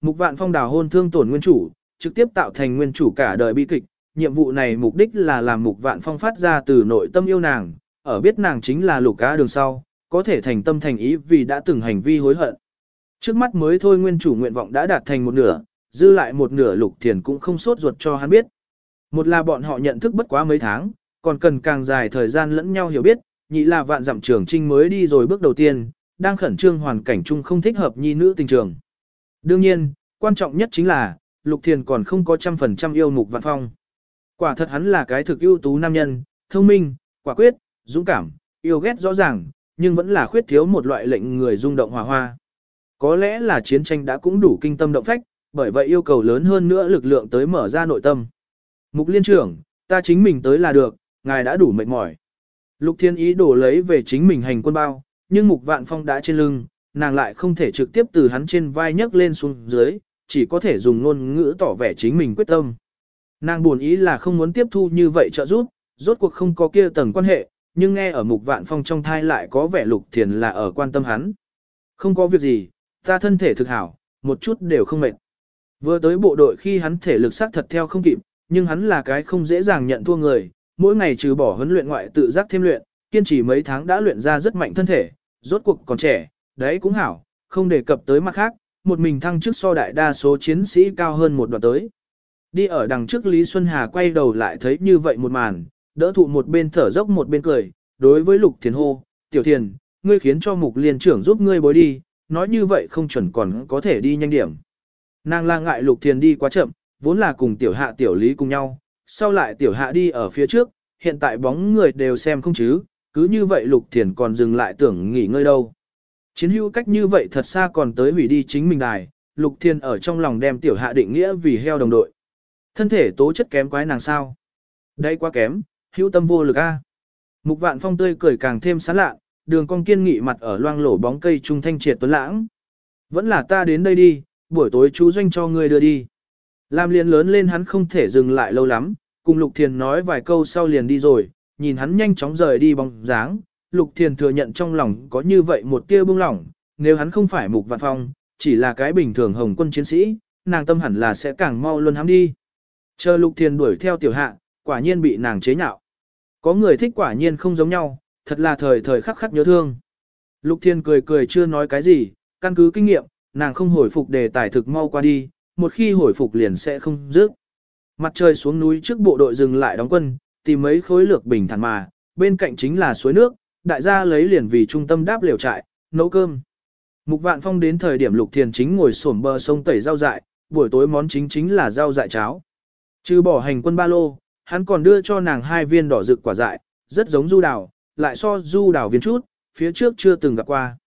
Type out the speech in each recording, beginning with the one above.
Mục Vạn Phong đào hôn thương tổn nguyên chủ, trực tiếp tạo thành nguyên chủ cả đời bi kịch. Nhiệm vụ này mục đích là làm Mục Vạn Phong phát ra từ nội tâm yêu nàng, ở biết nàng chính là lục cá đường sau, có thể thành tâm thành ý vì đã từng hành vi hối hận. Trước mắt mới thôi nguyên chủ nguyện vọng đã đạt thành một nửa, dư lại một nửa lục thiền cũng không sốt ruột cho hắn biết. Một là bọn họ nhận thức bất quá mấy tháng, còn cần càng dài thời gian lẫn nhau hiểu biết, nhị là vạn dặm trường trinh mới đi rồi bước đầu tiên, đang khẩn trương hoàn cảnh chung không thích hợp nhi nữ tình trường. Đương nhiên, quan trọng nhất chính là, Lục Thiền còn không có trăm phần trăm yêu Mục Vạn Phong. Quả thật hắn là cái thực ưu tú nam nhân, thông minh, quả quyết, dũng cảm, yêu ghét rõ ràng, nhưng vẫn là khuyết thiếu một loại lệnh người rung động hòa hoa. Có lẽ là chiến tranh đã cũng đủ kinh tâm động phách, bởi vậy yêu cầu lớn hơn nữa lực lượng tới mở ra nội tâm. Mục liên trưởng, ta chính mình tới là được, ngài đã đủ mệt mỏi. Lục Thiên ý đổ lấy về chính mình hành quân bao, nhưng Mục Vạn Phong đã trên lưng, nàng lại không thể trực tiếp từ hắn trên vai nhấc lên xuống dưới, chỉ có thể dùng ngôn ngữ tỏ vẻ chính mình quyết tâm. Nàng buồn ý là không muốn tiếp thu như vậy trợ giúp, rốt cuộc không có kia tầng quan hệ, nhưng nghe ở Mục Vạn Phong trong thai lại có vẻ Lục Thiền là ở quan tâm hắn. Không có việc gì, ta thân thể thực hảo, một chút đều không mệt. Vừa tới bộ đội khi hắn thể lực sắc thật theo không kịp, nhưng hắn là cái không dễ dàng nhận thua người, mỗi ngày trừ bỏ huấn luyện ngoại tự giác thêm luyện, kiên trì mấy tháng đã luyện ra rất mạnh thân thể, rốt cuộc còn trẻ, đấy cũng hảo, không đề cập tới mặt khác, một mình thăng chức so đại đa số chiến sĩ cao hơn một đoạn tới. Đi ở đằng trước Lý Xuân Hà quay đầu lại thấy như vậy một màn, đỡ thụ một bên thở dốc một bên cười, đối với Lục Thiền hô, tiểu thiền, ngươi khiến cho mục liên trưởng giúp ngươi bối đi, nói như vậy không chuẩn còn có thể đi nhanh điểm. Nàng la ngại Lục Thiền đi quá chậm, vốn là cùng tiểu hạ tiểu lý cùng nhau, sau lại tiểu hạ đi ở phía trước, hiện tại bóng người đều xem không chứ, cứ như vậy Lục Thiền còn dừng lại tưởng nghỉ ngơi đâu. Chiến hữu cách như vậy thật xa còn tới hủy đi chính mình đài, Lục thiên ở trong lòng đem tiểu hạ định nghĩa vì heo đồng đội. Thân thể tố chất kém quái nàng sao? Đây quá kém, hữu tâm vô lực a. Mục Vạn Phong tươi cười càng thêm sán lạ, đường cong kiên nghị mặt ở loang lổ bóng cây trung thanh triệt tuấn lãng. Vẫn là ta đến đây đi, buổi tối chú doanh cho ngươi đưa đi. Làm liền lớn lên hắn không thể dừng lại lâu lắm, cùng Lục thiên nói vài câu sau liền đi rồi, nhìn hắn nhanh chóng rời đi bóng dáng, Lục Thiền thừa nhận trong lòng có như vậy một tia bưng lỏng, nếu hắn không phải Mục Vạn Phong, chỉ là cái bình thường hồng quân chiến sĩ, nàng tâm hẳn là sẽ càng mau luôn hắn đi. Chờ Lục Thiền đuổi theo tiểu hạ, quả nhiên bị nàng chế nhạo. Có người thích quả nhiên không giống nhau, thật là thời thời khắc khắc nhớ thương. Lục Thiên cười cười chưa nói cái gì, căn cứ kinh nghiệm, nàng không hồi phục đề tài thực mau qua đi, một khi hồi phục liền sẽ không dứt. Mặt trời xuống núi trước bộ đội dừng lại đóng quân, tìm mấy khối lược bình thản mà, bên cạnh chính là suối nước, đại gia lấy liền vì trung tâm đáp liều trại, nấu cơm. Mục Vạn Phong đến thời điểm Lục thiền chính ngồi xổm bờ sông tẩy rau dại, buổi tối món chính chính là rau dại cháo. Trừ bỏ hành quân ba lô, hắn còn đưa cho nàng hai viên đỏ rực quả dại, rất giống du đào, lại so du đào viên chút, phía trước chưa từng gặp qua.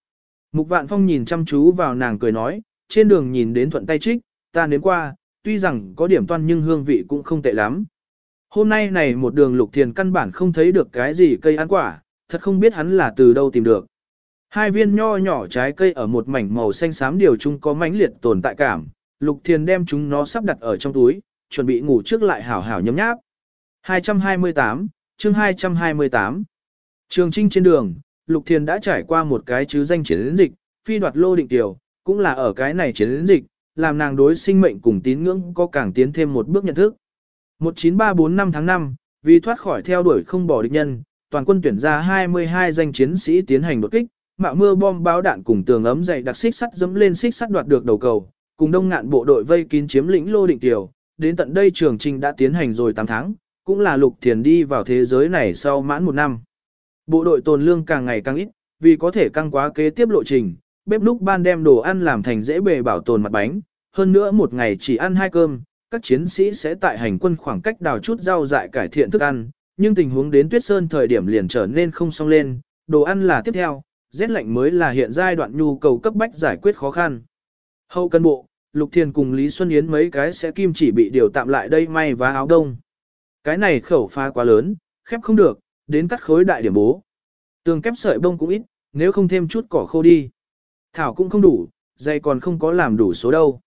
Mục Vạn Phong nhìn chăm chú vào nàng cười nói, trên đường nhìn đến thuận tay trích, ta nếm qua, tuy rằng có điểm toan nhưng hương vị cũng không tệ lắm. Hôm nay này một đường lục thiền căn bản không thấy được cái gì cây ăn quả, thật không biết hắn là từ đâu tìm được. Hai viên nho nhỏ trái cây ở một mảnh màu xanh xám điều chung có mãnh liệt tồn tại cảm, lục thiền đem chúng nó sắp đặt ở trong túi, chuẩn bị ngủ trước lại hảo hảo nhấm nháp. 228, chương 228 Trường trinh trên đường, Lục Thiền đã trải qua một cái chứ danh chiến dịch, phi đoạt lô định tiểu, cũng là ở cái này chiến dịch, làm nàng đối sinh mệnh cùng tín ngưỡng có càng tiến thêm một bước nhận thức. 19345 tháng 5, vì thoát khỏi theo đuổi không bỏ địch nhân, toàn quân tuyển ra 22 danh chiến sĩ tiến hành đột kích, mạo mưa bom báo đạn cùng tường ấm dày đặc xích sắt dẫm lên xích sắt đoạt được đầu cầu, cùng đông ngạn bộ đội vây kín chiếm lĩnh lô định tiểu, đến tận đây trường trình đã tiến hành rồi 8 tháng, cũng là Lục Thiền đi vào thế giới này sau mãn một năm. Bộ đội tồn lương càng ngày càng ít, vì có thể căng quá kế tiếp lộ trình, bếp lúc ban đem đồ ăn làm thành dễ bề bảo tồn mặt bánh, hơn nữa một ngày chỉ ăn hai cơm, các chiến sĩ sẽ tại hành quân khoảng cách đào chút rau dại cải thiện thức ăn, nhưng tình huống đến tuyết sơn thời điểm liền trở nên không xong lên, đồ ăn là tiếp theo, rét lạnh mới là hiện giai đoạn nhu cầu cấp bách giải quyết khó khăn. Hậu cân bộ, Lục Thiền cùng Lý Xuân Yến mấy cái sẽ kim chỉ bị điều tạm lại đây may và áo đông. Cái này khẩu pha quá lớn, khép không được, đến cắt khối đại điểm bố. Tường kép sợi bông cũng ít, nếu không thêm chút cỏ khô đi. Thảo cũng không đủ, dây còn không có làm đủ số đâu.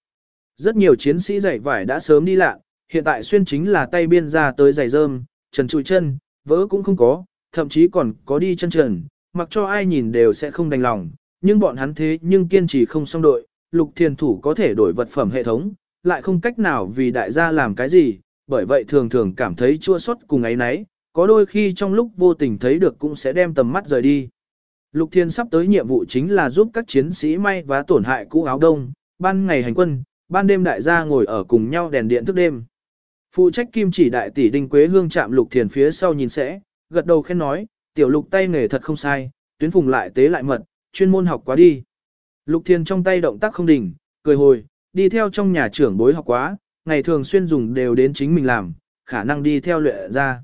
Rất nhiều chiến sĩ giày vải đã sớm đi lạ, hiện tại xuyên chính là tay biên ra tới giày rơm, trần trụi chân, vỡ cũng không có, thậm chí còn có đi chân trần, mặc cho ai nhìn đều sẽ không đành lòng, nhưng bọn hắn thế nhưng kiên trì không xong đội, lục thiền thủ có thể đổi vật phẩm hệ thống, lại không cách nào vì đại gia làm cái gì, bởi vậy thường thường cảm thấy chua xót cùng ấy nấy, có đôi khi trong lúc vô tình thấy được cũng sẽ đem tầm mắt rời đi. Lục Thiên sắp tới nhiệm vụ chính là giúp các chiến sĩ may và tổn hại cũ áo đông, ban ngày hành quân, ban đêm đại gia ngồi ở cùng nhau đèn điện thức đêm. Phụ trách kim chỉ đại tỷ Đinh Quế Hương chạm Lục Thiền phía sau nhìn sẽ, gật đầu khen nói, tiểu lục tay nghề thật không sai, tuyến phùng lại tế lại mật, chuyên môn học quá đi. Lục Thiền trong tay động tác không đỉnh, cười hồi, đi theo trong nhà trưởng bối học quá, ngày thường xuyên dùng đều đến chính mình làm, khả năng đi theo luyện ra.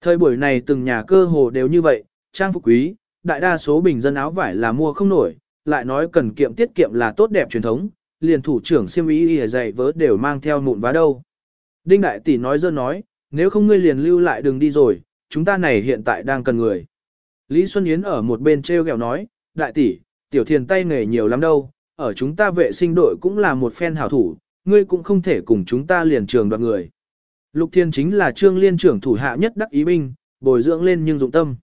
Thời buổi này từng nhà cơ hồ đều như vậy, trang phục quý, đại đa số bình dân áo vải là mua không nổi, lại nói cần kiệm tiết kiệm là tốt đẹp truyền thống, liền thủ trưởng siêm ý y dạy vớ đều mang theo mụn vá đâu. Đinh đại tỷ nói dơ nói, nếu không ngươi liền lưu lại đừng đi rồi, chúng ta này hiện tại đang cần người. Lý Xuân Yến ở một bên treo gẹo nói, đại tỷ, tiểu thiền tay nghề nhiều lắm đâu, ở chúng ta vệ sinh đội cũng là một phen hảo thủ, ngươi cũng không thể cùng chúng ta liền trường đoạt người. Lục Thiên chính là trương liên trưởng thủ hạ nhất đắc ý binh, bồi dưỡng lên nhưng dụng tâm.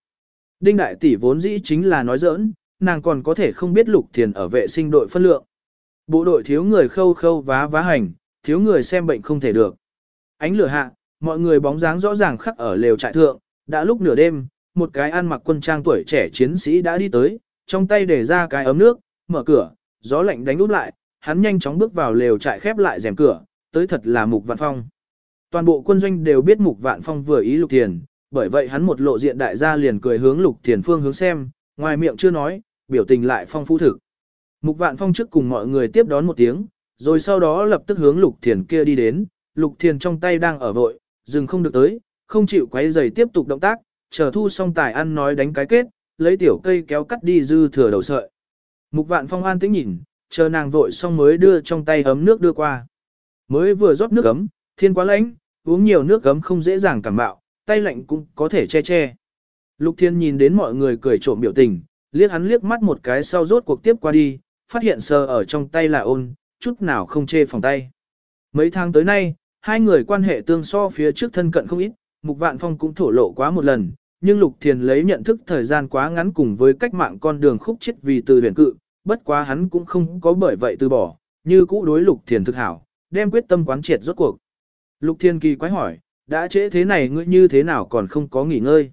Đinh đại tỷ vốn dĩ chính là nói giỡn, nàng còn có thể không biết Lục Thiên ở vệ sinh đội phân lượng. Bộ đội thiếu người khâu khâu vá vá hành, thiếu người xem bệnh không thể được. Ánh lửa hạ, mọi người bóng dáng rõ ràng khắc ở lều trại thượng, đã lúc nửa đêm, một cái ăn mặc quân trang tuổi trẻ chiến sĩ đã đi tới, trong tay để ra cái ấm nước, mở cửa, gió lạnh đánh úp lại, hắn nhanh chóng bước vào lều trại khép lại rèm cửa, tới thật là Mục Vạn Phong. Toàn bộ quân doanh đều biết Mục Vạn Phong vừa ý Lục Thiền, bởi vậy hắn một lộ diện đại gia liền cười hướng Lục Thiền phương hướng xem, ngoài miệng chưa nói, biểu tình lại phong phú thực. Mục Vạn Phong trước cùng mọi người tiếp đón một tiếng, rồi sau đó lập tức hướng Lục Thiền kia đi đến, Lục Thiền trong tay đang ở vội, dừng không được tới, không chịu quấy giày tiếp tục động tác, chờ thu xong tài ăn nói đánh cái kết, lấy tiểu cây kéo cắt đi dư thừa đầu sợi. Mục Vạn Phong an tĩnh nhìn, chờ nàng vội xong mới đưa trong tay ấm nước đưa qua. Mới vừa rót nước ấm, thiên quá lạnh, uống nhiều nước ấm không dễ dàng cảm bạo, tay lạnh cũng có thể che che. Lục Thiên nhìn đến mọi người cười trộm biểu tình, liếc hắn liếc mắt một cái sau rốt cuộc tiếp qua đi, phát hiện sờ ở trong tay là ôn, chút nào không chê phòng tay. Mấy tháng tới nay, hai người quan hệ tương so phía trước thân cận không ít, Mục Vạn Phong cũng thổ lộ quá một lần, nhưng Lục Thiền lấy nhận thức thời gian quá ngắn cùng với cách mạng con đường khúc chết vì từ huyền cự, bất quá hắn cũng không có bởi vậy từ bỏ, như cũ đối Lục Thiền thực hảo, đem quyết tâm quán triệt rốt cuộc. Lục Thiền kỳ quái hỏi, đã trễ thế này ngươi như thế nào còn không có nghỉ ngơi.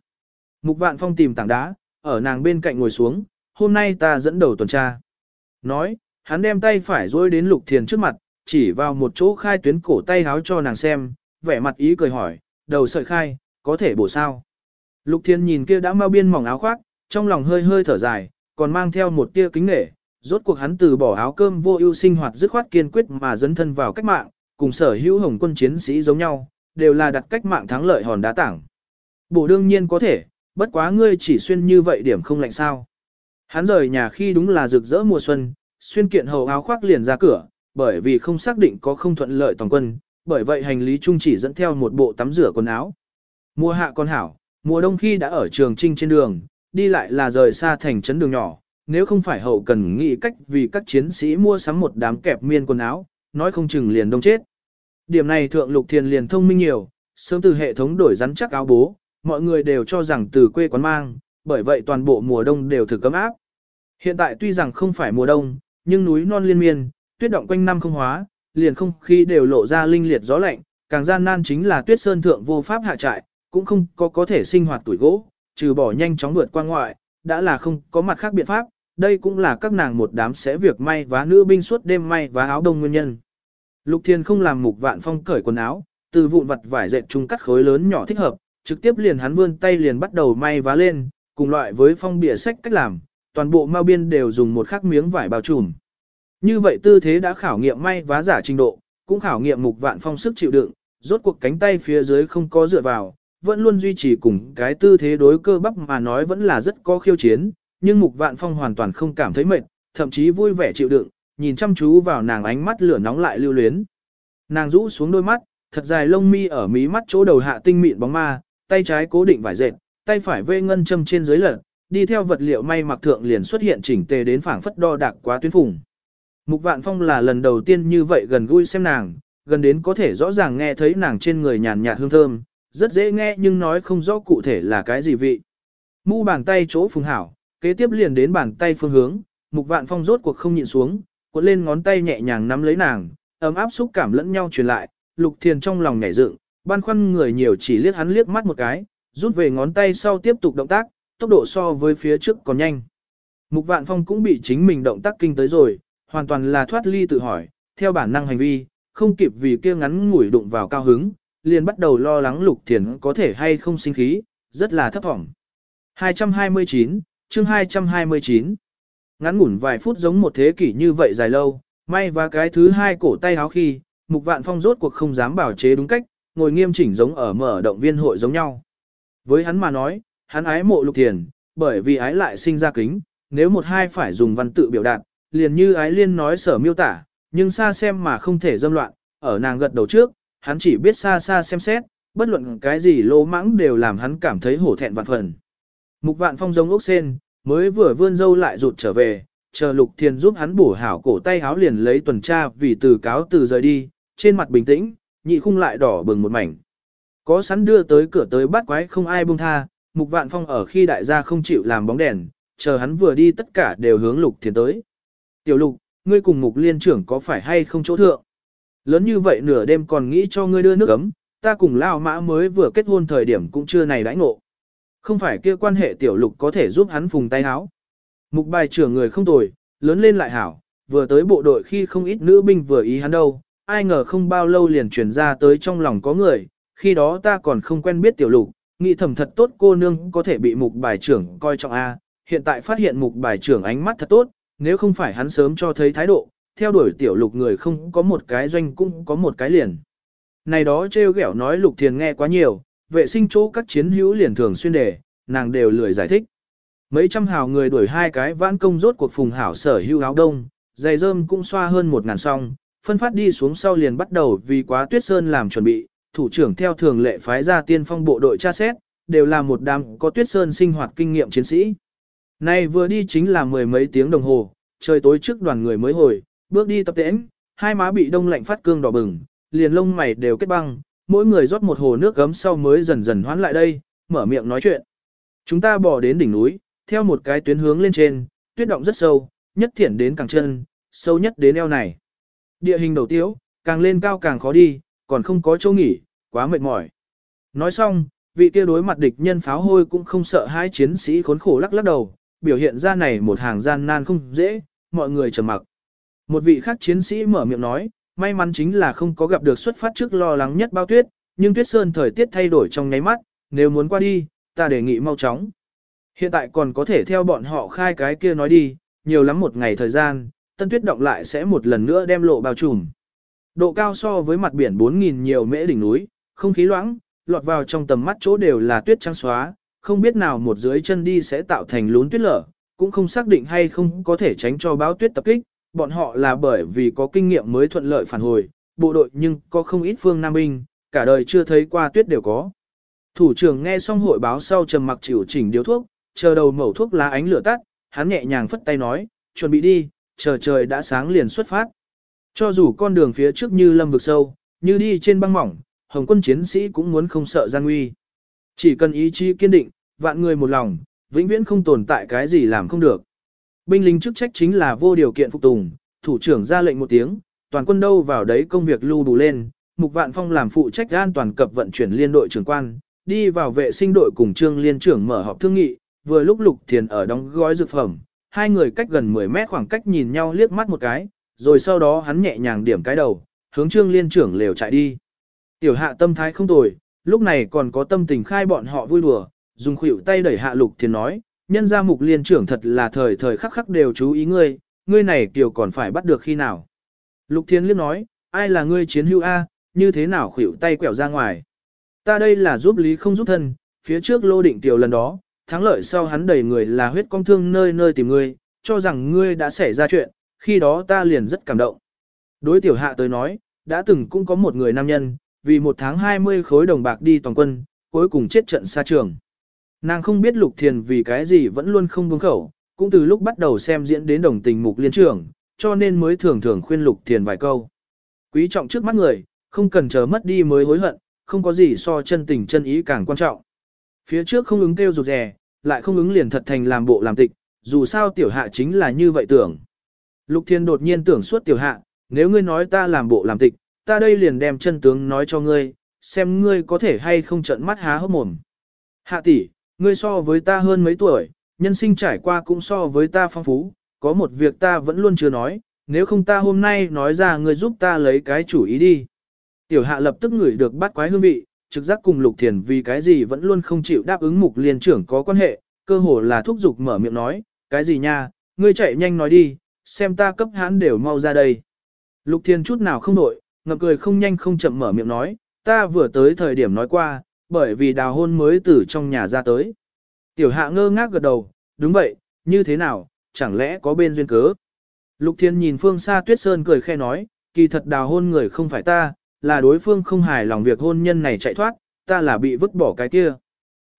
Mục Vạn Phong tìm tảng đá, ở nàng bên cạnh ngồi xuống, hôm nay ta dẫn đầu tuần tra. Nói, hắn đem tay phải dối đến Lục Thiền trước mặt, chỉ vào một chỗ khai tuyến cổ tay háo cho nàng xem, vẻ mặt ý cười hỏi, đầu sợi khai, có thể bổ sao. Lục Thiên nhìn kia đã mau biên mỏng áo khoác, trong lòng hơi hơi thở dài, còn mang theo một tia kính nể. Rốt cuộc hắn từ bỏ áo cơm vô ưu sinh hoạt dứt khoát kiên quyết mà dấn thân vào cách mạng, cùng sở hữu hồng quân chiến sĩ giống nhau, đều là đặt cách mạng thắng lợi hòn đá tảng. Bổ đương nhiên có thể, bất quá ngươi chỉ xuyên như vậy điểm không lạnh sao. Hắn rời nhà khi đúng là rực rỡ mùa xuân, xuyên kiện hầu áo khoác liền ra cửa, bởi vì không xác định có không thuận lợi toàn quân, bởi vậy hành lý chung chỉ dẫn theo một bộ tắm rửa quần áo. Mùa hạ con hảo, mùa đông khi đã ở trường trinh trên đường, đi lại là rời xa thành trấn đường nhỏ, nếu không phải hậu cần nghĩ cách vì các chiến sĩ mua sắm một đám kẹp miên quần áo, nói không chừng liền đông chết. Điểm này thượng lục thiền liền thông minh nhiều, sớm từ hệ thống đổi rắn chắc áo bố, mọi người đều cho rằng từ quê quán mang, bởi vậy toàn bộ mùa đông đều thử cấm áp. Hiện tại tuy rằng không phải mùa đông, nhưng núi non liên miên, tuyết động quanh năm không hóa, liền không khí đều lộ ra linh liệt gió lạnh, càng gian nan chính là tuyết sơn thượng vô pháp hạ trại, cũng không có có thể sinh hoạt tuổi gỗ, trừ bỏ nhanh chóng vượt qua ngoại, đã là không có mặt khác biện pháp, đây cũng là các nàng một đám sẽ việc may vá nữ binh suốt đêm may vá áo đông nguyên nhân. Lục Thiên không làm mục vạn phong cởi quần áo, từ vụn vặt vải dệt chung cắt khối lớn nhỏ thích hợp, trực tiếp liền hắn vươn tay liền bắt đầu may vá lên, cùng loại với phong bìa sách cách làm, toàn bộ mao biên đều dùng một khắc miếng vải bao trùm. Như vậy tư thế đã khảo nghiệm may vá giả trình độ, cũng khảo nghiệm mục vạn phong sức chịu đựng, rốt cuộc cánh tay phía dưới không có dựa vào, vẫn luôn duy trì cùng cái tư thế đối cơ bắp mà nói vẫn là rất có khiêu chiến, nhưng mục vạn phong hoàn toàn không cảm thấy mệt, thậm chí vui vẻ chịu đựng, nhìn chăm chú vào nàng ánh mắt lửa nóng lại lưu luyến. Nàng rũ xuống đôi mắt, thật dài lông mi ở mí mắt chỗ đầu hạ tinh mịn bóng ma, tay trái cố định vải dệt, tay phải vê ngân châm trên dưới lật, đi theo vật liệu may mặc thượng liền xuất hiện chỉnh tề đến phảng phất đo đạc quá tuyến phùng. Mục Vạn Phong là lần đầu tiên như vậy gần gũi xem nàng, gần đến có thể rõ ràng nghe thấy nàng trên người nhàn nhạt hương thơm, rất dễ nghe nhưng nói không rõ cụ thể là cái gì vị. Mu bàn tay chỗ phùng hảo, kế tiếp liền đến bàn tay phương hướng, Mục Vạn Phong rốt cuộc không nhịn xuống, cuộn lên ngón tay nhẹ nhàng nắm lấy nàng, ấm áp xúc cảm lẫn nhau truyền lại, Lục Thiền trong lòng nhảy dựng, ban khoăn người nhiều chỉ liếc hắn liếc mắt một cái, rút về ngón tay sau tiếp tục động tác, tốc độ so với phía trước còn nhanh. Mục Vạn Phong cũng bị chính mình động tác kinh tới rồi, hoàn toàn là thoát ly tự hỏi, theo bản năng hành vi, không kịp vì kia ngắn ngủi đụng vào cao hứng, liền bắt đầu lo lắng Lục Thiền có thể hay không sinh khí, rất là thấp thỏm. 229, chương 229 Ngắn ngủn vài phút giống một thế kỷ như vậy dài lâu, may và cái thứ hai cổ tay háo khi, Mục Vạn Phong rốt cuộc không dám bảo chế đúng cách, ngồi nghiêm chỉnh giống ở mở động viên hội giống nhau. Với hắn mà nói, hắn ái mộ Lục Thiền, bởi vì ái lại sinh ra kính, nếu một hai phải dùng văn tự biểu đạt, liền như ái liên nói sở miêu tả, nhưng xa xem mà không thể dâm loạn, ở nàng gật đầu trước, hắn chỉ biết xa xa xem xét, bất luận cái gì lỗ mãng đều làm hắn cảm thấy hổ thẹn vạn phần. Mục vạn phong giống ốc sen, mới vừa vươn dâu lại rụt trở về, chờ lục thiền giúp hắn bổ hảo cổ tay háo liền lấy tuần tra vì từ cáo từ rời đi, trên mặt bình tĩnh, nhị khung lại đỏ bừng một mảnh. Có sẵn đưa tới cửa tới bắt quái không ai buông tha, mục vạn phong ở khi đại gia không chịu làm bóng đèn, chờ hắn vừa đi tất cả đều hướng lục thiền tới. Tiểu lục, ngươi cùng mục liên trưởng có phải hay không chỗ thượng? Lớn như vậy nửa đêm còn nghĩ cho ngươi đưa nước ấm, ta cùng lao mã mới vừa kết hôn thời điểm cũng chưa này đãi ngộ. Không phải kia quan hệ tiểu lục có thể giúp hắn phùng tay háo. Mục bài trưởng người không tồi, lớn lên lại hảo, vừa tới bộ đội khi không ít nữ binh vừa ý hắn đâu, ai ngờ không bao lâu liền truyền ra tới trong lòng có người, khi đó ta còn không quen biết tiểu lục, nghĩ thầm thật tốt cô nương có thể bị mục bài trưởng coi trọng A, hiện tại phát hiện mục bài trưởng ánh mắt thật tốt, nếu không phải hắn sớm cho thấy thái độ, theo đuổi tiểu lục người không có một cái doanh cũng có một cái liền. Này đó trêu ghẹo nói lục thiền nghe quá nhiều, vệ sinh chỗ các chiến hữu liền thường xuyên đề, nàng đều lười giải thích. Mấy trăm hào người đuổi hai cái vãn công rốt cuộc phùng hảo sở hữu áo đông, giày rơm cũng xoa hơn một ngàn song, phân phát đi xuống sau liền bắt đầu vì quá tuyết sơn làm chuẩn bị, thủ trưởng theo thường lệ phái ra tiên phong bộ đội tra xét, đều là một đám có tuyết sơn sinh hoạt kinh nghiệm chiến sĩ. Nay vừa đi chính là mười mấy tiếng đồng hồ, trời tối trước đoàn người mới hồi, bước đi tập tễnh, hai má bị đông lạnh phát cương đỏ bừng, liền lông mày đều kết băng, mỗi người rót một hồ nước gấm sau mới dần dần hoán lại đây, mở miệng nói chuyện. Chúng ta bỏ đến đỉnh núi, theo một cái tuyến hướng lên trên, tuyết động rất sâu, nhất thiển đến càng chân, sâu nhất đến eo này. Địa hình đầu tiếu, càng lên cao càng khó đi, còn không có chỗ nghỉ, quá mệt mỏi. Nói xong, vị kia đối mặt địch nhân pháo hôi cũng không sợ hai chiến sĩ khốn khổ lắc lắc đầu, biểu hiện ra này một hàng gian nan không dễ, mọi người trầm mặc. Một vị khác chiến sĩ mở miệng nói, may mắn chính là không có gặp được xuất phát trước lo lắng nhất bao tuyết, nhưng tuyết sơn thời tiết thay đổi trong nháy mắt, nếu muốn qua đi, ta đề nghị mau chóng. Hiện tại còn có thể theo bọn họ khai cái kia nói đi, nhiều lắm một ngày thời gian, tân tuyết động lại sẽ một lần nữa đem lộ bao trùm. Độ cao so với mặt biển 4.000 nhiều mễ đỉnh núi, không khí loãng, lọt vào trong tầm mắt chỗ đều là tuyết trắng xóa, không biết nào một dưới chân đi sẽ tạo thành lún tuyết lở, cũng không xác định hay không có thể tránh cho báo tuyết tập kích, bọn họ là bởi vì có kinh nghiệm mới thuận lợi phản hồi, bộ đội nhưng có không ít phương Nam binh, cả đời chưa thấy qua tuyết đều có. Thủ trưởng nghe xong hội báo sau trầm mặc chịu chỉnh điếu thuốc, chờ đầu mẩu thuốc lá ánh lửa tắt, hắn nhẹ nhàng phất tay nói, chuẩn bị đi, chờ trời đã sáng liền xuất phát. Cho dù con đường phía trước như lâm vực sâu, như đi trên băng mỏng, hồng quân chiến sĩ cũng muốn không sợ gian nguy. Chỉ cần ý chí kiên định, vạn người một lòng, vĩnh viễn không tồn tại cái gì làm không được. Binh lính chức trách chính là vô điều kiện phục tùng, thủ trưởng ra lệnh một tiếng, toàn quân đâu vào đấy công việc lưu đủ lên, Mục Vạn Phong làm phụ trách an toàn cập vận chuyển liên đội trưởng quan, đi vào vệ sinh đội cùng trương liên trưởng mở họp thương nghị, vừa lúc Lục Thiền ở đóng gói dược phẩm, hai người cách gần 10 mét khoảng cách nhìn nhau liếc mắt một cái, rồi sau đó hắn nhẹ nhàng điểm cái đầu, hướng trương liên trưởng lều chạy đi. Tiểu hạ tâm thái không tồi, lúc này còn có tâm tình khai bọn họ vui đùa, dùng khuỷu tay đẩy hạ Lục Thiền nói, nhân gia mục liên trưởng thật là thời thời khắc khắc đều chú ý ngươi, ngươi này kiều còn phải bắt được khi nào. Lục Thiên liếc nói, ai là ngươi chiến hữu A, như thế nào khuỷu tay quẹo ra ngoài. Ta đây là giúp lý không giúp thân, phía trước lô định tiểu lần đó, thắng lợi sau hắn đẩy người là huyết công thương nơi nơi tìm ngươi, cho rằng ngươi đã xảy ra chuyện, khi đó ta liền rất cảm động. Đối tiểu hạ tới nói, đã từng cũng có một người nam nhân, vì một tháng 20 khối đồng bạc đi toàn quân, cuối cùng chết trận xa trường. Nàng không biết Lục Thiền vì cái gì vẫn luôn không buông khẩu, cũng từ lúc bắt đầu xem diễn đến đồng tình mục liên trưởng, cho nên mới thường thường khuyên Lục Thiền vài câu. Quý trọng trước mắt người, không cần chờ mất đi mới hối hận, không có gì so chân tình chân ý càng quan trọng. Phía trước không ứng kêu rụt rè, lại không ứng liền thật thành làm bộ làm tịch, dù sao tiểu hạ chính là như vậy tưởng. Lục Thiên đột nhiên tưởng suốt tiểu hạ, nếu ngươi nói ta làm bộ làm tịch, ta đây liền đem chân tướng nói cho ngươi, xem ngươi có thể hay không trợn mắt há hốc mồm. Hạ tỷ, ngươi so với ta hơn mấy tuổi, nhân sinh trải qua cũng so với ta phong phú, có một việc ta vẫn luôn chưa nói, nếu không ta hôm nay nói ra ngươi giúp ta lấy cái chủ ý đi. Tiểu hạ lập tức ngửi được bắt quái hương vị, trực giác cùng lục thiền vì cái gì vẫn luôn không chịu đáp ứng mục liên trưởng có quan hệ, cơ hồ là thúc giục mở miệng nói, cái gì nha, ngươi chạy nhanh nói đi, xem ta cấp hãn đều mau ra đây. Lục thiền chút nào không đổi, ngập cười không nhanh không chậm mở miệng nói, ta vừa tới thời điểm nói qua, bởi vì đào hôn mới từ trong nhà ra tới. Tiểu hạ ngơ ngác gật đầu, đúng vậy, như thế nào, chẳng lẽ có bên duyên cớ. Lục thiên nhìn phương xa tuyết sơn cười khe nói, kỳ thật đào hôn người không phải ta, là đối phương không hài lòng việc hôn nhân này chạy thoát, ta là bị vứt bỏ cái kia.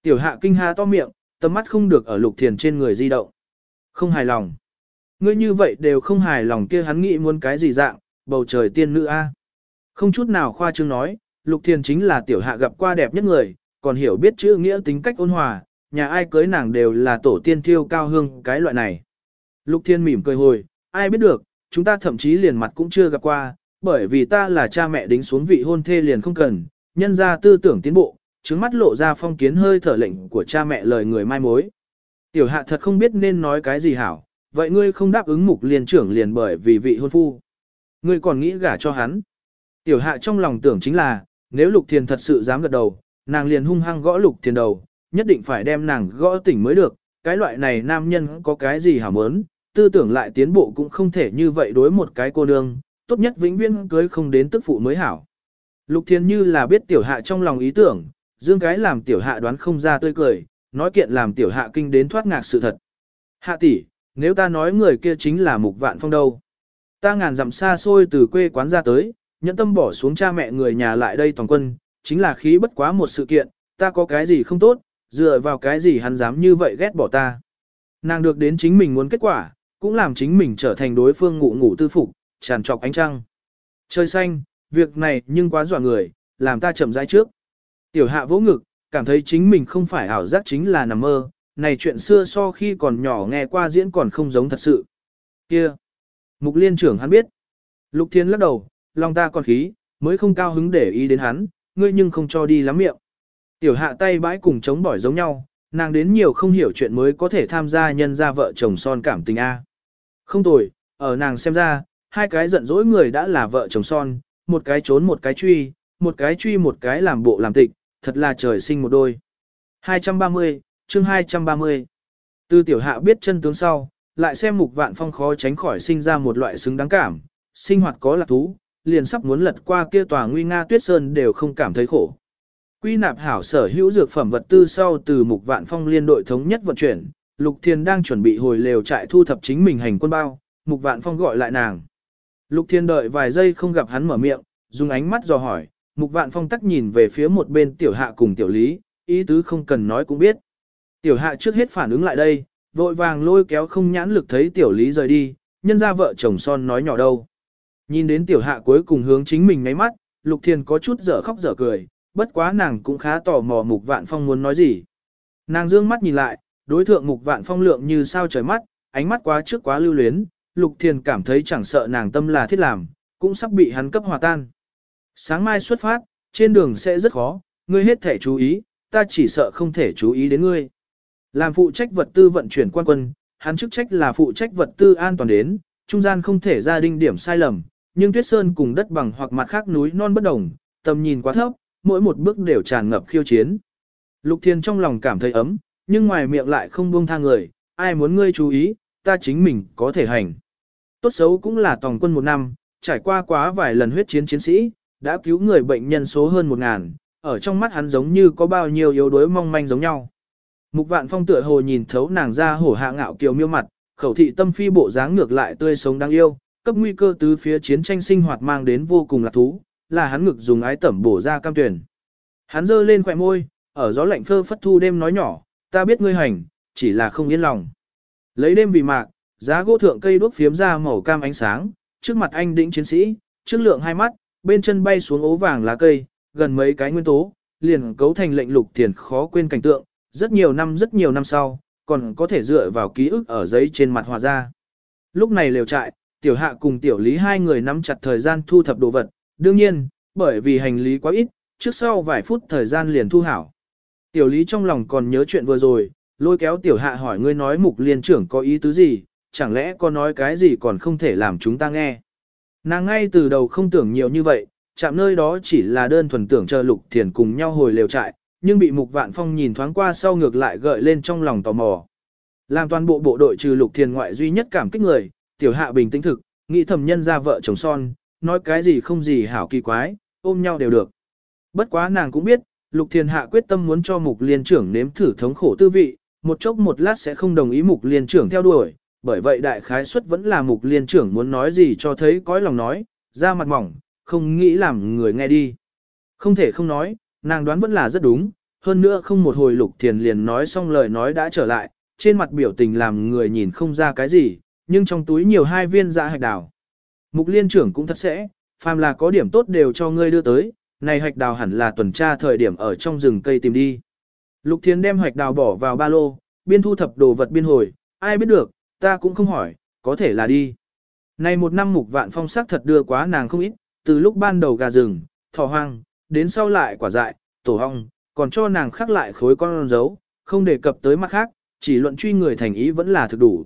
Tiểu hạ kinh ha to miệng, tầm mắt không được ở lục thiền trên người di động. Không hài lòng. Ngươi như vậy đều không hài lòng kia hắn nghĩ muốn cái gì dạng, bầu trời tiên nữ a. Không chút nào khoa trương nói, lục thiền chính là tiểu hạ gặp qua đẹp nhất người, còn hiểu biết chữ nghĩa tính cách ôn hòa, nhà ai cưới nàng đều là tổ tiên thiêu cao hương cái loại này. Lục thiên mỉm cười hồi, ai biết được, chúng ta thậm chí liền mặt cũng chưa gặp qua, bởi vì ta là cha mẹ đính xuống vị hôn thê liền không cần, nhân ra tư tưởng tiến bộ, trứng mắt lộ ra phong kiến hơi thở lệnh của cha mẹ lời người mai mối. Tiểu hạ thật không biết nên nói cái gì hảo, vậy ngươi không đáp ứng mục liền trưởng liền bởi vì vị hôn phu. Ngươi còn nghĩ gả cho hắn. Tiểu hạ trong lòng tưởng chính là, nếu lục thiền thật sự dám gật đầu, nàng liền hung hăng gõ lục thiền đầu, nhất định phải đem nàng gõ tỉnh mới được, cái loại này nam nhân có cái gì hảo mớn, tư tưởng lại tiến bộ cũng không thể như vậy đối một cái cô nương, tốt nhất vĩnh viễn cưới không đến tức phụ mới hảo. Lục Thiên như là biết tiểu hạ trong lòng ý tưởng, dương cái làm tiểu hạ đoán không ra tươi cười, nói kiện làm tiểu hạ kinh đến thoát ngạc sự thật. Hạ tỷ, nếu ta nói người kia chính là mục vạn phong đâu. Ta ngàn dặm xa xôi từ quê quán ra tới, nhẫn tâm bỏ xuống cha mẹ người nhà lại đây toàn quân, chính là khí bất quá một sự kiện, ta có cái gì không tốt, dựa vào cái gì hắn dám như vậy ghét bỏ ta. Nàng được đến chính mình muốn kết quả, cũng làm chính mình trở thành đối phương ngủ ngủ tư phục, tràn trọc ánh trăng. Trời xanh, việc này nhưng quá dọa người, làm ta chậm rãi trước. Tiểu hạ vỗ ngực, cảm thấy chính mình không phải ảo giác chính là nằm mơ, này chuyện xưa so khi còn nhỏ nghe qua diễn còn không giống thật sự. Kia! Mục liên trưởng hắn biết. Lục thiên lắc đầu, lòng ta còn khí, mới không cao hứng để ý đến hắn, ngươi nhưng không cho đi lắm miệng. Tiểu hạ tay bãi cùng chống bỏi giống nhau, nàng đến nhiều không hiểu chuyện mới có thể tham gia nhân gia vợ chồng son cảm tình A. Không tồi, ở nàng xem ra, hai cái giận dỗi người đã là vợ chồng son, một cái trốn một cái truy, một cái truy một cái làm bộ làm tịch, thật là trời sinh một đôi. 230, chương 230. Tư tiểu hạ biết chân tướng sau, lại xem mục vạn phong khó tránh khỏi sinh ra một loại xứng đáng cảm, sinh hoạt có lạc thú, liền sắp muốn lật qua kia tòa nguy nga tuyết sơn đều không cảm thấy khổ. Quy nạp hảo sở hữu dược phẩm vật tư sau từ mục vạn phong liên đội thống nhất vận chuyển, Lục Thiên đang chuẩn bị hồi lều trại thu thập chính mình hành quân bao, mục vạn phong gọi lại nàng. Lục Thiên đợi vài giây không gặp hắn mở miệng, dùng ánh mắt dò hỏi, mục vạn phong tắc nhìn về phía một bên tiểu hạ cùng tiểu lý, ý tứ không cần nói cũng biết. Tiểu hạ trước hết phản ứng lại đây, vội vàng lôi kéo không nhãn lực thấy tiểu lý rời đi, nhân ra vợ chồng son nói nhỏ đâu. Nhìn đến tiểu hạ cuối cùng hướng chính mình ngáy mắt, lục thiên có chút dở khóc dở cười, bất quá nàng cũng khá tò mò mục vạn phong muốn nói gì. Nàng dương mắt nhìn lại, đối thượng mục vạn phong lượng như sao trời mắt, ánh mắt quá trước quá lưu luyến, lục thiên cảm thấy chẳng sợ nàng tâm là thiết làm, cũng sắp bị hắn cấp hòa tan. Sáng mai xuất phát, trên đường sẽ rất khó, ngươi hết thể chú ý, ta chỉ sợ không thể chú ý đến ngươi. Làm phụ trách vật tư vận chuyển quan quân, hắn chức trách là phụ trách vật tư an toàn đến, trung gian không thể ra đinh điểm sai lầm, nhưng tuyết sơn cùng đất bằng hoặc mặt khác núi non bất đồng, tầm nhìn quá thấp, mỗi một bước đều tràn ngập khiêu chiến. Lục Thiên trong lòng cảm thấy ấm, nhưng ngoài miệng lại không buông tha người, ai muốn ngươi chú ý, ta chính mình có thể hành. Tốt xấu cũng là tòng quân một năm, trải qua quá vài lần huyết chiến chiến sĩ, đã cứu người bệnh nhân số hơn một ngàn, ở trong mắt hắn giống như có bao nhiêu yếu đuối mong manh giống nhau. Mục vạn phong tựa hồ nhìn thấu nàng ra hổ hạ ngạo kiều miêu mặt, khẩu thị tâm phi bộ dáng ngược lại tươi sống đáng yêu, cấp nguy cơ tứ phía chiến tranh sinh hoạt mang đến vô cùng lạc thú, là hắn ngực dùng ái tẩm bổ ra cam tuyển. Hắn giơ lên khỏe môi, ở gió lạnh phơ phất thu đêm nói nhỏ, ta biết ngươi hành, chỉ là không yên lòng. Lấy đêm vì mạc, giá gỗ thượng cây đuốc phiếm ra màu cam ánh sáng, trước mặt anh đĩnh chiến sĩ, trước lượng hai mắt, bên chân bay xuống ố vàng lá cây, gần mấy cái nguyên tố, liền cấu thành lệnh lục thiền khó quên cảnh tượng, rất nhiều năm rất nhiều năm sau, còn có thể dựa vào ký ức ở giấy trên mặt hòa ra. Lúc này lều trại, tiểu hạ cùng tiểu lý hai người nắm chặt thời gian thu thập đồ vật, đương nhiên, bởi vì hành lý quá ít, trước sau vài phút thời gian liền thu hảo. Tiểu lý trong lòng còn nhớ chuyện vừa rồi, lôi kéo tiểu hạ hỏi ngươi nói mục liên trưởng có ý tứ gì, chẳng lẽ có nói cái gì còn không thể làm chúng ta nghe. Nàng ngay từ đầu không tưởng nhiều như vậy, chạm nơi đó chỉ là đơn thuần tưởng chờ lục thiền cùng nhau hồi lều trại, nhưng bị mục vạn phong nhìn thoáng qua sau ngược lại gợi lên trong lòng tò mò. Làm toàn bộ bộ đội trừ lục thiền ngoại duy nhất cảm kích người, tiểu hạ bình tĩnh thực, nghĩ thầm nhân ra vợ chồng son, nói cái gì không gì hảo kỳ quái, ôm nhau đều được. Bất quá nàng cũng biết, lục Thiên hạ quyết tâm muốn cho mục liên trưởng nếm thử thống khổ tư vị, một chốc một lát sẽ không đồng ý mục liên trưởng theo đuổi, bởi vậy đại khái suất vẫn là mục liên trưởng muốn nói gì cho thấy cõi lòng nói, ra mặt mỏng, không nghĩ làm người nghe đi. Không thể không nói, nàng đoán vẫn là rất đúng, hơn nữa không một hồi lục thiền liền nói xong lời nói đã trở lại, trên mặt biểu tình làm người nhìn không ra cái gì, nhưng trong túi nhiều hai viên dạ hạch đào. Mục liên trưởng cũng thật sẽ, phàm là có điểm tốt đều cho ngươi đưa tới, này hạch đào hẳn là tuần tra thời điểm ở trong rừng cây tìm đi. Lục thiến đem hạch đào bỏ vào ba lô, biên thu thập đồ vật biên hồi, ai biết được, ta cũng không hỏi, có thể là đi. Này một năm mục vạn phong sắc thật đưa quá nàng không ít, từ lúc ban đầu gà rừng, thỏ hoang, đến sau lại quả dại, tổ hong, còn cho nàng khắc lại khối con dấu, không đề cập tới mặt khác, chỉ luận truy người thành ý vẫn là thực đủ.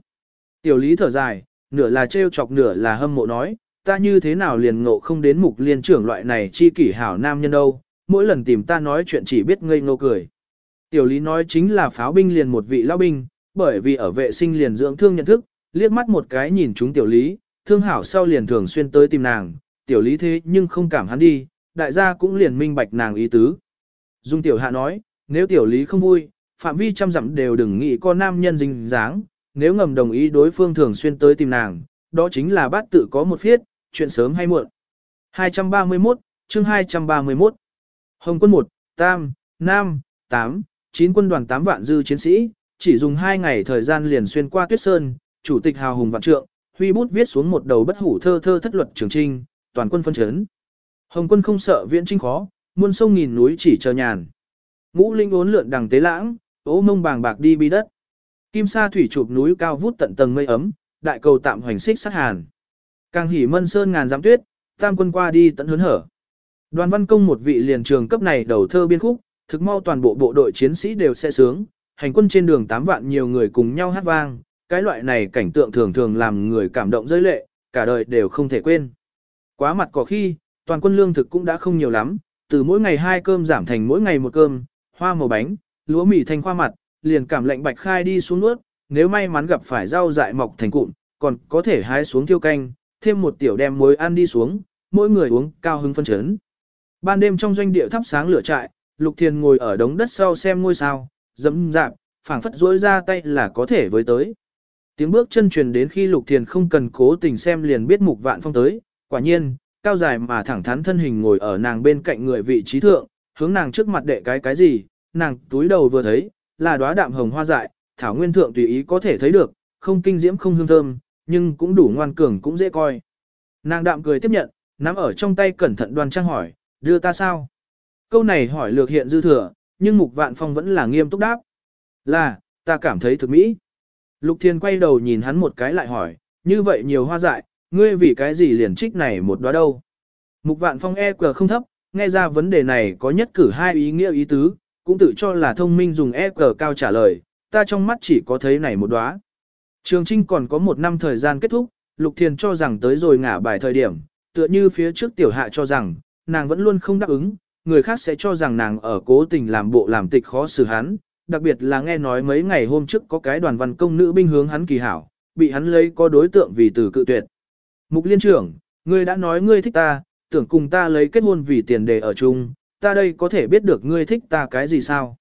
Tiểu lý thở dài, nửa là trêu chọc nửa là hâm mộ nói, ta như thế nào liền ngộ không đến mục liên trưởng loại này chi kỷ hảo nam nhân đâu, mỗi lần tìm ta nói chuyện chỉ biết ngây ngô cười. Tiểu lý nói chính là pháo binh liền một vị lão binh, bởi vì ở vệ sinh liền dưỡng thương nhận thức, liếc mắt một cái nhìn chúng tiểu lý, thương hảo sau liền thường xuyên tới tìm nàng, tiểu lý thế nhưng không cảm hắn đi, đại gia cũng liền minh bạch nàng ý tứ. Dung tiểu hạ nói, nếu tiểu lý không vui, phạm vi trăm dặm đều đừng nghĩ con nam nhân dinh dáng, nếu ngầm đồng ý đối phương thường xuyên tới tìm nàng, đó chính là bát tự có một phiết, chuyện sớm hay muộn. 231, chương 231. Hồng quân 1, Tam, Nam, 8, 9 quân đoàn 8 vạn dư chiến sĩ, chỉ dùng 2 ngày thời gian liền xuyên qua tuyết sơn, chủ tịch hào hùng vạn trượng, huy bút viết xuống một đầu bất hủ thơ thơ thất luật trường trinh, toàn quân phân chấn. Hồng quân không sợ viễn trinh khó, muôn sông nghìn núi chỉ chờ nhàn. Ngũ linh ốn lượn đằng tế lãng, ố mông bàng bạc đi bi đất. Kim sa thủy chụp núi cao vút tận tầng mây ấm, đại cầu tạm hoành xích sát hàn. Càng hỉ mân sơn ngàn giám tuyết, tam quân qua đi tận hớn hở. Đoàn văn công một vị liền trường cấp này đầu thơ biên khúc, thực mau toàn bộ bộ đội chiến sĩ đều sẽ sướng, hành quân trên đường 8 vạn nhiều người cùng nhau hát vang, cái loại này cảnh tượng thường thường làm người cảm động rơi lệ, cả đời đều không thể quên. Quá mặt có khi, toàn quân lương thực cũng đã không nhiều lắm, từ mỗi ngày hai cơm giảm thành mỗi ngày một cơm, hoa màu bánh, lúa mì thành khoa mặt, liền cảm lệnh bạch khai đi xuống nuốt, nếu may mắn gặp phải rau dại mọc thành cụm, còn có thể hái xuống tiêu canh, thêm một tiểu đem muối ăn đi xuống, mỗi người uống cao hứng phân chấn. Ban đêm trong doanh địa thắp sáng lửa trại, Lục Thiền ngồi ở đống đất sau xem ngôi sao, dẫm dạp, phảng phất rỗi ra tay là có thể với tới. Tiếng bước chân truyền đến khi Lục Thiền không cần cố tình xem liền biết Mục Vạn Phong tới, quả nhiên, cao dài mà thẳng thắn thân hình ngồi ở nàng bên cạnh người vị trí thượng, hướng nàng trước mặt đệ cái cái gì, nàng túi đầu vừa thấy, là đóa đạm hồng hoa dại, thảo nguyên thượng tùy ý có thể thấy được, không kinh diễm không hương thơm, nhưng cũng đủ ngoan cường cũng dễ coi. Nàng đạm cười tiếp nhận, nắm ở trong tay cẩn thận đoan trang hỏi, đưa ta sao? Câu này hỏi lược hiện dư thừa, nhưng Mục Vạn Phong vẫn là nghiêm túc đáp. Là, ta cảm thấy thực mỹ. Lục Thiên quay đầu nhìn hắn một cái lại hỏi, như vậy nhiều hoa dại, ngươi vì cái gì liền trích này một đóa đâu? Mục Vạn Phong e quờ không thấp, nghe ra vấn đề này có nhất cử hai ý nghĩa ý tứ, cũng tự cho là thông minh dùng e cờ cao trả lời, ta trong mắt chỉ có thấy này một đóa. Trường Trinh còn có một năm thời gian kết thúc, Lục Thiền cho rằng tới rồi ngả bài thời điểm, tựa như phía trước tiểu hạ cho rằng, nàng vẫn luôn không đáp ứng, người khác sẽ cho rằng nàng ở cố tình làm bộ làm tịch khó xử hắn, đặc biệt là nghe nói mấy ngày hôm trước có cái đoàn văn công nữ binh hướng hắn kỳ hảo, bị hắn lấy có đối tượng vì từ cự tuyệt. Mục liên trưởng, ngươi đã nói ngươi thích ta, tưởng cùng ta lấy kết hôn vì tiền đề ở chung, ta đây có thể biết được ngươi thích ta cái gì sao?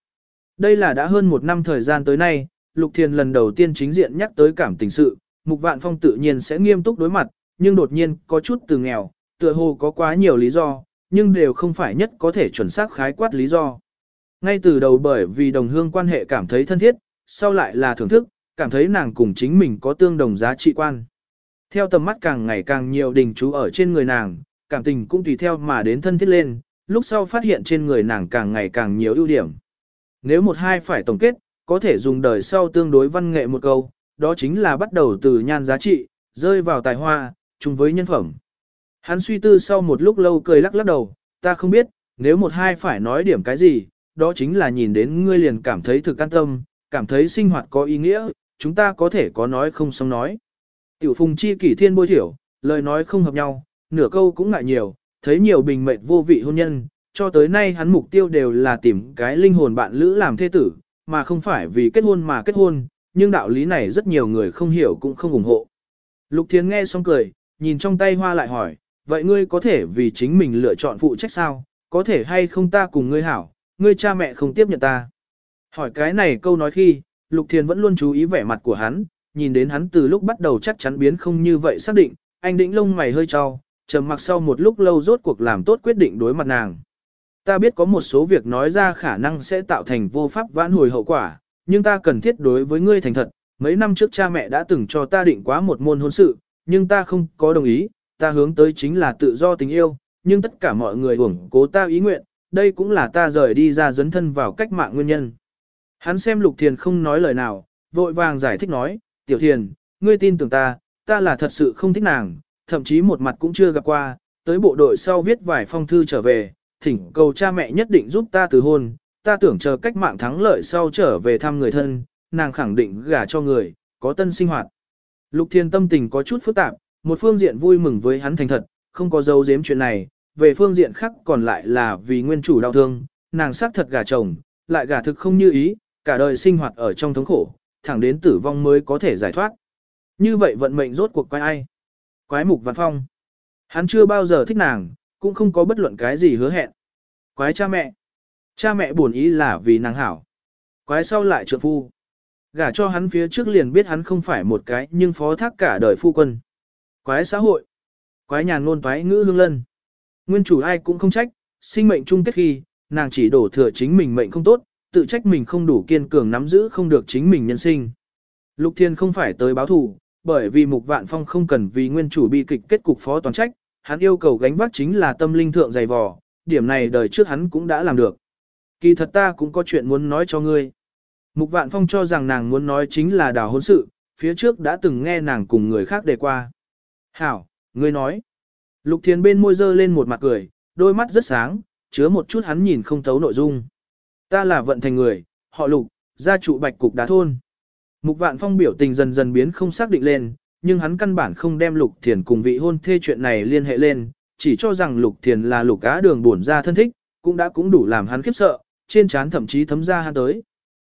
Đây là đã hơn một năm thời gian tới nay, Lục Thiền lần đầu tiên chính diện nhắc tới cảm tình sự, Mục Vạn Phong tự nhiên sẽ nghiêm túc đối mặt, nhưng đột nhiên có chút từ nghèo, tựa hồ có quá nhiều lý do, nhưng đều không phải nhất có thể chuẩn xác khái quát lý do. Ngay từ đầu bởi vì đồng hương quan hệ cảm thấy thân thiết, sau lại là thưởng thức, cảm thấy nàng cùng chính mình có tương đồng giá trị quan. Theo tầm mắt càng ngày càng nhiều đình chú ở trên người nàng, cảm tình cũng tùy theo mà đến thân thiết lên, lúc sau phát hiện trên người nàng càng ngày càng nhiều ưu điểm. Nếu một hai phải tổng kết, có thể dùng đời sau tương đối văn nghệ một câu, đó chính là bắt đầu từ nhan giá trị, rơi vào tài hoa, chung với nhân phẩm. Hắn suy tư sau một lúc lâu cười lắc lắc đầu, ta không biết, nếu một hai phải nói điểm cái gì, đó chính là nhìn đến ngươi liền cảm thấy thực an tâm, cảm thấy sinh hoạt có ý nghĩa, chúng ta có thể có nói không xong nói. Tiểu phùng chi kỷ thiên bôi thiểu, lời nói không hợp nhau, nửa câu cũng ngại nhiều, thấy nhiều bình mệnh vô vị hôn nhân, cho tới nay hắn mục tiêu đều là tìm cái linh hồn bạn lữ làm thế tử, mà không phải vì kết hôn mà kết hôn, nhưng đạo lý này rất nhiều người không hiểu cũng không ủng hộ. Lục Thiến nghe xong cười, nhìn trong tay hoa lại hỏi, vậy ngươi có thể vì chính mình lựa chọn phụ trách sao, có thể hay không ta cùng ngươi hảo, ngươi cha mẹ không tiếp nhận ta. Hỏi cái này câu nói khi, Lục Thiền vẫn luôn chú ý vẻ mặt của hắn, nhìn đến hắn từ lúc bắt đầu chắc chắn biến không như vậy xác định, anh đĩnh lông mày hơi trao, trầm mặc sau một lúc lâu rốt cuộc làm tốt quyết định đối mặt nàng. Ta biết có một số việc nói ra khả năng sẽ tạo thành vô pháp vãn hồi hậu quả, nhưng ta cần thiết đối với ngươi thành thật. Mấy năm trước cha mẹ đã từng cho ta định quá một môn hôn sự, nhưng ta không có đồng ý, ta hướng tới chính là tự do tình yêu, nhưng tất cả mọi người ủng cố ta ý nguyện, đây cũng là ta rời đi ra dấn thân vào cách mạng nguyên nhân. Hắn xem Lục Thiền không nói lời nào, vội vàng giải thích nói, Tiểu Thiền, ngươi tin tưởng ta, ta là thật sự không thích nàng, thậm chí một mặt cũng chưa gặp qua, tới bộ đội sau viết vài phong thư trở về, thỉnh cầu cha mẹ nhất định giúp ta từ hôn, ta tưởng chờ cách mạng thắng lợi sau trở về thăm người thân, nàng khẳng định gả cho người, có tân sinh hoạt. Lục Thiên tâm tình có chút phức tạp, một phương diện vui mừng với hắn thành thật, không có dấu giếm chuyện này, về phương diện khác còn lại là vì nguyên chủ đau thương, nàng xác thật gả chồng, lại gả thực không như ý, cả đời sinh hoạt ở trong thống khổ, thẳng đến tử vong mới có thể giải thoát. Như vậy vận mệnh rốt cuộc quay ai? Quái mục văn phong. Hắn chưa bao giờ thích nàng, cũng không có bất luận cái gì hứa hẹn. Quái cha mẹ. Cha mẹ buồn ý là vì nàng hảo. Quái sau lại trượng phu. Gả cho hắn phía trước liền biết hắn không phải một cái nhưng phó thác cả đời phu quân. Quái xã hội. Quái nhàn ngôn toái ngữ hương lân. Nguyên chủ ai cũng không trách, sinh mệnh chung kết khi, nàng chỉ đổ thừa chính mình mệnh không tốt, tự trách mình không đủ kiên cường nắm giữ không được chính mình nhân sinh. Lục Thiên không phải tới báo thù, bởi vì Mục Vạn Phong không cần vì nguyên chủ bi kịch kết cục phó toàn trách, hắn yêu cầu gánh vác chính là tâm linh thượng dày vò, điểm này đời trước hắn cũng đã làm được. Kỳ thật ta cũng có chuyện muốn nói cho ngươi. Mục Vạn Phong cho rằng nàng muốn nói chính là đào hôn sự, phía trước đã từng nghe nàng cùng người khác đề qua. Hảo, ngươi nói. Lục thiền bên môi dơ lên một mặt cười, đôi mắt rất sáng, chứa một chút hắn nhìn không thấu nội dung. Ta là vận thành người, họ lục, gia trụ bạch cục đá thôn. Mục Vạn Phong biểu tình dần dần biến không xác định lên, nhưng hắn căn bản không đem Lục Thiền cùng vị hôn thê chuyện này liên hệ lên, chỉ cho rằng Lục Thiền là Lục Cá Đường bổn ra thân thích, cũng đã cũng đủ làm hắn khiếp sợ, trên trán thậm chí thấm ra hắn tới.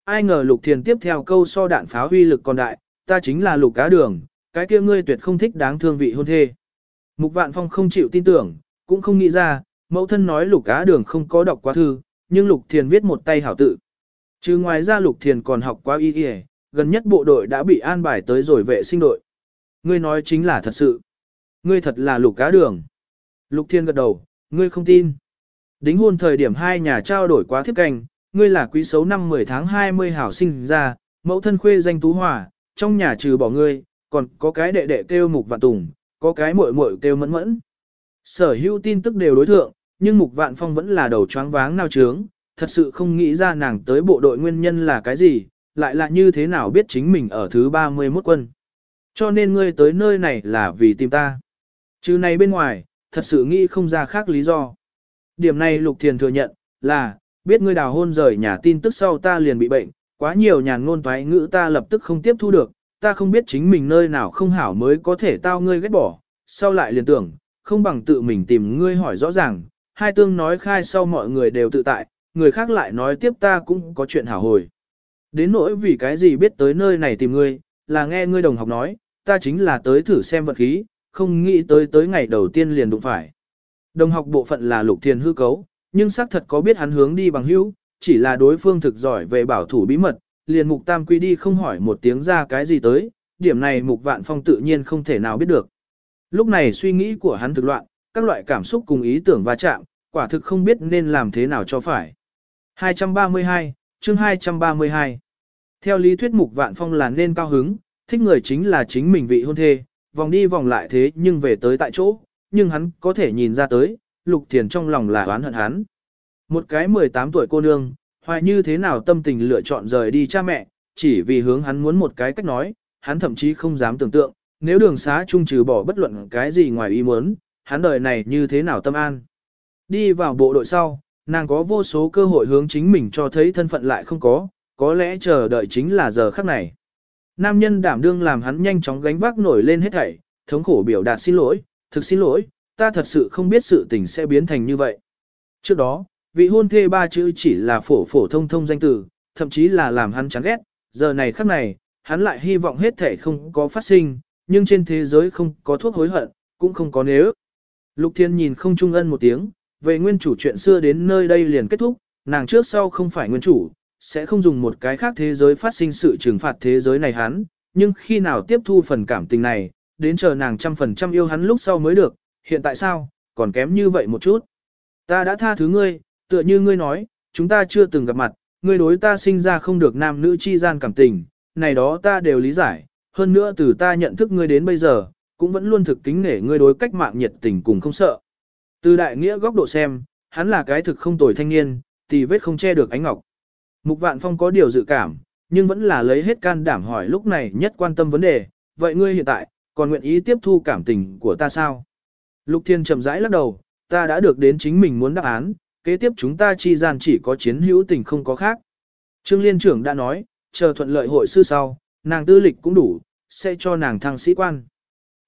Ai ngờ Lục Thiền tiếp theo câu so đạn pháo huy lực còn đại, ta chính là Lục Cá Đường, cái kia ngươi tuyệt không thích đáng thương vị hôn thê. Mục Vạn Phong không chịu tin tưởng, cũng không nghĩ ra, mẫu thân nói Lục Cá Đường không có đọc quá thư, nhưng Lục Thiền viết một tay hảo tự. Chứ ngoài ra Lục Thiền còn học quá y y, gần nhất bộ đội đã bị an bài tới rồi vệ sinh đội. Ngươi nói chính là thật sự. Ngươi thật là lục cá đường. Lục thiên gật đầu, ngươi không tin. Đính hôn thời điểm hai nhà trao đổi quá thiếp canh, ngươi là quý xấu năm 10 tháng 20 hảo sinh ra, mẫu thân khuê danh tú hòa, trong nhà trừ bỏ ngươi, còn có cái đệ đệ kêu mục vạn tùng, có cái muội muội kêu mẫn mẫn. Sở hữu tin tức đều đối thượng, nhưng mục vạn phong vẫn là đầu choáng váng nao trướng, thật sự không nghĩ ra nàng tới bộ đội nguyên nhân là cái gì, lại là như thế nào biết chính mình ở thứ 31 quân. Cho nên ngươi tới nơi này là vì tìm ta. Chứ này bên ngoài, thật sự nghĩ không ra khác lý do. Điểm này Lục Thiền thừa nhận, là, biết ngươi đào hôn rời nhà tin tức sau ta liền bị bệnh, quá nhiều nhàn ngôn thoái ngữ ta lập tức không tiếp thu được, ta không biết chính mình nơi nào không hảo mới có thể tao ngươi ghét bỏ, sau lại liền tưởng, không bằng tự mình tìm ngươi hỏi rõ ràng, hai tương nói khai sau mọi người đều tự tại, người khác lại nói tiếp ta cũng có chuyện hảo hồi. Đến nỗi vì cái gì biết tới nơi này tìm ngươi, là nghe ngươi đồng học nói, ta chính là tới thử xem vật khí, không nghĩ tới tới ngày đầu tiên liền đụng phải. Đồng học bộ phận là lục thiền hư cấu, nhưng xác thật có biết hắn hướng đi bằng hữu, chỉ là đối phương thực giỏi về bảo thủ bí mật, liền mục tam quy đi không hỏi một tiếng ra cái gì tới, điểm này mục vạn phong tự nhiên không thể nào biết được. Lúc này suy nghĩ của hắn thực loạn, các loại cảm xúc cùng ý tưởng va chạm, quả thực không biết nên làm thế nào cho phải. 232, chương 232. Theo lý thuyết mục vạn phong là nên cao hứng, thích người chính là chính mình vị hôn thê, vòng đi vòng lại thế nhưng về tới tại chỗ, nhưng hắn có thể nhìn ra tới, lục thiền trong lòng là oán hận hắn. Một cái 18 tuổi cô nương, hoài như thế nào tâm tình lựa chọn rời đi cha mẹ, chỉ vì hướng hắn muốn một cái cách nói, hắn thậm chí không dám tưởng tượng, nếu đường xá chung trừ bỏ bất luận cái gì ngoài ý muốn, hắn đời này như thế nào tâm an. Đi vào bộ đội sau, nàng có vô số cơ hội hướng chính mình cho thấy thân phận lại không có, có lẽ chờ đợi chính là giờ khắc này. Nam nhân đảm đương làm hắn nhanh chóng gánh vác nổi lên hết thảy, thống khổ biểu đạt xin lỗi, thực xin lỗi, ta thật sự không biết sự tình sẽ biến thành như vậy. Trước đó, vị hôn thê ba chữ chỉ là phổ phổ thông thông danh từ, thậm chí là làm hắn chán ghét, giờ này khắc này, hắn lại hy vọng hết thảy không có phát sinh, nhưng trên thế giới không có thuốc hối hận, cũng không có nếu. Lục Thiên nhìn không trung ân một tiếng, về nguyên chủ chuyện xưa đến nơi đây liền kết thúc, nàng trước sau không phải nguyên chủ, sẽ không dùng một cái khác thế giới phát sinh sự trừng phạt thế giới này hắn, nhưng khi nào tiếp thu phần cảm tình này, đến chờ nàng trăm phần trăm yêu hắn lúc sau mới được, hiện tại sao, còn kém như vậy một chút. Ta đã tha thứ ngươi, tựa như ngươi nói, chúng ta chưa từng gặp mặt, ngươi đối ta sinh ra không được nam nữ chi gian cảm tình, này đó ta đều lý giải, hơn nữa từ ta nhận thức ngươi đến bây giờ, cũng vẫn luôn thực kính nể ngươi đối cách mạng nhiệt tình cùng không sợ. Từ đại nghĩa góc độ xem, hắn là cái thực không tồi thanh niên, tì vết không che được ánh ngọc. Mục Vạn Phong có điều dự cảm, nhưng vẫn là lấy hết can đảm hỏi lúc này nhất quan tâm vấn đề, vậy ngươi hiện tại, còn nguyện ý tiếp thu cảm tình của ta sao? Lục Thiên chậm rãi lắc đầu, ta đã được đến chính mình muốn đáp án, kế tiếp chúng ta chi gian chỉ có chiến hữu tình không có khác. Trương Liên trưởng đã nói, chờ thuận lợi hội sư sau, nàng tư lịch cũng đủ, sẽ cho nàng thăng sĩ quan.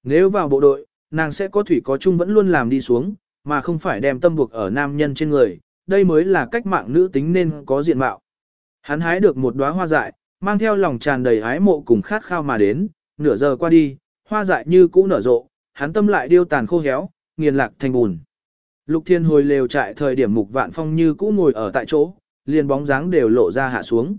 Nếu vào bộ đội, nàng sẽ có thủy có chung vẫn luôn làm đi xuống, mà không phải đem tâm buộc ở nam nhân trên người, đây mới là cách mạng nữ tính nên có diện mạo. Hắn hái được một đóa hoa dại, mang theo lòng tràn đầy ái mộ cùng khát khao mà đến, nửa giờ qua đi, hoa dại như cũ nở rộ, hắn tâm lại điêu tàn khô héo, nghiền lạc thành bùn. Lục Thiên hồi lều trại thời điểm Mục Vạn Phong như cũ ngồi ở tại chỗ, liền bóng dáng đều lộ ra hạ xuống.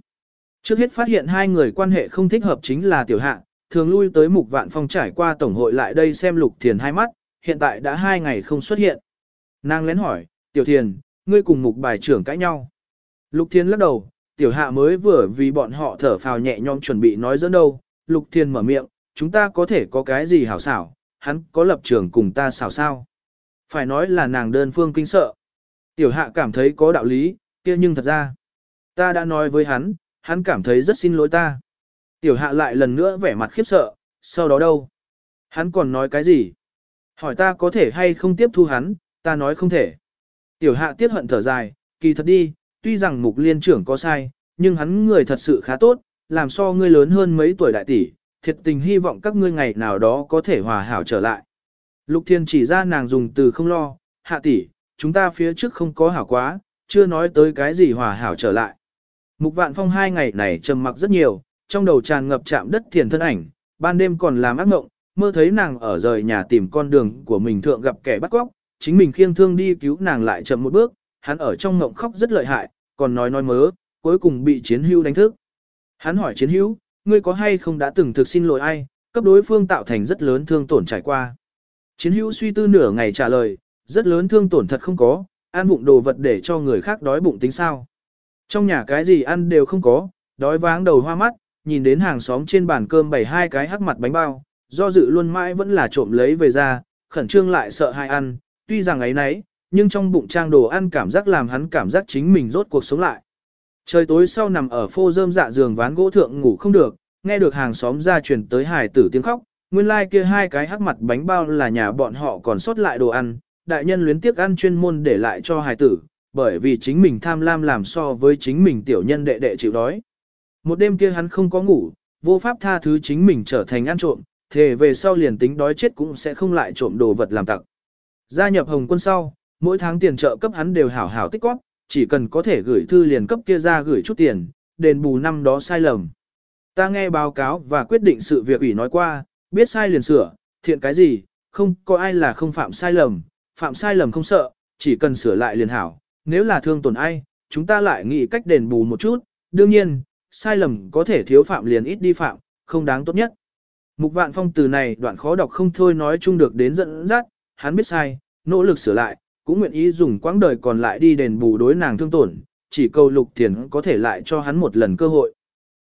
Trước hết phát hiện hai người quan hệ không thích hợp chính là Tiểu Hạ, thường lui tới Mục Vạn Phong trải qua tổng hội lại đây xem Lục Thiền hai mắt, hiện tại đã hai ngày không xuất hiện. Nàng lén hỏi, Tiểu Thiền, ngươi cùng Mục bài trưởng cãi nhau. Lục Thiên lắc đầu, Tiểu Hạ mới vừa vì bọn họ thở phào nhẹ nhõm chuẩn bị nói dẫn đâu. Lục Thiên mở miệng, chúng ta có thể có cái gì hảo xảo, hắn có lập trường cùng ta xảo sao. Phải nói là nàng đơn phương kinh sợ. Tiểu Hạ cảm thấy có đạo lý, kia nhưng thật ra. Ta đã nói với hắn, hắn cảm thấy rất xin lỗi ta. Tiểu hạ lại lần nữa vẻ mặt khiếp sợ, sau đó đâu? Hắn còn nói cái gì? Hỏi ta có thể hay không tiếp thu hắn, ta nói không thể. Tiểu hạ tiết hận thở dài, kỳ thật đi, tuy rằng mục liên trưởng có sai, nhưng hắn người thật sự khá tốt, làm so ngươi lớn hơn mấy tuổi đại tỷ, thiệt tình hy vọng các ngươi ngày nào đó có thể hòa hảo trở lại. Lục thiên chỉ ra nàng dùng từ không lo, hạ tỷ, chúng ta phía trước không có hảo quá, chưa nói tới cái gì hòa hảo trở lại. Mục vạn phong hai ngày này trầm mặc rất nhiều, trong đầu tràn ngập chạm đất thiền thân ảnh, ban đêm còn làm ác mộng, mơ thấy nàng ở rời nhà tìm con đường của mình thượng gặp kẻ bắt cóc, chính mình khiêng thương đi cứu nàng lại chậm một bước, hắn ở trong ngộng khóc rất lợi hại, còn nói nói mớ, cuối cùng bị chiến hữu đánh thức. Hắn hỏi chiến hữu, ngươi có hay không đã từng thực xin lỗi ai, cấp đối phương tạo thành rất lớn thương tổn trải qua. Chiến hữu suy tư nửa ngày trả lời, rất lớn thương tổn thật không có, ăn bụng đồ vật để cho người khác đói bụng tính sao. Trong nhà cái gì ăn đều không có, đói váng đầu hoa mắt, nhìn đến hàng xóm trên bàn cơm bày hai cái hắc mặt bánh bao, do dự luôn mãi vẫn là trộm lấy về ra, khẩn trương lại sợ hai ăn, tuy rằng ấy nấy, nhưng trong bụng trang đồ ăn cảm giác làm hắn cảm giác chính mình rốt cuộc sống lại. Trời tối sau nằm ở phô rơm dạ giường ván gỗ thượng ngủ không được, nghe được hàng xóm ra truyền tới hài tử tiếng khóc, nguyên lai like kia hai cái hắc mặt bánh bao là nhà bọn họ còn sót lại đồ ăn, đại nhân luyến tiếc ăn chuyên môn để lại cho hài tử, bởi vì chính mình tham lam làm so với chính mình tiểu nhân đệ đệ chịu đói. Một đêm kia hắn không có ngủ, vô pháp tha thứ chính mình trở thành ăn trộm, thề về sau liền tính đói chết cũng sẽ không lại trộm đồ vật làm tặc. Gia nhập Hồng quân sau, mỗi tháng tiền trợ cấp hắn đều hảo hảo tích góp, chỉ cần có thể gửi thư liền cấp kia ra gửi chút tiền, đền bù năm đó sai lầm. Ta nghe báo cáo và quyết định sự việc ủy nói qua, biết sai liền sửa, thiện cái gì, không có ai là không phạm sai lầm, phạm sai lầm không sợ, chỉ cần sửa lại liền hảo, nếu là thương tổn ai, chúng ta lại nghĩ cách đền bù một chút, đương nhiên, sai lầm có thể thiếu phạm liền ít đi phạm, không đáng tốt nhất. Mục vạn phong từ này đoạn khó đọc không thôi nói chung được đến dẫn dắt, hắn biết sai, nỗ lực sửa lại, cũng nguyện ý dùng quãng đời còn lại đi đền bù đối nàng thương tổn, chỉ cầu lục thiền có thể lại cho hắn một lần cơ hội.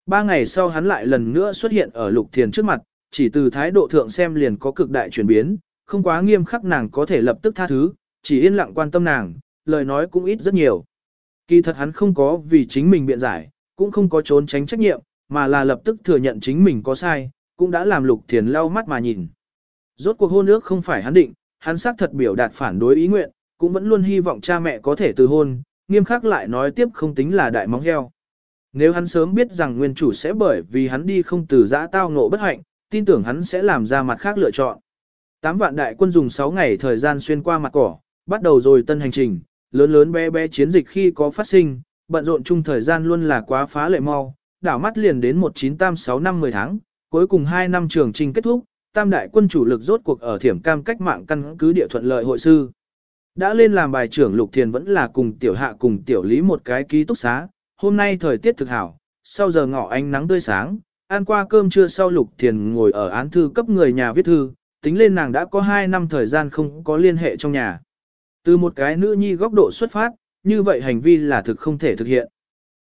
Ba ngày sau hắn lại lần nữa xuất hiện ở lục thiền trước mặt, chỉ từ thái độ thượng xem liền có cực đại chuyển biến, không quá nghiêm khắc nàng có thể lập tức tha thứ, chỉ yên lặng quan tâm nàng, lời nói cũng ít rất nhiều. Kỳ thật hắn không có vì chính mình biện giải, cũng không có trốn tránh trách nhiệm, mà là lập tức thừa nhận chính mình có sai, cũng đã làm lục thiền lau mắt mà nhìn. Rốt cuộc hôn ước không phải hắn định, hắn xác thật biểu đạt phản đối ý nguyện, cũng vẫn luôn hy vọng cha mẹ có thể từ hôn, nghiêm khắc lại nói tiếp không tính là đại móng heo. Nếu hắn sớm biết rằng nguyên chủ sẽ bởi vì hắn đi không từ giã tao ngộ bất hạnh, tin tưởng hắn sẽ làm ra mặt khác lựa chọn. Tám vạn đại quân dùng 6 ngày thời gian xuyên qua mặt cỏ, bắt đầu rồi tân hành trình, lớn lớn bé bé chiến dịch khi có phát sinh, bận rộn chung thời gian luôn là quá phá lệ mau, đảo mắt liền đến 1986 năm 10 tháng, cuối cùng 2 năm trường trình kết thúc, tam đại quân chủ lực rốt cuộc ở thiểm cam cách mạng căn cứ địa thuận lợi hội sư. Đã lên làm bài trưởng Lục Thiền vẫn là cùng tiểu hạ cùng tiểu lý một cái ký túc xá, hôm nay thời tiết thực hảo, sau giờ ngọ ánh nắng tươi sáng, ăn qua cơm trưa sau Lục Thiền ngồi ở án thư cấp người nhà viết thư, tính lên nàng đã có 2 năm thời gian không có liên hệ trong nhà. Từ một cái nữ nhi góc độ xuất phát, như vậy hành vi là thực không thể thực hiện.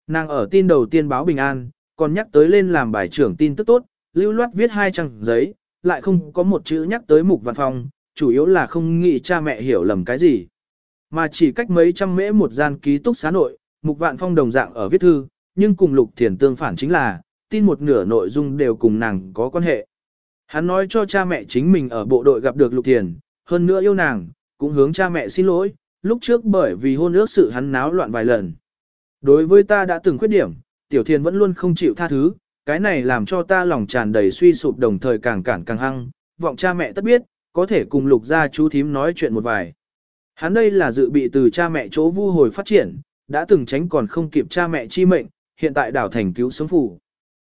Nàng ở tin đầu tiên báo bình an, còn nhắc tới lên làm bài trưởng tin tức tốt, lưu loát viết hai trang giấy, lại không có một chữ nhắc tới mục văn phong, chủ yếu là không nghĩ cha mẹ hiểu lầm cái gì. Mà chỉ cách mấy trăm mễ một gian ký túc xá nội, mục vạn phong đồng dạng ở viết thư, nhưng cùng lục thiền tương phản chính là, tin một nửa nội dung đều cùng nàng có quan hệ. Hắn nói cho cha mẹ chính mình ở bộ đội gặp được lục thiền, hơn nữa yêu nàng, cũng hướng cha mẹ xin lỗi, lúc trước bởi vì hôn ước sự hắn náo loạn vài lần. Đối với ta đã từng khuyết điểm, tiểu thiền vẫn luôn không chịu tha thứ, cái này làm cho ta lòng tràn đầy suy sụp đồng thời càng cản càng hăng, vọng cha mẹ tất biết, có thể cùng lục gia chú thím nói chuyện một vài. Hắn đây là dự bị từ cha mẹ chỗ vu hồi phát triển, đã từng tránh còn không kịp cha mẹ chi mệnh, hiện tại đảo thành cứu sống phủ.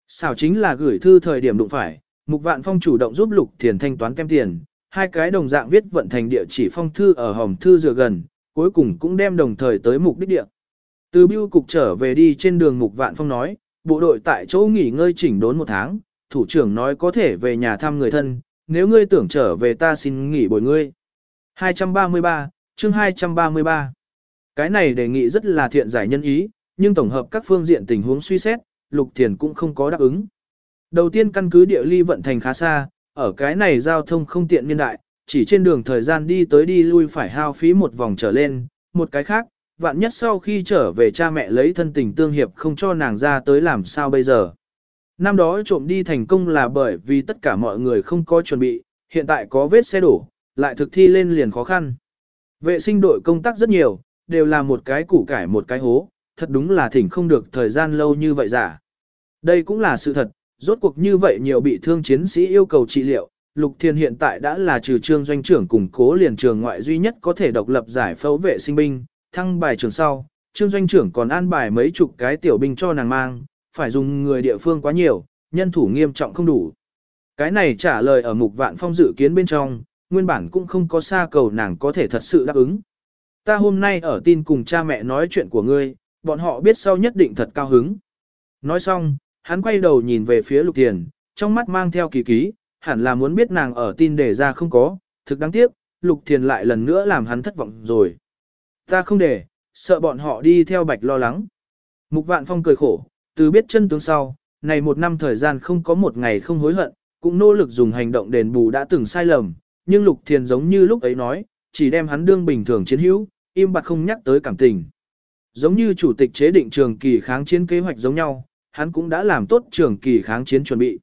Xảo chính là gửi thư thời điểm đụng phải, Mục Vạn Phong chủ động giúp Lục Thiền thanh toán kem tiền, hai cái đồng dạng viết vận thành địa chỉ phong thư ở hòm thư dựa gần, cuối cùng cũng đem đồng thời tới mục đích địa. Từ biêu cục trở về đi trên đường Mục Vạn Phong nói, bộ đội tại chỗ nghỉ ngơi chỉnh đốn một tháng, thủ trưởng nói có thể về nhà thăm người thân, nếu ngươi tưởng trở về ta xin nghỉ bồi ngươi. 233, chương 233. Cái này đề nghị rất là thiện giải nhân ý, nhưng tổng hợp các phương diện tình huống suy xét, Lục Thiền cũng không có đáp ứng. Đầu tiên căn cứ địa ly vận thành khá xa, ở cái này giao thông không tiện niên đại, chỉ trên đường thời gian đi tới đi lui phải hao phí một vòng trở lên, một cái khác, vạn nhất sau khi trở về cha mẹ lấy thân tình tương hiệp không cho nàng ra tới làm sao bây giờ. Năm đó trộm đi thành công là bởi vì tất cả mọi người không có chuẩn bị, hiện tại có vết xe đổ, lại thực thi lên liền khó khăn. Vệ sinh đội công tác rất nhiều, đều là một cái củ cải một cái hố, thật đúng là thỉnh không được thời gian lâu như vậy giả. Đây cũng là sự thật, rốt cuộc như vậy nhiều bị thương chiến sĩ yêu cầu trị liệu, Lục Thiên hiện tại đã là trừ trương doanh trưởng củng cố liền trường ngoại duy nhất có thể độc lập giải phẫu vệ sinh binh, thăng bài trường sau, trương doanh trưởng còn an bài mấy chục cái tiểu binh cho nàng mang, phải dùng người địa phương quá nhiều, nhân thủ nghiêm trọng không đủ. Cái này trả lời ở mục vạn phong dự kiến bên trong, nguyên bản cũng không có xa cầu nàng có thể thật sự đáp ứng. Ta hôm nay ở tin cùng cha mẹ nói chuyện của ngươi, bọn họ biết sau nhất định thật cao hứng. Nói xong, hắn quay đầu nhìn về phía lục tiền, trong mắt mang theo kỳ ký, hẳn là muốn biết nàng ở tin để ra không có, thực đáng tiếc, lục thiền lại lần nữa làm hắn thất vọng rồi. Ta không để, sợ bọn họ đi theo bạch lo lắng. Mục vạn phong cười khổ, từ biết chân tướng sau, này một năm thời gian không có một ngày không hối hận, cũng nỗ lực dùng hành động đền bù đã từng sai lầm, nhưng lục thiền giống như lúc ấy nói, chỉ đem hắn đương bình thường chiến hữu, im bặt không nhắc tới cảm tình. Giống như chủ tịch chế định trường kỳ kháng chiến kế hoạch giống nhau, hắn cũng đã làm tốt trường kỳ kháng chiến chuẩn bị.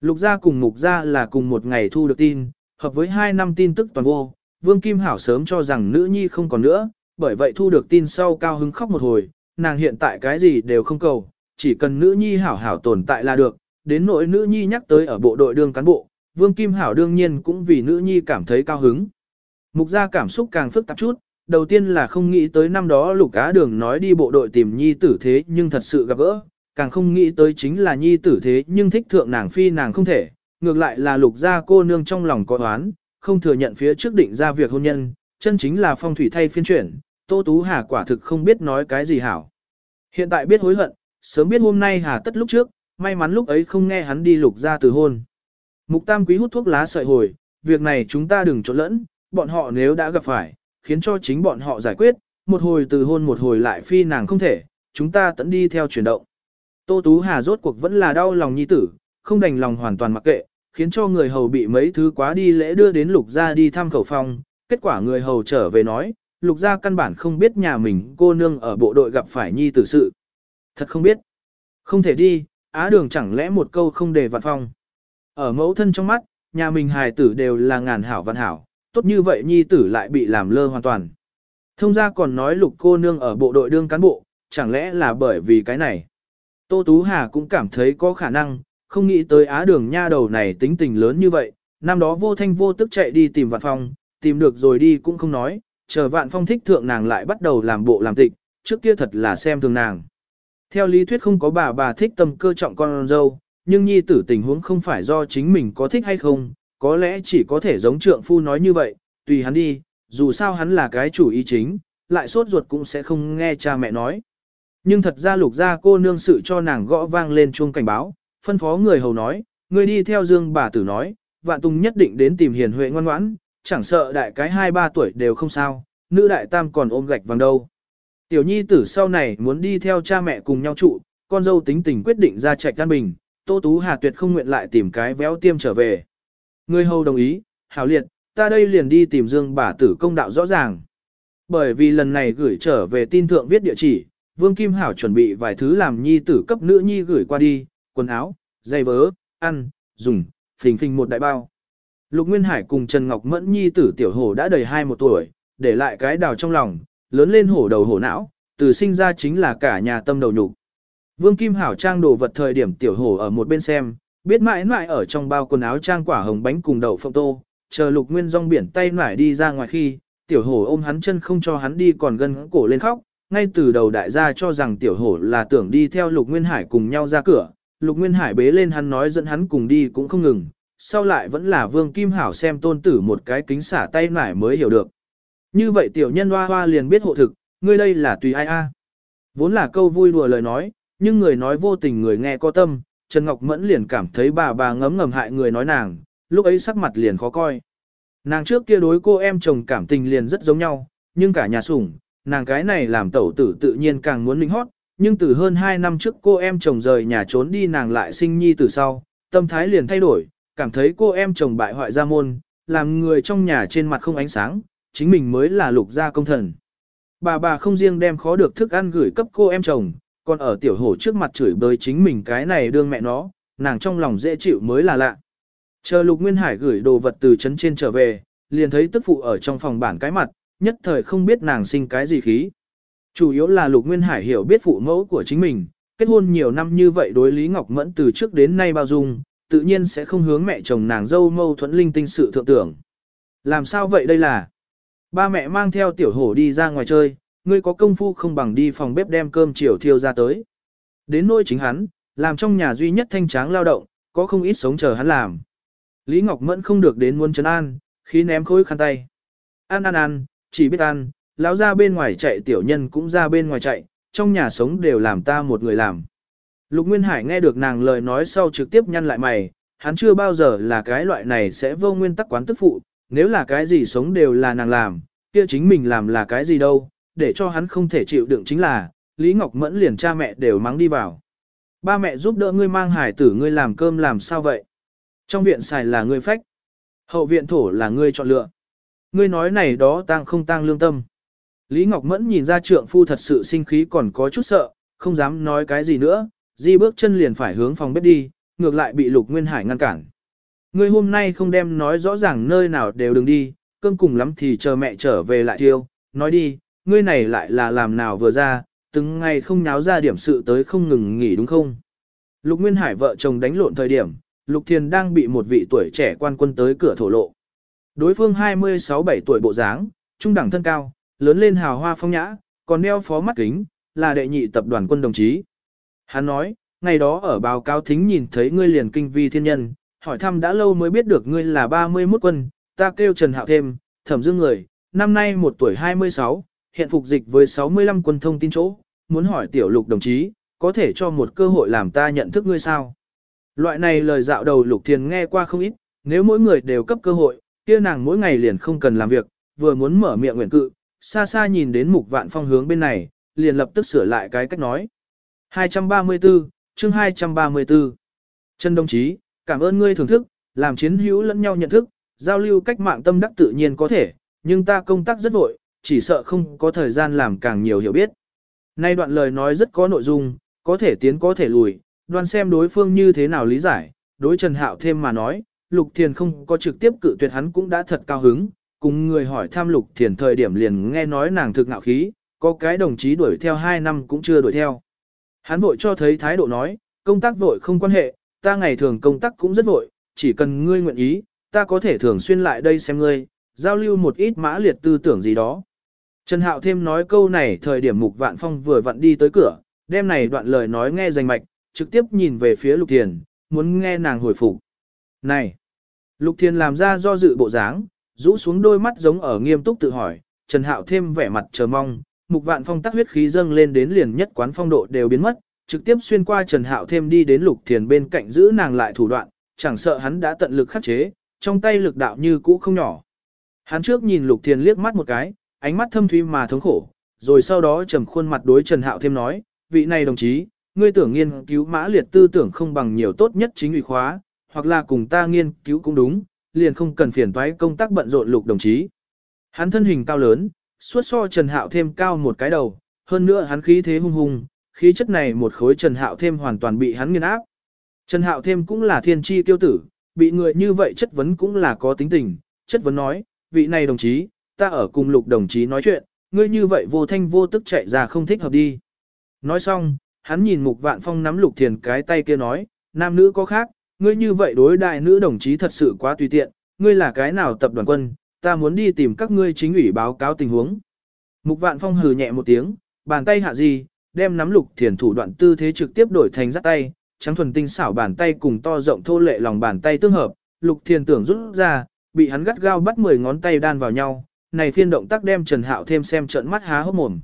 Lục gia cùng mục gia là cùng một ngày thu được tin, hợp với hai năm tin tức toàn vô, Vương Kim Hảo sớm cho rằng nữ nhi không còn nữa, bởi vậy thu được tin sau cao hứng khóc một hồi, nàng hiện tại cái gì đều không cầu, chỉ cần nữ nhi hảo hảo tồn tại là được, đến nỗi nữ nhi nhắc tới ở bộ đội đương cán bộ, Vương Kim Hảo đương nhiên cũng vì nữ nhi cảm thấy cao hứng. Mục gia cảm xúc càng phức tạp chút, đầu tiên là không nghĩ tới năm đó lục cá đường nói đi bộ đội tìm nhi tử thế nhưng thật sự gặp gỡ, càng không nghĩ tới chính là nhi tử thế nhưng thích thượng nàng phi nàng không thể, ngược lại là lục gia cô nương trong lòng có oán, không thừa nhận phía trước định ra việc hôn nhân, chân chính là phong thủy thay phiên chuyển, Tô Tú Hà quả thực không biết nói cái gì hảo. Hiện tại biết hối hận, sớm biết hôm nay Hà tất lúc trước, may mắn lúc ấy không nghe hắn đi lục ra từ hôn. Mục Tam Quý hút thuốc lá sợi hồi, việc này chúng ta đừng trộn lẫn, bọn họ nếu đã gặp phải, khiến cho chính bọn họ giải quyết, một hồi từ hôn một hồi lại phi nàng không thể, chúng ta tận đi theo chuyển động. Tô Tú Hà rốt cuộc vẫn là đau lòng nhi tử, không đành lòng hoàn toàn mặc kệ, khiến cho người hầu bị mấy thứ quá đi lễ đưa đến lục gia đi thăm khẩu phong, kết quả người hầu trở về nói, lục gia căn bản không biết nhà mình cô nương ở bộ đội gặp phải nhi tử sự. Thật không biết. Không thể đi, á đường chẳng lẽ một câu không để vạn phong. Ở mẫu thân trong mắt, nhà mình hài tử đều là ngàn hảo văn hảo, tốt như vậy nhi tử lại bị làm lơ hoàn toàn. Thông gia còn nói lục cô nương ở bộ đội đương cán bộ, chẳng lẽ là bởi vì cái này. Tô Tú Hà cũng cảm thấy có khả năng, không nghĩ tới á đường nha đầu này tính tình lớn như vậy, năm đó vô thanh vô tức chạy đi tìm vạn phong, tìm được rồi đi cũng không nói, chờ vạn phong thích thượng nàng lại bắt đầu làm bộ làm tịch, trước kia thật là xem thường nàng. Theo lý thuyết không có bà bà thích tâm cơ trọng con dâu, nhưng nhi tử tình huống không phải do chính mình có thích hay không, có lẽ chỉ có thể giống trượng phu nói như vậy, tùy hắn đi, dù sao hắn là cái chủ ý chính, lại sốt ruột cũng sẽ không nghe cha mẹ nói. Nhưng thật ra lục gia cô nương sự cho nàng gõ vang lên chuông cảnh báo, phân phó người hầu nói, người đi theo dương bà tử nói, vạn tùng nhất định đến tìm hiền huệ ngoan ngoãn, chẳng sợ đại cái hai ba tuổi đều không sao, nữ đại tam còn ôm gạch vàng đâu. Tiểu nhi tử sau này muốn đi theo cha mẹ cùng nhau trụ, con dâu tính tình quyết định ra trạch tan bình, Tô Tú Hà tuyệt không nguyện lại tìm cái véo tiêm trở về. Người hầu đồng ý, hảo liệt, ta đây liền đi tìm Dương bà tử công đạo rõ ràng. Bởi vì lần này gửi trở về tin thượng viết địa chỉ, Vương Kim Hảo chuẩn bị vài thứ làm nhi tử cấp nữ nhi gửi qua đi, quần áo, giày vớ, ăn, dùng, phình phình một đại bao. Lục Nguyên Hải cùng Trần Ngọc Mẫn nhi tử tiểu hổ đã đầy hai một tuổi, để lại cái đào trong lòng, lớn lên hổ đầu hổ não, từ sinh ra chính là cả nhà tâm đầu nhục. Vương Kim Hảo trang đồ vật thời điểm tiểu hổ ở một bên xem, biết mãi mãi ở trong bao quần áo trang quả hồng bánh cùng đậu phộng tô, chờ lục nguyên rong biển tay mãi đi ra ngoài khi, tiểu hổ ôm hắn chân không cho hắn đi còn gân cổ lên khóc, ngay từ đầu đại gia cho rằng tiểu hổ là tưởng đi theo lục nguyên hải cùng nhau ra cửa, lục nguyên hải bế lên hắn nói dẫn hắn cùng đi cũng không ngừng, sau lại vẫn là vương kim hảo xem tôn tử một cái kính xả tay nải mới hiểu được. Như vậy tiểu nhân hoa hoa liền biết hộ thực, ngươi đây là tùy ai a. Vốn là câu vui đùa lời nói, nhưng người nói vô tình người nghe có tâm, Trần Ngọc Mẫn liền cảm thấy bà bà ngấm ngầm hại người nói nàng, lúc ấy sắc mặt liền khó coi. Nàng trước kia đối cô em chồng cảm tình liền rất giống nhau, nhưng cả nhà sủng, nàng cái này làm tẩu tử tự nhiên càng muốn linh hót, nhưng từ hơn 2 năm trước cô em chồng rời nhà trốn đi nàng lại sinh nhi từ sau, tâm thái liền thay đổi, cảm thấy cô em chồng bại hoại gia môn, làm người trong nhà trên mặt không ánh sáng, chính mình mới là lục gia công thần. Bà bà không riêng đem khó được thức ăn gửi cấp cô em chồng, còn ở tiểu hổ trước mặt chửi bới chính mình cái này đương mẹ nó, nàng trong lòng dễ chịu mới là lạ. Chờ Lục Nguyên Hải gửi đồ vật từ trấn trên trở về, liền thấy tức phụ ở trong phòng bản cái mặt, nhất thời không biết nàng sinh cái gì khí. Chủ yếu là Lục Nguyên Hải hiểu biết phụ mẫu của chính mình, kết hôn nhiều năm như vậy đối Lý Ngọc Mẫn từ trước đến nay bao dung, tự nhiên sẽ không hướng mẹ chồng nàng dâu mâu thuẫn linh tinh sự thượng tưởng. Làm sao vậy đây là? Ba mẹ mang theo tiểu hổ đi ra ngoài chơi, ngươi có công phu không bằng đi phòng bếp đem cơm chiều thiêu ra tới. Đến nỗi chính hắn, làm trong nhà duy nhất thanh tráng lao động, có không ít sống chờ hắn làm. Lý Ngọc Mẫn không được đến muốn trấn an, khi ném khối khăn tay. Ăn ăn ăn, chỉ biết ăn, lão ra bên ngoài chạy tiểu nhân cũng ra bên ngoài chạy, trong nhà sống đều làm ta một người làm. Lục Nguyên Hải nghe được nàng lời nói sau trực tiếp nhăn lại mày, hắn chưa bao giờ là cái loại này sẽ vô nguyên tắc quán tức phụ, nếu là cái gì sống đều là nàng làm, kia chính mình làm là cái gì đâu, để cho hắn không thể chịu đựng chính là, Lý Ngọc Mẫn liền cha mẹ đều mắng đi vào. Ba mẹ giúp đỡ ngươi mang hải tử ngươi làm cơm làm sao vậy? Trong viện xài là ngươi phách. Hậu viện thổ là ngươi chọn lựa. Ngươi nói này đó tang không tang lương tâm. Lý Ngọc Mẫn nhìn ra trượng phu thật sự sinh khí còn có chút sợ, không dám nói cái gì nữa, di bước chân liền phải hướng phòng bếp đi, ngược lại bị Lục Nguyên Hải ngăn cản. Ngươi hôm nay không đem nói rõ ràng nơi nào đều đừng đi, cơm cùng lắm thì chờ mẹ trở về lại thiêu, nói đi, ngươi này lại là làm nào vừa ra, từng ngày không nháo ra điểm sự tới không ngừng nghỉ đúng không? Lục Nguyên Hải vợ chồng đánh lộn thời điểm, Lục Thiền đang bị một vị tuổi trẻ quan quân tới cửa thổ lộ. Đối phương 26-7 tuổi bộ dáng, trung đẳng thân cao, lớn lên hào hoa phong nhã, còn đeo phó mắt kính, là đệ nhị tập đoàn quân đồng chí. Hắn nói, ngày đó ở báo cáo thính nhìn thấy ngươi liền kinh vi thiên nhân, hỏi thăm đã lâu mới biết được ngươi là 31 quân, ta kêu Trần Hạo thêm, thẩm dương người, năm nay một tuổi 26, hiện phục dịch với 65 quân thông tin chỗ, muốn hỏi tiểu lục đồng chí, có thể cho một cơ hội làm ta nhận thức ngươi sao? Loại này lời dạo đầu lục thiền nghe qua không ít, nếu mỗi người đều cấp cơ hội, kia nàng mỗi ngày liền không cần làm việc, vừa muốn mở miệng nguyện cự, xa xa nhìn đến mục vạn phong hướng bên này, liền lập tức sửa lại cái cách nói. 234, chương 234. Trần đồng chí, cảm ơn ngươi thưởng thức, làm chiến hữu lẫn nhau nhận thức, giao lưu cách mạng tâm đắc tự nhiên có thể, nhưng ta công tác rất vội, chỉ sợ không có thời gian làm càng nhiều hiểu biết. Nay đoạn lời nói rất có nội dung, có thể tiến có thể lùi, đoan xem đối phương như thế nào lý giải, đối Trần Hạo thêm mà nói, Lục Thiền không có trực tiếp cự tuyệt hắn cũng đã thật cao hứng, cùng người hỏi thăm Lục Thiền thời điểm liền nghe nói nàng thực ngạo khí, có cái đồng chí đuổi theo 2 năm cũng chưa đuổi theo. Hắn vội cho thấy thái độ nói, công tác vội không quan hệ, ta ngày thường công tác cũng rất vội, chỉ cần ngươi nguyện ý, ta có thể thường xuyên lại đây xem ngươi, giao lưu một ít mã liệt tư tưởng gì đó. Trần Hạo thêm nói câu này thời điểm Mục Vạn Phong vừa vặn đi tới cửa, đêm này đoạn lời nói nghe rành mạch, trực tiếp nhìn về phía Lục Thiền, muốn nghe nàng hồi phục. Này! Lục Thiền làm ra do dự bộ dáng, rũ xuống đôi mắt giống ở nghiêm túc tự hỏi, Trần Hạo thêm vẻ mặt chờ mong, Mục Vạn Phong tắc huyết khí dâng lên đến liền nhất quán phong độ đều biến mất, trực tiếp xuyên qua Trần Hạo thêm đi đến Lục Thiền bên cạnh giữ nàng lại thủ đoạn, chẳng sợ hắn đã tận lực khắc chế, trong tay lực đạo như cũ không nhỏ. Hắn trước nhìn Lục Thiền liếc mắt một cái, ánh mắt thâm thúy mà thống khổ, rồi sau đó trầm khuôn mặt đối Trần Hạo thêm nói, vị này đồng chí, ngươi tưởng nghiên cứu mã liệt tư tưởng không bằng nhiều tốt nhất chính ủy khóa, hoặc là cùng ta nghiên cứu cũng đúng, liền không cần phiền toái công tác bận rộn lục đồng chí. Hắn thân hình cao lớn, suốt so Trần Hạo thêm cao một cái đầu, hơn nữa hắn khí thế hung hùng, khí chất này một khối Trần Hạo thêm hoàn toàn bị hắn nghiền áp. Trần Hạo thêm cũng là thiên tri tiêu tử, bị người như vậy chất vấn cũng là có tính tình, chất vấn nói, vị này đồng chí, ta ở cùng lục đồng chí nói chuyện, ngươi như vậy vô thanh vô tức chạy ra không thích hợp đi. Nói xong, hắn nhìn mục vạn phong nắm lục thiền cái tay kia nói, nam nữ có khác, ngươi như vậy đối đại nữ đồng chí thật sự quá tùy tiện, ngươi là cái nào tập đoàn quân, ta muốn đi tìm các ngươi chính ủy báo cáo tình huống. Mục vạn phong hừ nhẹ một tiếng, bàn tay hạ gì, đem nắm lục thiền thủ đoạn tư thế trực tiếp đổi thành giắt tay, trắng thuần tinh xảo bàn tay cùng to rộng thô lệ lòng bàn tay tương hợp, lục thiền tưởng rút ra, bị hắn gắt gao bắt 10 ngón tay đan vào nhau, này phiên động tác đem Trần Hạo thêm xem trận mắt há hốc mồm.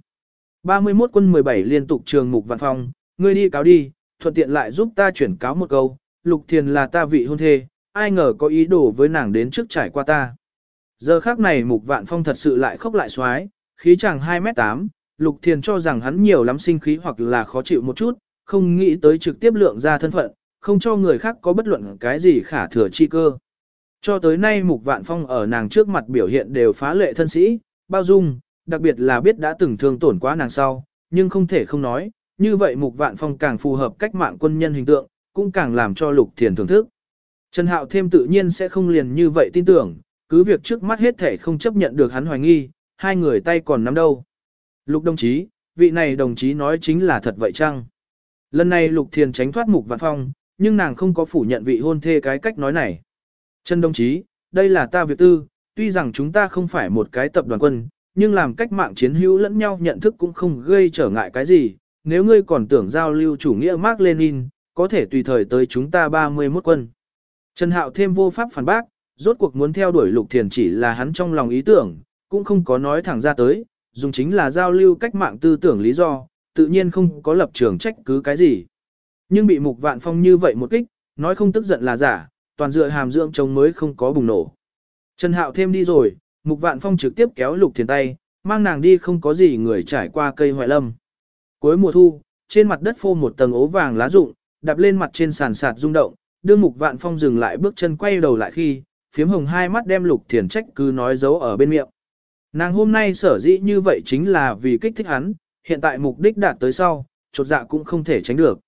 31 quân 17 liên tục trường mục vạn phong, ngươi đi cáo đi, thuận tiện lại giúp ta chuyển cáo một câu, lục thiền là ta vị hôn thê, ai ngờ có ý đồ với nàng đến trước trải qua ta. Giờ khác này mục vạn phong thật sự lại khóc lại xoái, khí chàng 2m8, lục thiền cho rằng hắn nhiều lắm sinh khí hoặc là khó chịu một chút, không nghĩ tới trực tiếp lượng ra thân phận, không cho người khác có bất luận cái gì khả thừa chi cơ. Cho tới nay Mục Vạn Phong ở nàng trước mặt biểu hiện đều phá lệ thân sĩ, bao dung, đặc biệt là biết đã từng thương tổn quá nàng sau, nhưng không thể không nói, như vậy Mục Vạn Phong càng phù hợp cách mạng quân nhân hình tượng, cũng càng làm cho Lục Thiền thưởng thức. Trần Hạo thêm tự nhiên sẽ không liền như vậy tin tưởng, cứ việc trước mắt hết thể không chấp nhận được hắn hoài nghi, hai người tay còn nắm đâu. Lục đồng chí, vị này đồng chí nói chính là thật vậy chăng? Lần này Lục Thiền tránh thoát Mục Vạn Phong, nhưng nàng không có phủ nhận vị hôn thê cái cách nói này. Trần đồng chí, đây là ta việc tư, tuy rằng chúng ta không phải một cái tập đoàn quân, nhưng làm cách mạng chiến hữu lẫn nhau nhận thức cũng không gây trở ngại cái gì, nếu ngươi còn tưởng giao lưu chủ nghĩa Mark Lenin, có thể tùy thời tới chúng ta 31 quân. Trần Hạo thêm vô pháp phản bác, rốt cuộc muốn theo đuổi Lục Thiền chỉ là hắn trong lòng ý tưởng, cũng không có nói thẳng ra tới, dùng chính là giao lưu cách mạng tư tưởng lý do, tự nhiên không có lập trường trách cứ cái gì. Nhưng bị Mục Vạn Phong như vậy một kích, nói không tức giận là giả, toàn dựa hàm dưỡng chống mới không có bùng nổ. Trần Hạo thêm đi rồi, Mục Vạn Phong trực tiếp kéo Lục Thiền tay, mang nàng đi không có gì người trải qua cây hoại lâm. Cuối mùa thu, trên mặt đất phô một tầng ố vàng lá rụng, đạp lên mặt trên sàn sạt rung động, đưa Mục Vạn Phong dừng lại bước chân quay đầu lại khi, phiếm hồng hai mắt đem Lục Thiền trách cứ nói giấu ở bên miệng. Nàng hôm nay sở dĩ như vậy chính là vì kích thích hắn, hiện tại mục đích đạt tới sau, chột dạ cũng không thể tránh được.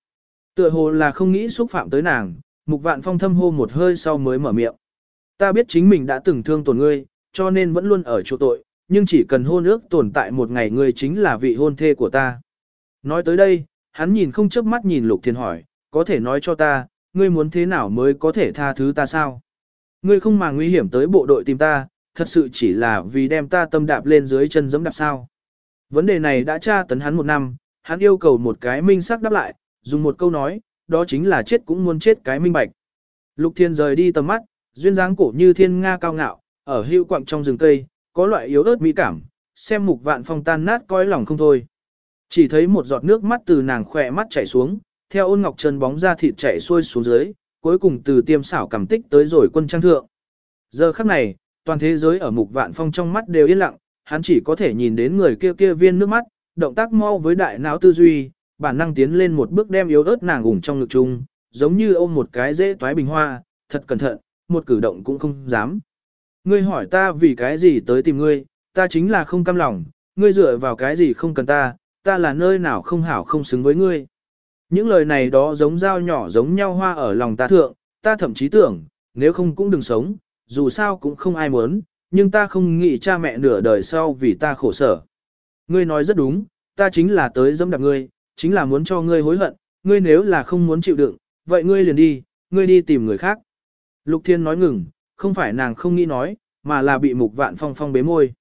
Tựa hồ là không nghĩ xúc phạm tới nàng, Mục vạn phong thâm hô một hơi sau mới mở miệng. Ta biết chính mình đã từng thương tổn ngươi, cho nên vẫn luôn ở chỗ tội, nhưng chỉ cần hôn ước tồn tại một ngày ngươi chính là vị hôn thê của ta. Nói tới đây, hắn nhìn không chớp mắt nhìn Lục Thiên hỏi, có thể nói cho ta, ngươi muốn thế nào mới có thể tha thứ ta sao? Ngươi không mà nguy hiểm tới bộ đội tìm ta, thật sự chỉ là vì đem ta tâm đạp lên dưới chân giẫm đạp sao? Vấn đề này đã tra tấn hắn một năm, hắn yêu cầu một cái minh sắc đáp lại, dùng một câu nói, đó chính là chết cũng muốn chết cái minh bạch. Lục Thiên rời đi tầm mắt, duyên dáng cổ như thiên nga cao ngạo, ở hưu quặng trong rừng cây, có loại yếu ớt mỹ cảm, xem mục vạn phong tan nát coi lòng không thôi. Chỉ thấy một giọt nước mắt từ nàng khỏe mắt chảy xuống, theo ôn ngọc chân bóng ra thịt chảy xuôi xuống dưới, cuối cùng từ tiêm xảo cảm tích tới rồi quân trang thượng. Giờ khắc này, toàn thế giới ở mục vạn phong trong mắt đều yên lặng, hắn chỉ có thể nhìn đến người kia kia viên nước mắt, động tác mau với đại não tư duy, bản năng tiến lên một bước đem yếu ớt nàng ủng trong ngực chung, giống như ôm một cái dễ toái bình hoa, thật cẩn thận, một cử động cũng không dám. Ngươi hỏi ta vì cái gì tới tìm ngươi, ta chính là không cam lòng, ngươi dựa vào cái gì không cần ta, ta là nơi nào không hảo không xứng với ngươi. Những lời này đó giống dao nhỏ giống nhau hoa ở lòng ta thượng, ta thậm chí tưởng, nếu không cũng đừng sống, dù sao cũng không ai muốn, nhưng ta không nghĩ cha mẹ nửa đời sau vì ta khổ sở. Ngươi nói rất đúng, ta chính là tới dẫm đạp ngươi, chính là muốn cho ngươi hối hận, ngươi nếu là không muốn chịu đựng, vậy ngươi liền đi, ngươi đi tìm người khác. Lục Thiên nói ngừng, không phải nàng không nghĩ nói, mà là bị mục vạn phong phong bế môi.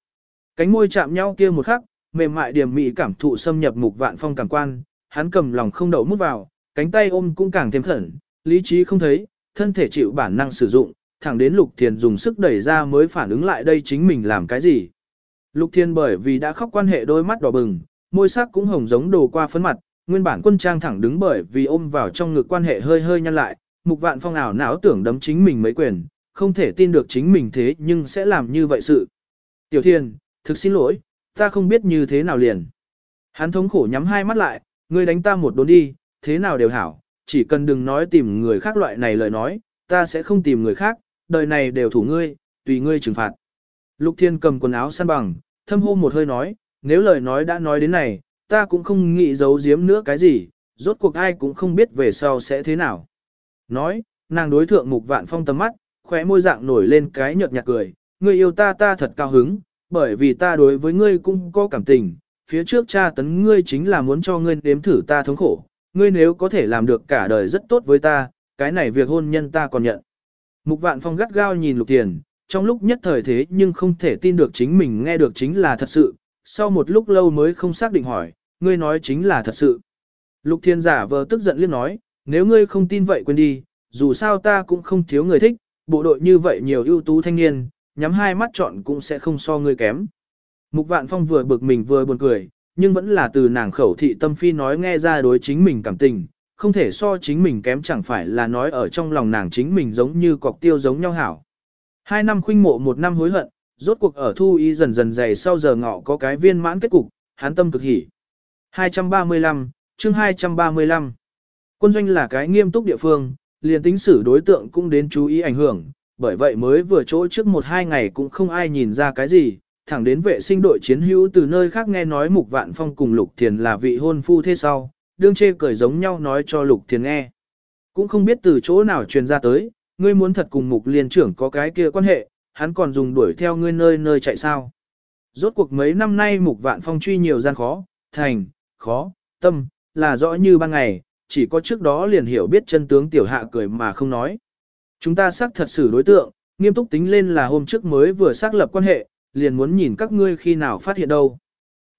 Cánh môi chạm nhau kia một khắc, mềm mại điểm mị cảm thụ xâm nhập mục vạn phong cảm quan, hắn cầm lòng không đậu mút vào, cánh tay ôm cũng càng thêm khẩn, lý trí không thấy, thân thể chịu bản năng sử dụng, thẳng đến Lục Thiên dùng sức đẩy ra mới phản ứng lại đây chính mình làm cái gì. Lục Thiên bởi vì đã khóc quan hệ đôi mắt đỏ bừng, môi sắc cũng hồng giống đồ qua phấn mặt, nguyên bản quân trang thẳng đứng bởi vì ôm vào trong ngực quan hệ hơi hơi nhăn lại, mục vạn phong ảo não tưởng đấm chính mình mấy quyền, không thể tin được chính mình thế nhưng sẽ làm như vậy sự. Tiểu Thiên, thực xin lỗi, ta không biết như thế nào liền. Hắn thống khổ nhắm hai mắt lại, ngươi đánh ta một đốn đi, thế nào đều hảo, chỉ cần đừng nói tìm người khác loại này lời nói, ta sẽ không tìm người khác, đời này đều thủ ngươi, tùy ngươi trừng phạt. Lục Thiên cầm quần áo săn bằng, thâm hô một hơi nói, nếu lời nói đã nói đến này, ta cũng không nghĩ giấu giếm nữa cái gì, rốt cuộc ai cũng không biết về sau sẽ thế nào. Nói, nàng đối thượng mục vạn phong tầm mắt, khóe môi dạng nổi lên cái nhợt nhạt cười, ngươi yêu ta ta thật cao hứng, bởi vì ta đối với ngươi cũng có cảm tình, phía trước cha tấn ngươi chính là muốn cho ngươi nếm thử ta thống khổ, ngươi nếu có thể làm được cả đời rất tốt với ta, cái này việc hôn nhân ta còn nhận. Mục vạn phong gắt gao nhìn lục tiền, trong lúc nhất thời thế nhưng không thể tin được chính mình nghe được chính là thật sự, sau một lúc lâu mới không xác định hỏi, ngươi nói chính là thật sự. Lục thiên giả vờ tức giận liên nói, nếu ngươi không tin vậy quên đi, dù sao ta cũng không thiếu người thích, bộ đội như vậy nhiều ưu tú thanh niên, nhắm hai mắt chọn cũng sẽ không so ngươi kém. Mục vạn phong vừa bực mình vừa buồn cười, nhưng vẫn là từ nàng khẩu thị tâm phi nói nghe ra đối chính mình cảm tình, không thể so chính mình kém chẳng phải là nói ở trong lòng nàng chính mình giống như cọc tiêu giống nhau hảo. Hai năm khuynh mộ một năm hối hận, rốt cuộc ở thu y dần dần dày sau giờ ngọ có cái viên mãn kết cục, hắn tâm cực hỉ. 235, chương 235. Quân doanh là cái nghiêm túc địa phương, liền tính xử đối tượng cũng đến chú ý ảnh hưởng, bởi vậy mới vừa chỗ trước một hai ngày cũng không ai nhìn ra cái gì, thẳng đến vệ sinh đội chiến hữu từ nơi khác nghe nói Mục Vạn Phong cùng Lục Thiền là vị hôn phu thế sau, đương chê cười giống nhau nói cho Lục Thiền nghe. Cũng không biết từ chỗ nào truyền ra tới, ngươi muốn thật cùng Mục Liên trưởng có cái kia quan hệ, hắn còn dùng đuổi theo ngươi nơi nơi chạy sao. Rốt cuộc mấy năm nay Mục Vạn Phong truy nhiều gian khó, thành, khó, tâm, là rõ như ban ngày, chỉ có trước đó liền hiểu biết chân tướng tiểu hạ cười mà không nói. Chúng ta xác thật xử đối tượng, nghiêm túc tính lên là hôm trước mới vừa xác lập quan hệ, liền muốn nhìn các ngươi khi nào phát hiện đâu.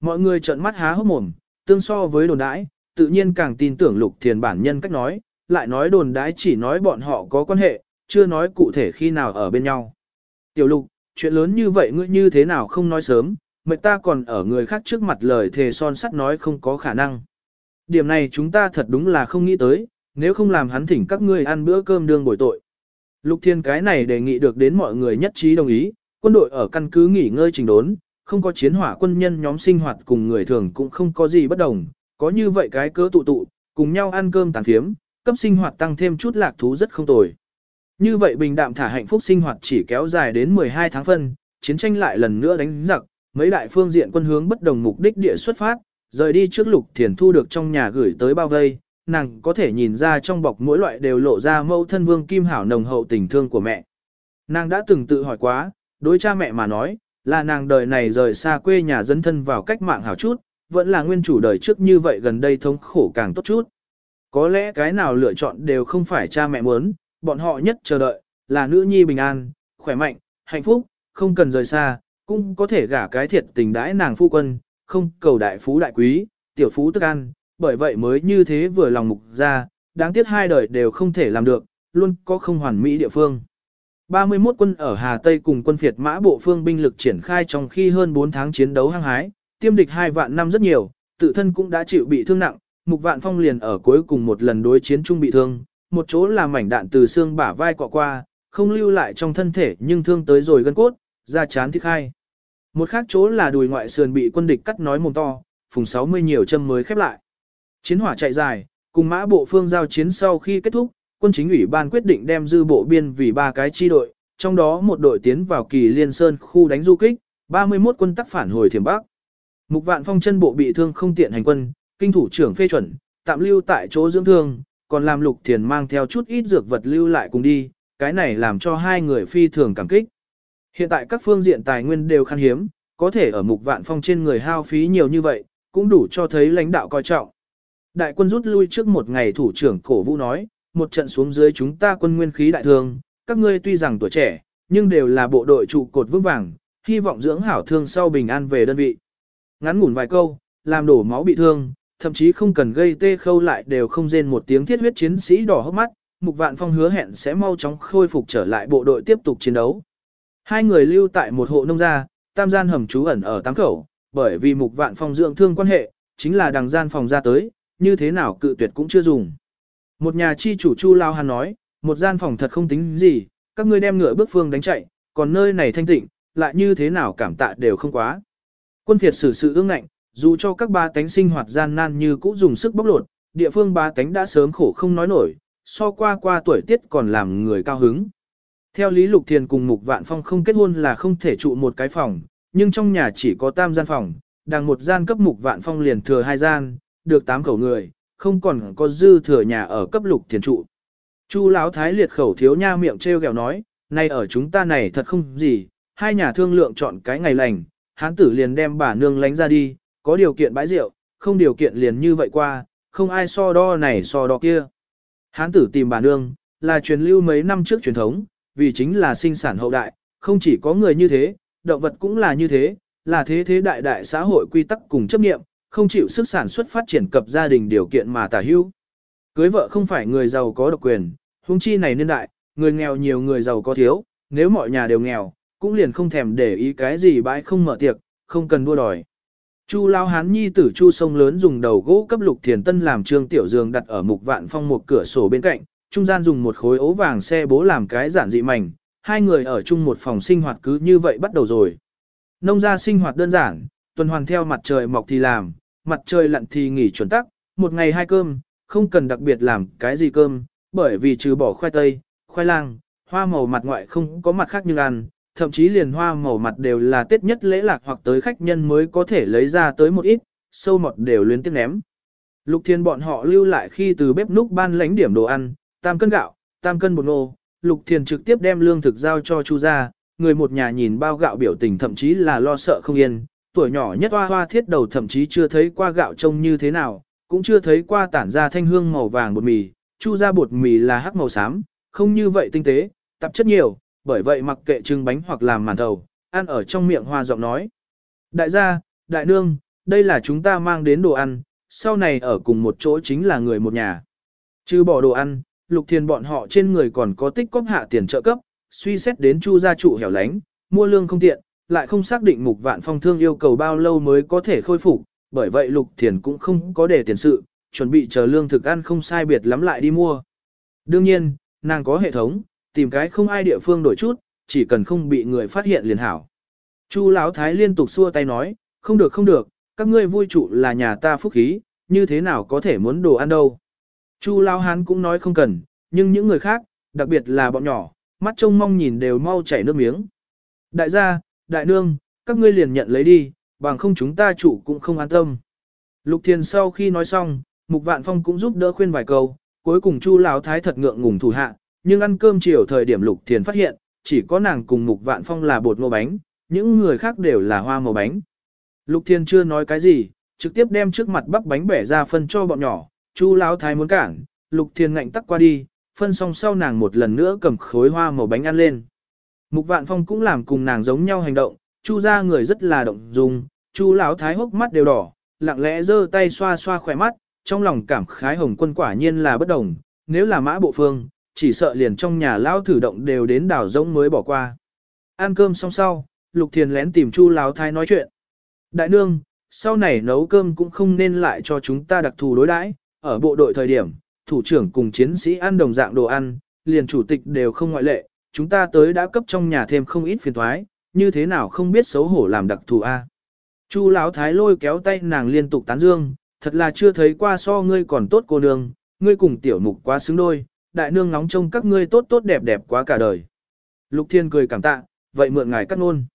Mọi người trợn mắt há hốc mồm, tương so với đồn đãi, tự nhiên càng tin tưởng lục thiền bản nhân cách nói, lại nói đồn đãi chỉ nói bọn họ có quan hệ, chưa nói cụ thể khi nào ở bên nhau. Tiểu lục, chuyện lớn như vậy ngươi như thế nào không nói sớm, mệt ta còn ở người khác trước mặt lời thề son sắt nói không có khả năng. Điểm này chúng ta thật đúng là không nghĩ tới, nếu không làm hắn thỉnh các ngươi ăn bữa cơm đương bồi tội. Lục Thiên cái này đề nghị được đến mọi người nhất trí đồng ý, quân đội ở căn cứ nghỉ ngơi trình đốn, không có chiến hỏa quân nhân nhóm sinh hoạt cùng người thường cũng không có gì bất đồng, có như vậy cái cớ tụ tụ, cùng nhau ăn cơm tàn phiếm, cấp sinh hoạt tăng thêm chút lạc thú rất không tồi. Như vậy bình đạm thả hạnh phúc sinh hoạt chỉ kéo dài đến 12 tháng phân, chiến tranh lại lần nữa đánh giặc, mấy đại phương diện quân hướng bất đồng mục đích địa xuất phát, rời đi trước lục thiền thu được trong nhà gửi tới bao vây, nàng có thể nhìn ra trong bọc mỗi loại đều lộ ra mẫu thân vương kim hảo nồng hậu tình thương của mẹ. Nàng đã từng tự hỏi quá, đối cha mẹ mà nói, là nàng đời này rời xa quê nhà dân thân vào cách mạng hảo chút, vẫn là nguyên chủ đời trước như vậy gần đây thống khổ càng tốt chút. Có lẽ cái nào lựa chọn đều không phải cha mẹ muốn, bọn họ nhất chờ đợi, là nữ nhi bình an, khỏe mạnh, hạnh phúc, không cần rời xa, cũng có thể gả cái thiệt tình đãi nàng phu quân, không cầu đại phú đại quý, tiểu phú tức ăn, bởi vậy mới như thế vừa lòng mục ra, đáng tiếc hai đời đều không thể làm được, luôn có không hoàn mỹ địa phương. 31 quân ở Hà Tây cùng quân phiệt mã bộ phương binh lực triển khai trong khi hơn 4 tháng chiến đấu hăng hái, tiêm địch hai vạn năm rất nhiều, tự thân cũng đã chịu bị thương nặng, mục vạn phong liền ở cuối cùng một lần đối chiến chung bị thương, một chỗ là mảnh đạn từ xương bả vai cọ qua, không lưu lại trong thân thể nhưng thương tới rồi gân cốt, da chán thiết hai. Một khác chỗ là đùi ngoại sườn bị quân địch cắt nói mồm to, phùng 60 nhiều châm mới khép lại. Chiến hỏa chạy dài, cùng mã bộ phương giao chiến sau khi kết thúc, quân chính ủy ban quyết định đem dư bộ biên vì ba cái chi đội, trong đó một đội tiến vào kỳ liên sơn khu đánh du kích, 31 quân tắc phản hồi thiểm bắc. Mục vạn phong chân bộ bị thương không tiện hành quân, kinh thủ trưởng phê chuẩn, tạm lưu tại chỗ dưỡng thương, còn làm Lục Thiền mang theo chút ít dược vật lưu lại cùng đi, cái này làm cho hai người phi thường cảm kích. Hiện tại các phương diện tài nguyên đều khan hiếm, có thể ở mục vạn phong trên người hao phí nhiều như vậy, cũng đủ cho thấy lãnh đạo coi trọng. Đại quân rút lui trước một ngày thủ trưởng cổ vũ nói, một trận xuống dưới chúng ta quân nguyên khí đại thương, các ngươi tuy rằng tuổi trẻ, nhưng đều là bộ đội trụ cột vững vàng, hy vọng dưỡng hảo thương sau bình an về đơn vị. Ngắn ngủn vài câu, làm đổ máu bị thương, thậm chí không cần gây tê khâu lại đều không rên một tiếng thiết huyết chiến sĩ đỏ hốc mắt, Mục Vạn Phong hứa hẹn sẽ mau chóng khôi phục trở lại bộ đội tiếp tục chiến đấu. Hai người lưu tại một hộ nông gia, tam gian hầm trú ẩn ở tám khẩu, bởi vì Mục Vạn Phong dưỡng thương quan hệ, chính là đằng gian phòng ra tới, như thế nào cự tuyệt cũng chưa dùng. Một nhà chi chủ Chu Lao Hàn nói, một gian phòng thật không tính gì, các ngươi đem ngựa bước phương đánh chạy, còn nơi này thanh tịnh, lại như thế nào cảm tạ đều không quá. Quân phiệt xử sự ương ngạnh, dù cho các ba tánh sinh hoạt gian nan như cũ dùng sức bóc lột, địa phương ba tánh đã sớm khổ không nói nổi, so qua qua tuổi tiết còn làm người cao hứng. Theo Lý Lục Thiền cùng Mục Vạn Phong không kết hôn là không thể trụ một cái phòng, nhưng trong nhà chỉ có tam gian phòng, đằng một gian cấp Mục Vạn Phong liền thừa hai gian, được tám khẩu người, không còn có dư thừa nhà ở cấp Lục Thiền trụ. Chu Lão Thái liệt khẩu thiếu nha miệng treo gẹo nói, nay ở chúng ta này thật không gì, hai nhà thương lượng chọn cái ngày lành, hán tử liền đem bà nương lánh ra đi, có điều kiện bãi rượu, không điều kiện liền như vậy qua, không ai so đo này so đo kia. Hán tử tìm bà nương, là truyền lưu mấy năm trước truyền thống, vì chính là sinh sản hậu đại, không chỉ có người như thế, động vật cũng là như thế, là thế thế đại đại xã hội quy tắc cùng chấp nghiệm, không chịu sức sản xuất phát triển cập gia đình điều kiện mà tả hữu. Cưới vợ không phải người giàu có độc quyền, huống chi này niên đại, người nghèo nhiều người giàu có thiếu, nếu mọi nhà đều nghèo, cũng liền không thèm để ý cái gì bãi không mở tiệc, không cần đua đòi. Chu Lao Hán Nhi tử Chu sông lớn dùng đầu gỗ cấp lục thiền tân làm trương tiểu giường đặt ở mục vạn phong một cửa sổ bên cạnh, trung gian dùng một khối ố vàng xe bố làm cái giản dị mảnh, hai người ở chung một phòng sinh hoạt cứ như vậy bắt đầu rồi. Nông gia sinh hoạt đơn giản, tuần hoàn theo mặt trời mọc thì làm, mặt trời lặn thì nghỉ chuẩn tắc, một ngày hai cơm, không cần đặc biệt làm cái gì cơm, bởi vì trừ bỏ khoai tây, khoai lang, hoa màu mặt ngoại không có mặt khác nhưng ăn, thậm chí liền hoa màu mặt đều là tết nhất lễ lạc hoặc tới khách nhân mới có thể lấy ra tới một ít, sâu mọt đều luyến tiếc ném. Lục thiên bọn họ lưu lại khi từ bếp núc ban lãnh điểm đồ ăn, tam cân gạo, tam cân bột ngô, lục thiên trực tiếp đem lương thực giao cho chu gia, người một nhà nhìn bao gạo biểu tình thậm chí là lo sợ không yên, tuổi nhỏ nhất hoa hoa thiết đầu thậm chí chưa thấy qua gạo trông như thế nào, cũng chưa thấy qua tản ra thanh hương màu vàng bột mì, chu ra bột mì là hắc màu xám, không như vậy tinh tế, tạp chất nhiều, bởi vậy mặc kệ trưng bánh hoặc làm màn thầu, ăn ở trong miệng hoa giọng nói. Đại gia, đại nương, đây là chúng ta mang đến đồ ăn, sau này ở cùng một chỗ chính là người một nhà. Chứ bỏ đồ ăn, lục thiền bọn họ trên người còn có tích cóp hạ tiền trợ cấp, suy xét đến chu gia trụ hẻo lánh, mua lương không tiện, lại không xác định mục vạn phong thương yêu cầu bao lâu mới có thể khôi phục, bởi vậy lục thiền cũng không có để tiền sự, chuẩn bị chờ lương thực ăn không sai biệt lắm lại đi mua. Đương nhiên, nàng có hệ thống, tìm cái không ai địa phương đổi chút, chỉ cần không bị người phát hiện liền hảo. Chu Lão Thái liên tục xua tay nói, không được không được, các ngươi vui trụ là nhà ta phúc khí, như thế nào có thể muốn đồ ăn đâu. Chu Lão Hán cũng nói không cần, nhưng những người khác, đặc biệt là bọn nhỏ, mắt trông mong nhìn đều mau chảy nước miếng. Đại gia, đại nương, các ngươi liền nhận lấy đi, bằng không chúng ta chủ cũng không an tâm. Lục Thiền sau khi nói xong, Mục Vạn Phong cũng giúp đỡ khuyên vài câu, cuối cùng Chu Lão Thái thật ngượng ngùng thủ hạ, nhưng ăn cơm chiều thời điểm Lục Thiền phát hiện, chỉ có nàng cùng Mục Vạn Phong là bột ngô bánh, những người khác đều là hoa màu bánh. Lục Thiền chưa nói cái gì, trực tiếp đem trước mặt bắp bánh bẻ ra phân cho bọn nhỏ, Chu Lão Thái muốn cản, Lục Thiền ngạnh tắc qua đi, phân xong sau nàng một lần nữa cầm khối hoa màu bánh ăn lên. Mục Vạn Phong cũng làm cùng nàng giống nhau hành động, Chu ra người rất là động dung, Chu Lão Thái hốc mắt đều đỏ, lặng lẽ giơ tay xoa xoa khỏe mắt, trong lòng cảm khái hồng quân quả nhiên là bất đồng, nếu là mã bộ phương, chỉ sợ liền trong nhà lão thử động đều đến đảo rỗng mới bỏ qua. Ăn cơm xong sau, Lục Thiền lén tìm Chu Lão Thái nói chuyện. Đại nương, sau này nấu cơm cũng không nên lại cho chúng ta đặc thù đối đãi, ở bộ đội thời điểm, thủ trưởng cùng chiến sĩ ăn đồng dạng đồ ăn, liền chủ tịch đều không ngoại lệ, chúng ta tới đã cấp trong nhà thêm không ít phiền thoái, như thế nào không biết xấu hổ làm đặc thù a. Chu Lão Thái lôi kéo tay nàng liên tục tán dương, thật là chưa thấy qua so ngươi còn tốt cô nương, ngươi cùng tiểu mục quá xứng đôi, đại nương nóng trông các ngươi tốt tốt đẹp đẹp quá cả đời. Lục Thiên cười cảm tạ, vậy mượn ngài cắt ngôn.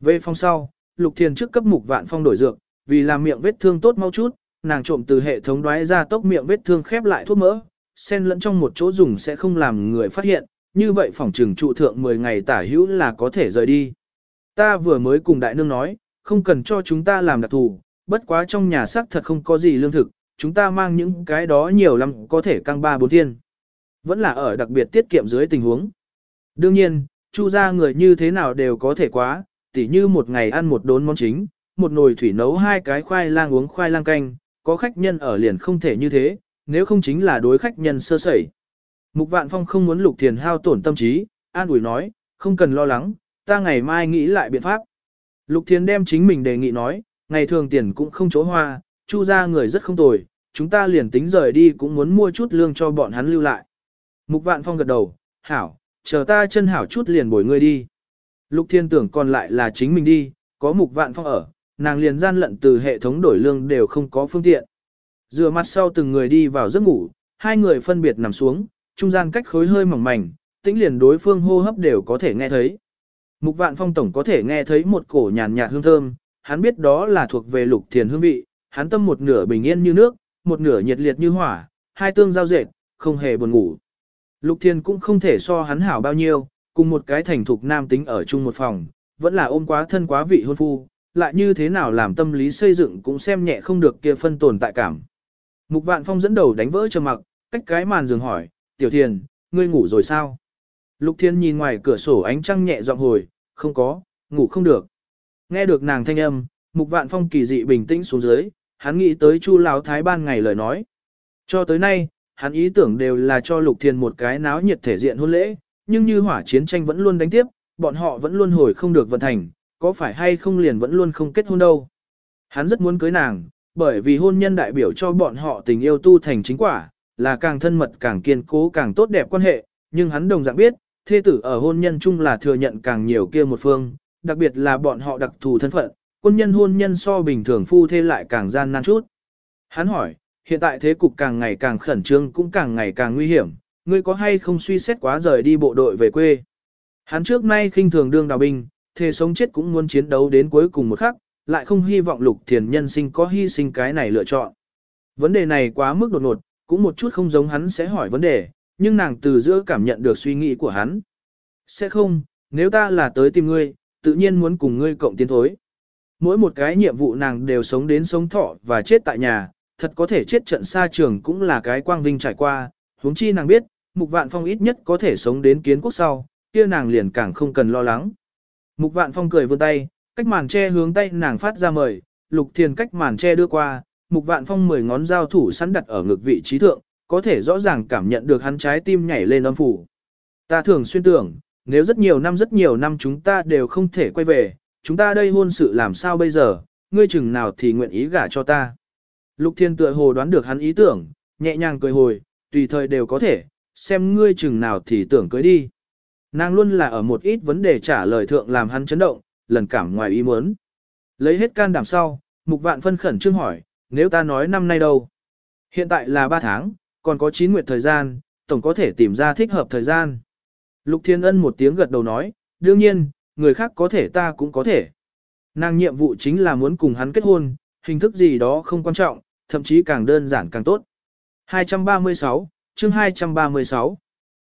Về phong sau, Lục Thiên trước cấp mục vạn phong đổi dược, vì làm miệng vết thương tốt mau chút, nàng trộm từ hệ thống đoái ra tốc miệng vết thương khép lại thuốc mỡ, xen lẫn trong một chỗ dùng sẽ không làm người phát hiện, như vậy phòng trừng trụ thượng 10 ngày tả hữu là có thể rời đi. Ta vừa mới cùng đại nương nói, không cần cho chúng ta làm đặc thù, bất quá trong nhà xác thật không có gì lương thực, chúng ta mang những cái đó nhiều lắm có thể căng ba bốn thiên. Vẫn là ở đặc biệt tiết kiệm dưới tình huống. Đương nhiên, chu gia người như thế nào đều có thể quá, tỉ như một ngày ăn một đốn món chính, một nồi thủy nấu hai cái khoai lang uống khoai lang canh, có khách nhân ở liền không thể như thế, nếu không chính là đối khách nhân sơ sẩy. Mục Vạn Phong không muốn Lục Thiền hao tổn tâm trí, an ủi nói, không cần lo lắng, ta ngày mai nghĩ lại biện pháp. Lục Thiền đem chính mình đề nghị nói, ngày thường tiền cũng không chỗ hoa, chu ra người rất không tồi, chúng ta liền tính rời đi cũng muốn mua chút lương cho bọn hắn lưu lại. Mục Vạn Phong gật đầu, hảo, chờ ta chân hảo chút liền bồi ngươi đi. Lục Thiên tưởng còn lại là chính mình đi, có Mục Vạn Phong ở, nàng liền gian lận từ hệ thống đổi lương đều không có phương tiện. Rửa mặt sau từng người đi vào giấc ngủ, hai người phân biệt nằm xuống, trung gian cách khối hơi mỏng mảnh, tĩnh liền đối phương hô hấp đều có thể nghe thấy. Mục vạn phong tổng có thể nghe thấy một cổ nhàn nhạt hương thơm, hắn biết đó là thuộc về lục thiền hương vị, hắn tâm một nửa bình yên như nước, một nửa nhiệt liệt như hỏa, hai tương giao dệt, không hề buồn ngủ. Lục thiền cũng không thể so hắn hảo bao nhiêu, cùng một cái thành thục nam tính ở chung một phòng, vẫn là ôm quá thân quá vị hôn phu, lại như thế nào làm tâm lý xây dựng cũng xem nhẹ không được kia phân tồn tại cảm. Mục vạn phong dẫn đầu đánh vỡ trầm mặc, cách cái màn giường hỏi, tiểu thiền, ngươi ngủ rồi sao? Lục thiên nhìn ngoài cửa sổ ánh trăng nhẹ giọng hồi, không có, ngủ không được. Nghe được nàng thanh âm, mục vạn phong kỳ dị bình tĩnh xuống dưới, hắn nghĩ tới chu lão thái ban ngày lời nói. Cho tới nay, hắn ý tưởng đều là cho lục thiên một cái náo nhiệt thể diện hôn lễ, nhưng như hỏa chiến tranh vẫn luôn đánh tiếp, bọn họ vẫn luôn hồi không được vận thành, có phải hay không liền vẫn luôn không kết hôn đâu. Hắn rất muốn cưới nàng, bởi vì hôn nhân đại biểu cho bọn họ tình yêu tu thành chính quả, là càng thân mật càng kiên cố càng tốt đẹp quan hệ, nhưng hắn đồng dạng biết, thê tử ở hôn nhân chung là thừa nhận càng nhiều kia một phương, đặc biệt là bọn họ đặc thù thân phận, quân nhân hôn nhân so bình thường phu thê lại càng gian nan chút. Hắn hỏi, hiện tại thế cục càng ngày càng khẩn trương cũng càng ngày càng nguy hiểm, ngươi có hay không suy xét quá rời đi bộ đội về quê? Hắn trước nay khinh thường đương đào binh, thề sống chết cũng muốn chiến đấu đến cuối cùng một khắc, lại không hy vọng lục thiền nhân sinh có hy sinh cái này lựa chọn. Vấn đề này quá mức đột ngột, cũng một chút không giống hắn sẽ hỏi vấn đề, nhưng nàng từ giữa cảm nhận được suy nghĩ của hắn. Sẽ không, nếu ta là tới tìm ngươi, tự nhiên muốn cùng ngươi cộng tiến thối. Mỗi một cái nhiệm vụ nàng đều sống đến sống thọ và chết tại nhà, thật có thể chết trận xa trường cũng là cái quang vinh trải qua, huống chi nàng biết, mục vạn phong ít nhất có thể sống đến kiến quốc sau, kia nàng liền càng không cần lo lắng. Mục vạn phong cười vươn tay, cách màn che hướng tay nàng phát ra mời, lục thiền cách màn che đưa qua, mục vạn phong mười ngón giao thủ sẵn đặt ở ngực vị trí thượng, có thể rõ ràng cảm nhận được hắn trái tim nhảy lên âm phủ. Ta thường xuyên tưởng, nếu rất nhiều năm rất nhiều năm chúng ta đều không thể quay về, chúng ta đây hôn sự làm sao bây giờ, ngươi chừng nào thì nguyện ý gả cho ta. Lục thiên tựa hồ đoán được hắn ý tưởng, nhẹ nhàng cười hồi, tùy thời đều có thể, xem ngươi chừng nào thì tưởng cưới đi. Nàng luôn là ở một ít vấn đề trả lời thượng làm hắn chấn động, lần cảm ngoài ý muốn. Lấy hết can đảm sau, mục vạn phân khẩn trương hỏi, nếu ta nói năm nay đâu? Hiện tại là 3 tháng, còn có 9 nguyệt thời gian, tổng có thể tìm ra thích hợp thời gian. Lục Thiên Ân một tiếng gật đầu nói, đương nhiên, người khác có thể ta cũng có thể. Nàng nhiệm vụ chính là muốn cùng hắn kết hôn, hình thức gì đó không quan trọng, thậm chí càng đơn giản càng tốt. 236, chương 236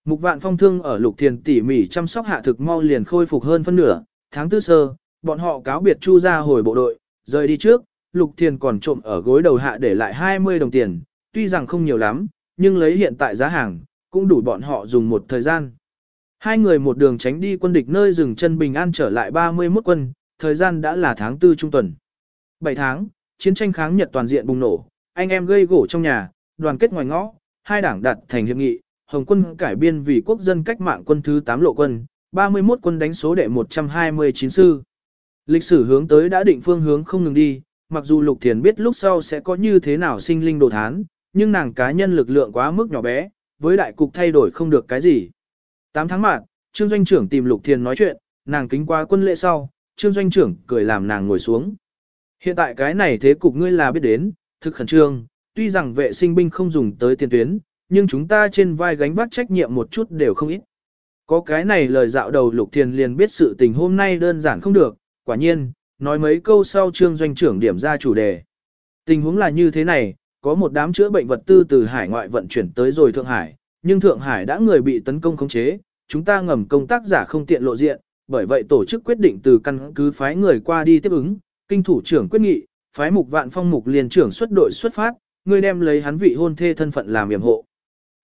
Mục vạn phong thương ở lục thiền tỉ mỉ chăm sóc hạ thực mau liền khôi phục hơn phân nửa, tháng tư sơ, bọn họ cáo biệt chu ra hồi bộ đội, rời đi trước, lục thiền còn trộm ở gối đầu hạ để lại 20 đồng tiền, tuy rằng không nhiều lắm, nhưng lấy hiện tại giá hàng, cũng đủ bọn họ dùng một thời gian. Hai người một đường tránh đi quân địch nơi rừng chân bình an trở lại 31 quân, thời gian đã là tháng 4 trung tuần. 7 tháng, chiến tranh kháng Nhật toàn diện bùng nổ, anh em gây gỗ trong nhà, đoàn kết ngoài ngõ, hai đảng đặt thành hiệp nghị, Hồng quân cải biên vì quốc dân cách mạng quân thứ 8 lộ quân, 31 quân đánh số đệ 129 sư. Lịch sử hướng tới đã định phương hướng không ngừng đi, mặc dù Lục Thiền biết lúc sau sẽ có như thế nào sinh linh đồ thán, nhưng nàng cá nhân lực lượng quá mức nhỏ bé, với đại cục thay đổi không được cái gì. 8 tháng mạng, Trương Doanh trưởng tìm Lục Thiền nói chuyện, nàng kính qua quân lễ sau, Trương Doanh trưởng cười làm nàng ngồi xuống. Hiện tại cái này thế cục ngươi là biết đến, thực khẩn trương, tuy rằng vệ sinh binh không dùng tới tiền tuyến, nhưng chúng ta trên vai gánh vác trách nhiệm một chút đều không ít. Có cái này lời dạo đầu Lục Thiền liền biết sự tình hôm nay đơn giản không được, quả nhiên, nói mấy câu sau trương doanh trưởng điểm ra chủ đề. Tình huống là như thế này, có một đám chữa bệnh vật tư từ hải ngoại vận chuyển tới rồi Thượng Hải, nhưng Thượng Hải đã người bị tấn công khống chế, chúng ta ngầm công tác giả không tiện lộ diện, bởi vậy tổ chức quyết định từ căn cứ phái người qua đi tiếp ứng, kinh thủ trưởng quyết nghị, phái mục vạn phong mục liền trưởng xuất đội xuất phát, người đem lấy hắn vị hôn thê thân phận làm yểm hộ.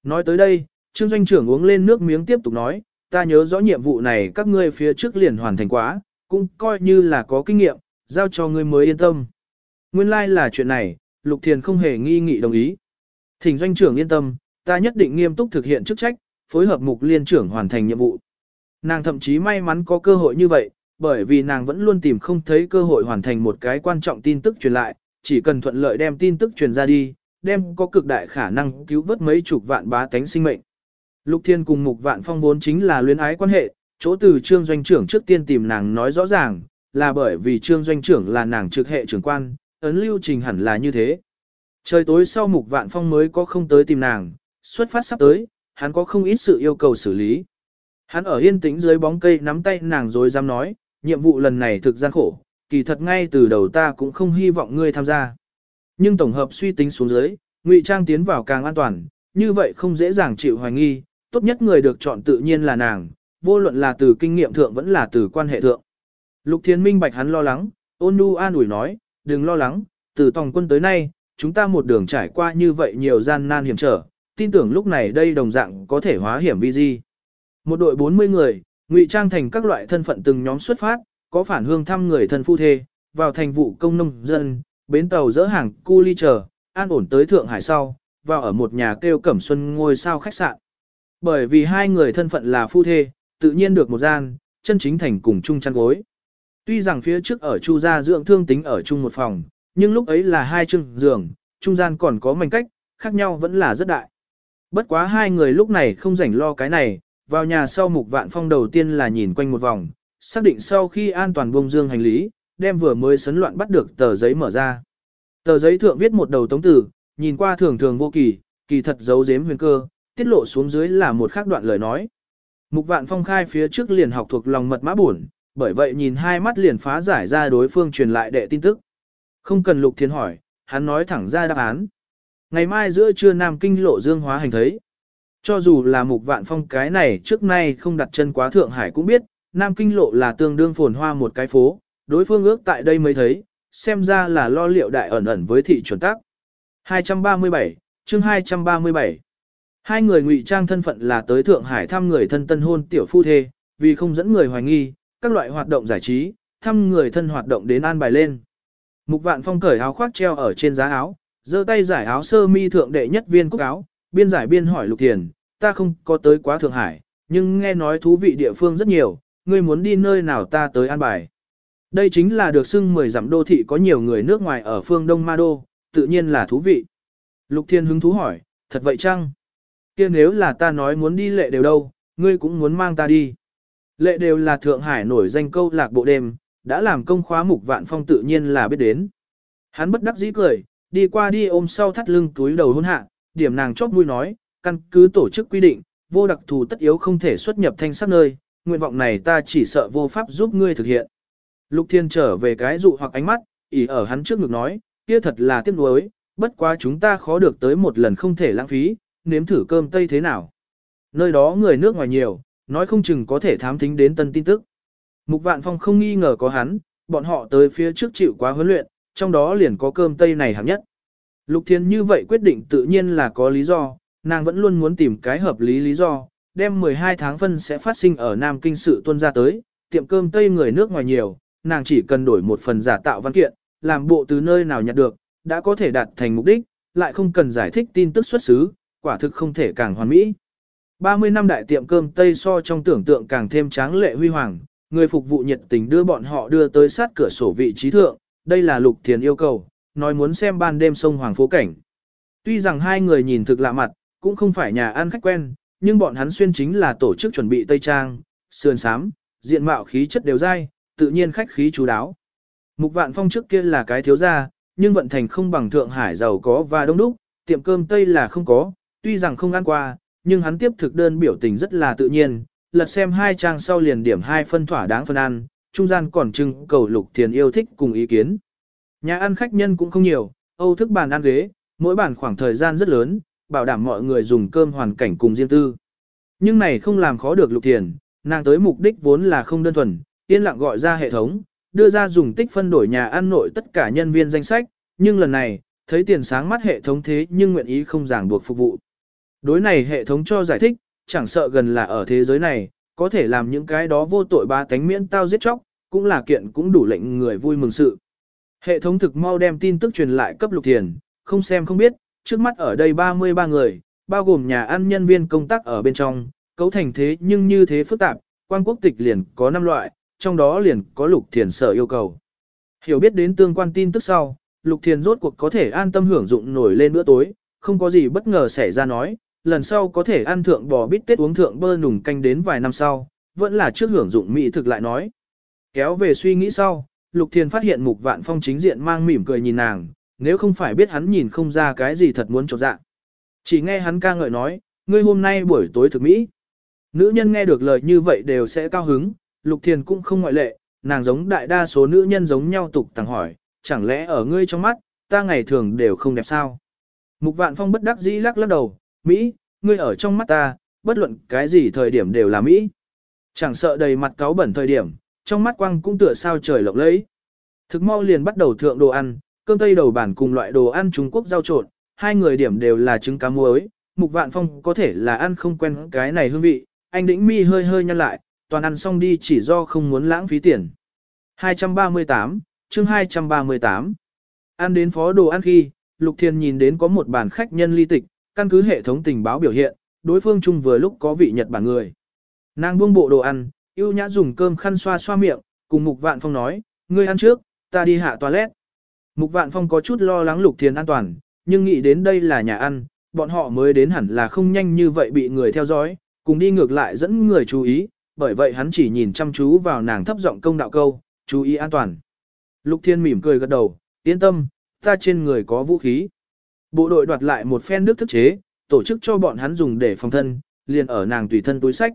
Nói tới đây, Trương doanh trưởng uống lên nước miếng tiếp tục nói, ta nhớ rõ nhiệm vụ này các ngươi phía trước liền hoàn thành quá, cũng coi như là có kinh nghiệm, giao cho ngươi mới yên tâm. Nguyên lai like là chuyện này, Lục Thiền không hề nghi nghị đồng ý. Thỉnh doanh trưởng yên tâm, ta nhất định nghiêm túc thực hiện chức trách, phối hợp mục liên trưởng hoàn thành nhiệm vụ. Nàng thậm chí may mắn có cơ hội như vậy, bởi vì nàng vẫn luôn tìm không thấy cơ hội hoàn thành một cái quan trọng tin tức truyền lại, chỉ cần thuận lợi đem tin tức truyền ra đi, đem có cực đại khả năng cứu vớt mấy chục vạn bá tánh sinh mệnh. Lục Thiên cùng Mục Vạn Phong vốn chính là luyến ái quan hệ, chỗ từ trương doanh trưởng trước tiên tìm nàng nói rõ ràng, là bởi vì trương doanh trưởng là nàng trực hệ trưởng quan, ấn lưu trình hẳn là như thế. Trời tối sau Mục Vạn Phong mới có không tới tìm nàng, xuất phát sắp tới, hắn có không ít sự yêu cầu xử lý. Hắn ở yên tĩnh dưới bóng cây nắm tay nàng rồi dám nói, nhiệm vụ lần này thực gian khổ, kỳ thật ngay từ đầu ta cũng không hy vọng ngươi tham gia. Nhưng tổng hợp suy tính xuống dưới, ngụy trang tiến vào càng an toàn, như vậy không dễ dàng chịu hoài nghi, tốt nhất người được chọn tự nhiên là nàng, vô luận là từ kinh nghiệm thượng vẫn là từ quan hệ thượng. Lục Thiên Minh bạch hắn lo lắng, ôn nhu an ủi nói, đừng lo lắng, từ tòng quân tới nay, chúng ta một đường trải qua như vậy nhiều gian nan hiểm trở, tin tưởng lúc này đây đồng dạng có thể hóa hiểm vi di. Một đội 40 người, ngụy trang thành các loại thân phận từng nhóm xuất phát, có phản hương thăm người thân phu thê, vào thành vụ công nông dân, bến tàu dỡ hàng cu ly chờ, an ổn tới Thượng Hải sau, vào ở một nhà kêu Cẩm Xuân ngôi sao khách sạn. Bởi vì hai người thân phận là phu thê, tự nhiên được một gian, chân chính thành cùng chung chăn gối. Tuy rằng phía trước ở Chu gia dưỡng thương tính ở chung một phòng, nhưng lúc ấy là hai chừng giường, trung gian còn có mảnh cách, khác nhau vẫn là rất đại. Bất quá hai người lúc này không rảnh lo cái này, vào nhà sau mục vạn phong đầu tiên là nhìn quanh một vòng, xác định sau khi an toàn bông dương hành lý, đem vừa mới sấn loạn bắt được tờ giấy mở ra. Tờ giấy thượng viết một đầu tống tử, nhìn qua thường thường vô kỳ, kỳ thật giấu giếm huyền cơ, tiết lộ xuống dưới là một khác đoạn lời nói. Mục vạn phong khai phía trước liền học thuộc lòng mật mã buồn, bởi vậy nhìn hai mắt liền phá giải ra đối phương truyền lại đệ tin tức. Không cần lục thiên hỏi, hắn nói thẳng ra đáp án. Ngày mai giữa trưa Nam Kinh lộ dương hóa hành thấy. Cho dù là mục vạn phong cái này trước nay không đặt chân quá Thượng Hải cũng biết, Nam Kinh lộ là tương đương phồn hoa một cái phố, đối phương ước tại đây mới thấy, xem ra là lo liệu đại ẩn ẩn với thị chuẩn tác. 237, chương 237 Hai người ngụy trang thân phận là tới Thượng Hải thăm người thân tân hôn tiểu phu thê, vì không dẫn người hoài nghi, các loại hoạt động giải trí, thăm người thân hoạt động đến an bài lên. Mục vạn phong cởi áo khoác treo ở trên giá áo, giơ tay giải áo sơ mi thượng đệ nhất viên cúc áo, biên giải biên hỏi lục thiền, ta không có tới quá Thượng Hải, nhưng nghe nói thú vị địa phương rất nhiều, ngươi muốn đi nơi nào ta tới an bài. Đây chính là được xưng 10 dặm đô thị có nhiều người nước ngoài ở phương Đông Ma Đô, tự nhiên là thú vị. Lục Thiên hứng thú hỏi, thật vậy chăng? Kia nếu là ta nói muốn đi lệ đều đâu, ngươi cũng muốn mang ta đi. Lệ đều là Thượng Hải nổi danh câu lạc bộ đêm, đã làm công khóa mục vạn phong tự nhiên là biết đến. Hắn bất đắc dĩ cười, đi qua đi ôm sau thắt lưng túi đầu hôn hạ, điểm nàng chóp mũi nói, căn cứ tổ chức quy định, vô đặc thù tất yếu không thể xuất nhập thanh sắc nơi, nguyện vọng này ta chỉ sợ vô pháp giúp ngươi thực hiện. Lục Thiên trở về cái dụ hoặc ánh mắt, ỉ ở hắn trước ngực nói, kia thật là tiếc nuối, bất quá chúng ta khó được tới một lần không thể lãng phí, nếm thử cơm tây thế nào. Nơi đó người nước ngoài nhiều, nói không chừng có thể thám thính đến tân tin tức. Mục Vạn Phong không nghi ngờ có hắn, bọn họ tới phía trước chịu quá huấn luyện, trong đó liền có cơm tây này hạng nhất. Lục Thiên như vậy quyết định tự nhiên là có lý do, nàng vẫn luôn muốn tìm cái hợp lý lý do, đem 12 tháng phân sẽ phát sinh ở Nam Kinh sự tuân ra tới, tiệm cơm tây người nước ngoài nhiều, nàng chỉ cần đổi một phần giả tạo văn kiện, làm bộ từ nơi nào nhặt được, đã có thể đạt thành mục đích, lại không cần giải thích tin tức xuất xứ, quả thực không thể càng hoàn mỹ. 30 năm đại tiệm cơm Tây so trong tưởng tượng càng thêm tráng lệ huy hoàng, người phục vụ nhiệt tình đưa bọn họ đưa tới sát cửa sổ vị trí thượng, đây là Lục Thiền yêu cầu, nói muốn xem ban đêm sông Hoàng phố cảnh. Tuy rằng hai người nhìn thực lạ mặt, cũng không phải nhà ăn khách quen, nhưng bọn hắn xuyên chính là tổ chức chuẩn bị Tây Trang, sườn sám, diện mạo khí chất đều dai, tự nhiên khách khí chú đáo. Mục Vạn Phong trước kia là cái thiếu gia, nhưng vận thành không bằng Thượng Hải giàu có và đông đúc, tiệm cơm Tây là không có, tuy rằng không ăn qua, nhưng hắn tiếp thực đơn biểu tình rất là tự nhiên, lật xem hai trang sau liền điểm hai phân thỏa đáng phân ăn, trung gian còn trưng cầu lục thiền yêu thích cùng ý kiến. Nhà ăn khách nhân cũng không nhiều, Âu thức bàn ăn ghế, mỗi bàn khoảng thời gian rất lớn, bảo đảm mọi người dùng cơm hoàn cảnh cùng riêng tư. Nhưng này không làm khó được Lục Thiền, nàng tới mục đích vốn là không đơn thuần, yên lặng gọi ra hệ thống, đưa ra dùng tích phân đổi nhà ăn nội tất cả nhân viên danh sách, nhưng lần này, thấy tiền sáng mắt hệ thống thế nhưng nguyện ý không giảng buộc phục vụ. Đối này hệ thống cho giải thích, chẳng sợ gần là ở thế giới này, có thể làm những cái đó vô tội ba tánh miễn tao giết chóc, cũng là kiện cũng đủ lệnh người vui mừng sự. Hệ thống thực mau đem tin tức truyền lại cấp lục thiền, không xem không biết, trước mắt ở đây 33 người, bao gồm nhà ăn nhân viên công tác ở bên trong, cấu thành thế nhưng như thế phức tạp, quan quốc tịch liền có 5 loại, trong đó liền có lục thiền sở yêu cầu. Hiểu biết đến tương quan tin tức sau, lục thiền rốt cuộc có thể an tâm hưởng dụng nổi lên bữa tối, không có gì bất ngờ xảy ra nói, lần sau có thể ăn thượng bò bít tết uống thượng bơ nùng canh đến vài năm sau, vẫn là trước hưởng dụng mỹ thực lại nói. Kéo về suy nghĩ sau, Lục thiên phát hiện Mục Vạn Phong chính diện mang mỉm cười nhìn nàng, nếu không phải biết hắn nhìn không ra cái gì thật muốn trột dạ. Chỉ nghe hắn ca ngợi nói, ngươi hôm nay buổi tối thực mỹ. Nữ nhân nghe được lời như vậy đều sẽ cao hứng, Lục thiên cũng không ngoại lệ, nàng giống đại đa số nữ nhân giống nhau tục tàng hỏi, chẳng lẽ ở ngươi trong mắt, ta ngày thường đều không đẹp sao? Mục Vạn Phong bất đắc dĩ lắc lắc đầu, Mỹ, ngươi ở trong mắt ta, bất luận cái gì thời điểm đều là Mỹ. Chẳng sợ đầy mặt cáo bẩn thời điểm, trong mắt quang cũng tựa sao trời lộng lẫy. Thực mau liền bắt đầu thượng đồ ăn, cơm tây đầu bản cùng loại đồ ăn Trung Quốc rau trộn, hai người điểm đều là trứng cá muối, Mục Vạn Phong có thể là ăn không quen cái này hương vị, anh đĩnh mi hơi hơi nhăn lại, toàn ăn xong đi chỉ do không muốn lãng phí tiền. 238, chương 238. Ăn đến phó đồ ăn khi, Lục Thiên nhìn đến có một bàn khách nhân ly tịch, căn cứ hệ thống tình báo biểu hiện, đối phương chung vừa lúc có vị Nhật Bản người. Nàng buông bộ đồ ăn, yêu nhã dùng cơm khăn xoa xoa miệng, cùng Mục Vạn Phong nói, ngươi ăn trước, ta đi hạ toilet. Mục Vạn Phong có chút lo lắng Lục Thiên an toàn, nhưng nghĩ đến đây là nhà ăn, bọn họ mới đến hẳn là không nhanh như vậy bị người theo dõi, cùng đi ngược lại dẫn người chú ý, bởi vậy hắn chỉ nhìn chăm chú vào nàng thấp giọng công đạo câu, chú ý an toàn. Lục Thiên mỉm cười gật đầu, yên tâm, ta trên người có vũ khí. Bộ đội đoạt lại một phen nước thức chế, tổ chức cho bọn hắn dùng để phòng thân, liền ở nàng tùy thân túi sách.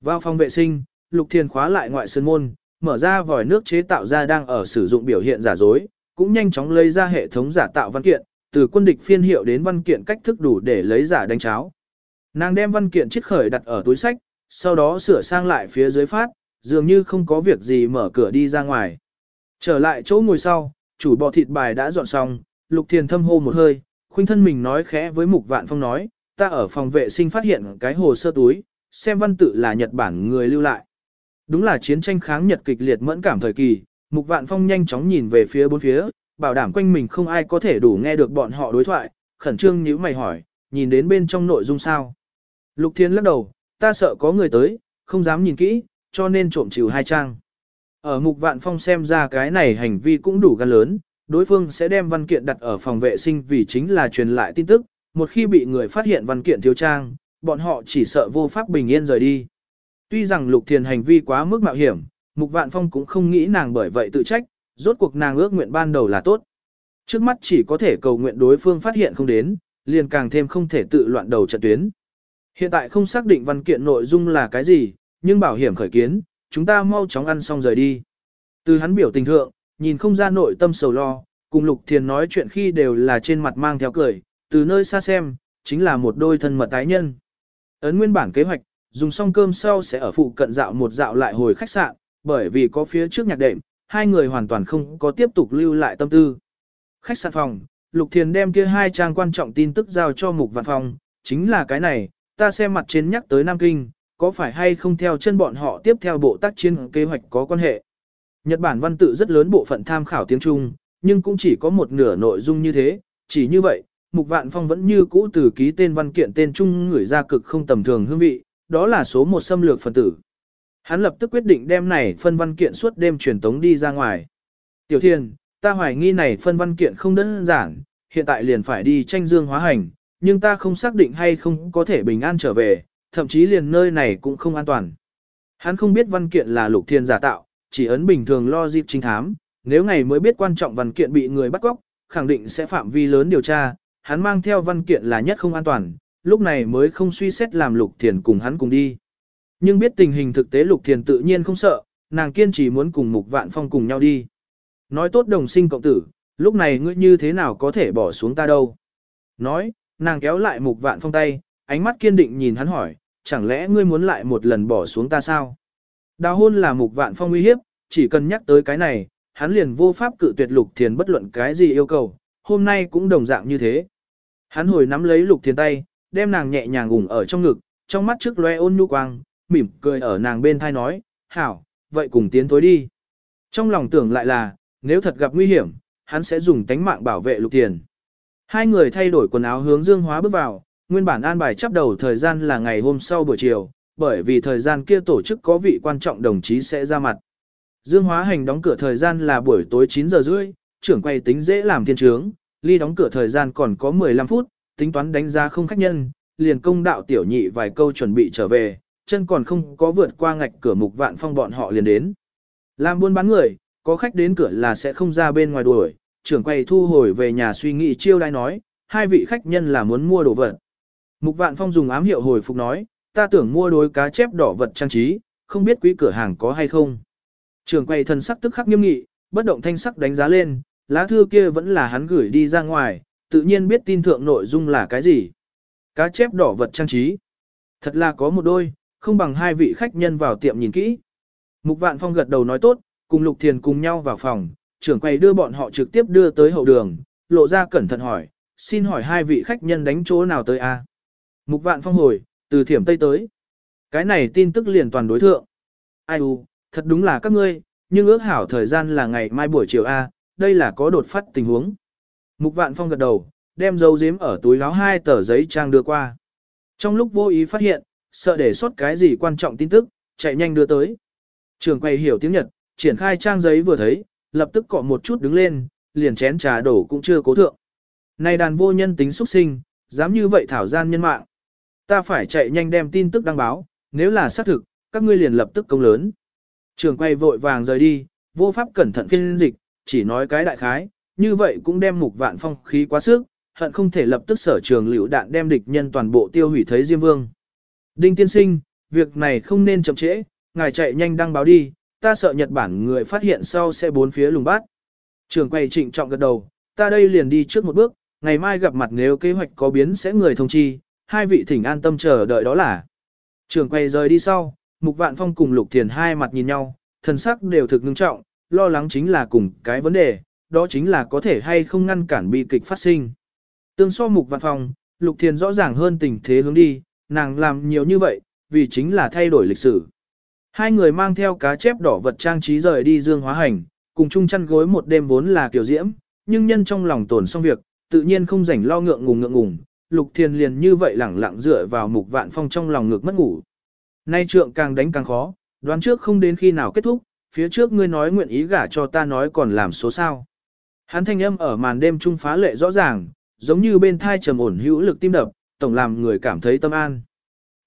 Vào phòng vệ sinh, Lục Thiên khóa lại ngoại sơn môn, mở ra vòi nước chế tạo ra đang ở sử dụng biểu hiện giả dối, cũng nhanh chóng lấy ra hệ thống giả tạo văn kiện, từ quân địch phiên hiệu đến văn kiện cách thức đủ để lấy giả đánh cháo. Nàng đem văn kiện chiết khởi đặt ở túi sách, sau đó sửa sang lại phía dưới phát, dường như không có việc gì mở cửa đi ra ngoài. Trở lại chỗ ngồi sau, chủ bò thịt bài đã dọn xong, Lục Thiên thâm hô một hơi, khuynh thân mình nói khẽ với Mục Vạn Phong nói, ta ở phòng vệ sinh phát hiện cái hồ sơ túi, xem văn tự là Nhật Bản người lưu lại. Đúng là chiến tranh kháng Nhật kịch liệt mẫn cảm thời kỳ, Mục Vạn Phong nhanh chóng nhìn về phía bốn phía, bảo đảm quanh mình không ai có thể đủ nghe được bọn họ đối thoại, khẩn trương nhíu mày hỏi, nhìn đến bên trong nội dung sao. Lục Thiên lắc đầu, ta sợ có người tới, không dám nhìn kỹ, cho nên trộm chịu hai trang. Ở Mục Vạn Phong xem ra cái này hành vi cũng đủ gan lớn, đối phương sẽ đem văn kiện đặt ở phòng vệ sinh vì chính là truyền lại tin tức, một khi bị người phát hiện văn kiện thiếu trang, bọn họ chỉ sợ vô pháp bình yên rời đi. Tuy rằng Lục Thiền hành vi quá mức mạo hiểm, Mục Vạn Phong cũng không nghĩ nàng bởi vậy tự trách, rốt cuộc nàng ước nguyện ban đầu là tốt. Trước mắt chỉ có thể cầu nguyện đối phương phát hiện không đến, liền càng thêm không thể tự loạn đầu trận tuyến. Hiện tại không xác định văn kiện nội dung là cái gì, nhưng bảo hiểm khởi kiến, chúng ta mau chóng ăn xong rời đi. Từ hắn biểu tình thượng, nhìn không ra nội tâm sầu lo, cùng Lục Thiền nói chuyện khi đều là trên mặt mang theo cười, từ nơi xa xem, chính là một đôi thân mật tái nhân. Ấn nguyên bản kế hoạch, dùng xong cơm sau sẽ ở phụ cận dạo một dạo lại hồi khách sạn, bởi vì có phía trước nhạc đệm, hai người hoàn toàn không có tiếp tục lưu lại tâm tư. Khách sạn phòng, Lục Thiền đem kia hai trang quan trọng tin tức giao cho Mục Vạn Phong, chính là cái này, ta xem mặt trên nhắc tới Nam Kinh, có phải hay không theo chân bọn họ tiếp theo bộ tác chiến kế hoạch có quan hệ. Nhật Bản văn tự rất lớn bộ phận tham khảo tiếng Trung, nhưng cũng chỉ có một nửa nội dung như thế, chỉ như vậy, Mục Vạn Phong vẫn như cũ từ ký tên văn kiện tên Trung gửi ra cực không tầm thường hương vị, đó là số một xâm lược phần tử. Hắn lập tức quyết định đem này phân văn kiện suốt đêm truyền tống đi ra ngoài. Tiểu Thiên, ta hoài nghi này phân văn kiện không đơn giản, hiện tại liền phải đi tranh dương hóa hành, nhưng ta không xác định hay không có thể bình an trở về, thậm chí liền nơi này cũng không an toàn. Hắn không biết văn kiện là lục thiên giả tạo, chỉ ấn bình thường lo dịp trinh thám, nếu ngày mới biết quan trọng văn kiện bị người bắt cóc, khẳng định sẽ phạm vi lớn điều tra, hắn mang theo văn kiện là nhất không an toàn, lúc này mới không suy xét làm lục thiền cùng hắn cùng đi. Nhưng biết tình hình thực tế lục thiền tự nhiên không sợ, nàng kiên trì muốn cùng mục vạn phong cùng nhau đi. Nói tốt đồng sinh cộng tử, lúc này ngươi như thế nào có thể bỏ xuống ta đâu. Nói, nàng kéo lại mục vạn phong tay, ánh mắt kiên định nhìn hắn hỏi, chẳng lẽ ngươi muốn lại một lần bỏ xuống ta sao? Đào hôn là mục vạn phong uy hiếp, chỉ cần nhắc tới cái này, hắn liền vô pháp cự tuyệt lục thiền bất luận cái gì yêu cầu, hôm nay cũng đồng dạng như thế. Hắn hồi nắm lấy lục thiền tay, đem nàng nhẹ nhàng ủng ở trong ngực, trong mắt trước loe ôn nhu quang, mỉm cười ở nàng bên thai nói, hảo, vậy cùng tiến tối đi. Trong lòng tưởng lại là, nếu thật gặp nguy hiểm, hắn sẽ dùng tánh mạng bảo vệ lục thiền. Hai người thay đổi quần áo hướng dương hóa bước vào, nguyên bản an bài chấp đầu thời gian là ngày hôm sau buổi chiều, bởi vì thời gian kia tổ chức có vị quan trọng đồng chí sẽ ra mặt. Dương hóa hành đóng cửa thời gian là buổi tối 9 giờ rưỡi, trưởng quay tính dễ làm thiên trướng, ly đóng cửa thời gian còn có 15 phút, tính toán đánh giá không khách nhân, liền công đạo tiểu nhị vài câu chuẩn bị trở về, chân còn không có vượt qua ngạch cửa mục vạn phong bọn họ liền đến. Làm buôn bán người, có khách đến cửa là sẽ không ra bên ngoài đuổi, trưởng quay thu hồi về nhà suy nghĩ chiêu đai nói, hai vị khách nhân là muốn mua đồ vật. Mục vạn phong dùng ám hiệu hồi phục nói, ta tưởng mua đối cá chép đỏ vật trang trí, không biết quý cửa hàng có hay không. Trường quay thần sắc tức khắc nghiêm nghị, bất động thanh sắc đánh giá lên, lá thư kia vẫn là hắn gửi đi ra ngoài, tự nhiên biết tin thượng nội dung là cái gì. Cá chép đỏ vật trang trí. Thật là có một đôi, không bằng hai vị khách nhân vào tiệm nhìn kỹ. Mục Vạn Phong gật đầu nói tốt, cùng Lục Thiền cùng nhau vào phòng, trưởng quầy đưa bọn họ trực tiếp đưa tới hậu đường, lộ ra cẩn thận hỏi, xin hỏi hai vị khách nhân đánh chỗ nào tới a? Mục Vạn Phong hồi, từ thiểm Tây tới. Cái này tin tức liền toàn đối thượng. Ai u, thật đúng là các ngươi, nhưng ước hảo thời gian là ngày mai buổi chiều a, đây là có đột phát tình huống. Mục Vạn Phong gật đầu, đem dấu giếm ở túi láo hai tờ giấy trang đưa qua. Trong lúc vô ý phát hiện, sợ để sót cái gì quan trọng tin tức, chạy nhanh đưa tới. Trường quay hiểu tiếng Nhật, triển khai trang giấy vừa thấy, lập tức cọ một chút đứng lên, liền chén trà đổ cũng chưa cố thượng. Này đàn vô nhân tính xuất sinh, dám như vậy thảo gian nhân mạng. Ta phải chạy nhanh đem tin tức đăng báo, nếu là xác thực, các ngươi liền lập tức công lớn. Trường quay vội vàng rời đi, vô pháp cẩn thận phiên dịch, chỉ nói cái đại khái, như vậy cũng đem mục vạn phong khí quá sức, hận không thể lập tức sở trường liễu đạn đem địch nhân toàn bộ tiêu hủy thấy Diêm Vương. Đinh tiên sinh, việc này không nên chậm trễ, ngài chạy nhanh đăng báo đi, ta sợ Nhật Bản người phát hiện sau sẽ bốn phía lùng bắt. Trường quay trịnh trọng gật đầu, ta đây liền đi trước một bước, ngày mai gặp mặt nếu kế hoạch có biến sẽ người thông chi, hai vị thỉnh an tâm chờ đợi đó là. Trường quay rời đi sau, Mục Vạn Phong cùng Lục Thiền hai mặt nhìn nhau, thần sắc đều thực ngưng trọng, lo lắng chính là cùng cái vấn đề, đó chính là có thể hay không ngăn cản bi kịch phát sinh. Tương so Mục Vạn Phong, Lục Thiền rõ ràng hơn tình thế hướng đi, nàng làm nhiều như vậy, vì chính là thay đổi lịch sử. Hai người mang theo cá chép đỏ vật trang trí rời đi dương hóa hành, cùng chung chăn gối một đêm vốn là kiểu diễm, nhưng nhân trong lòng tổn xong việc, tự nhiên không rảnh lo ngượng ngùng ngượng ngùng, lục thiền liền như vậy lẳng lặng dựa vào mục vạn phong trong lòng ngược mất ngủ. Nay trượng càng đánh càng khó, đoán trước không đến khi nào kết thúc, phía trước ngươi nói nguyện ý gả cho ta nói còn làm số sao. Hắn thanh âm ở màn đêm trung phá lệ rõ ràng, giống như bên thai trầm ổn hữu lực tim đập, tổng làm người cảm thấy tâm an.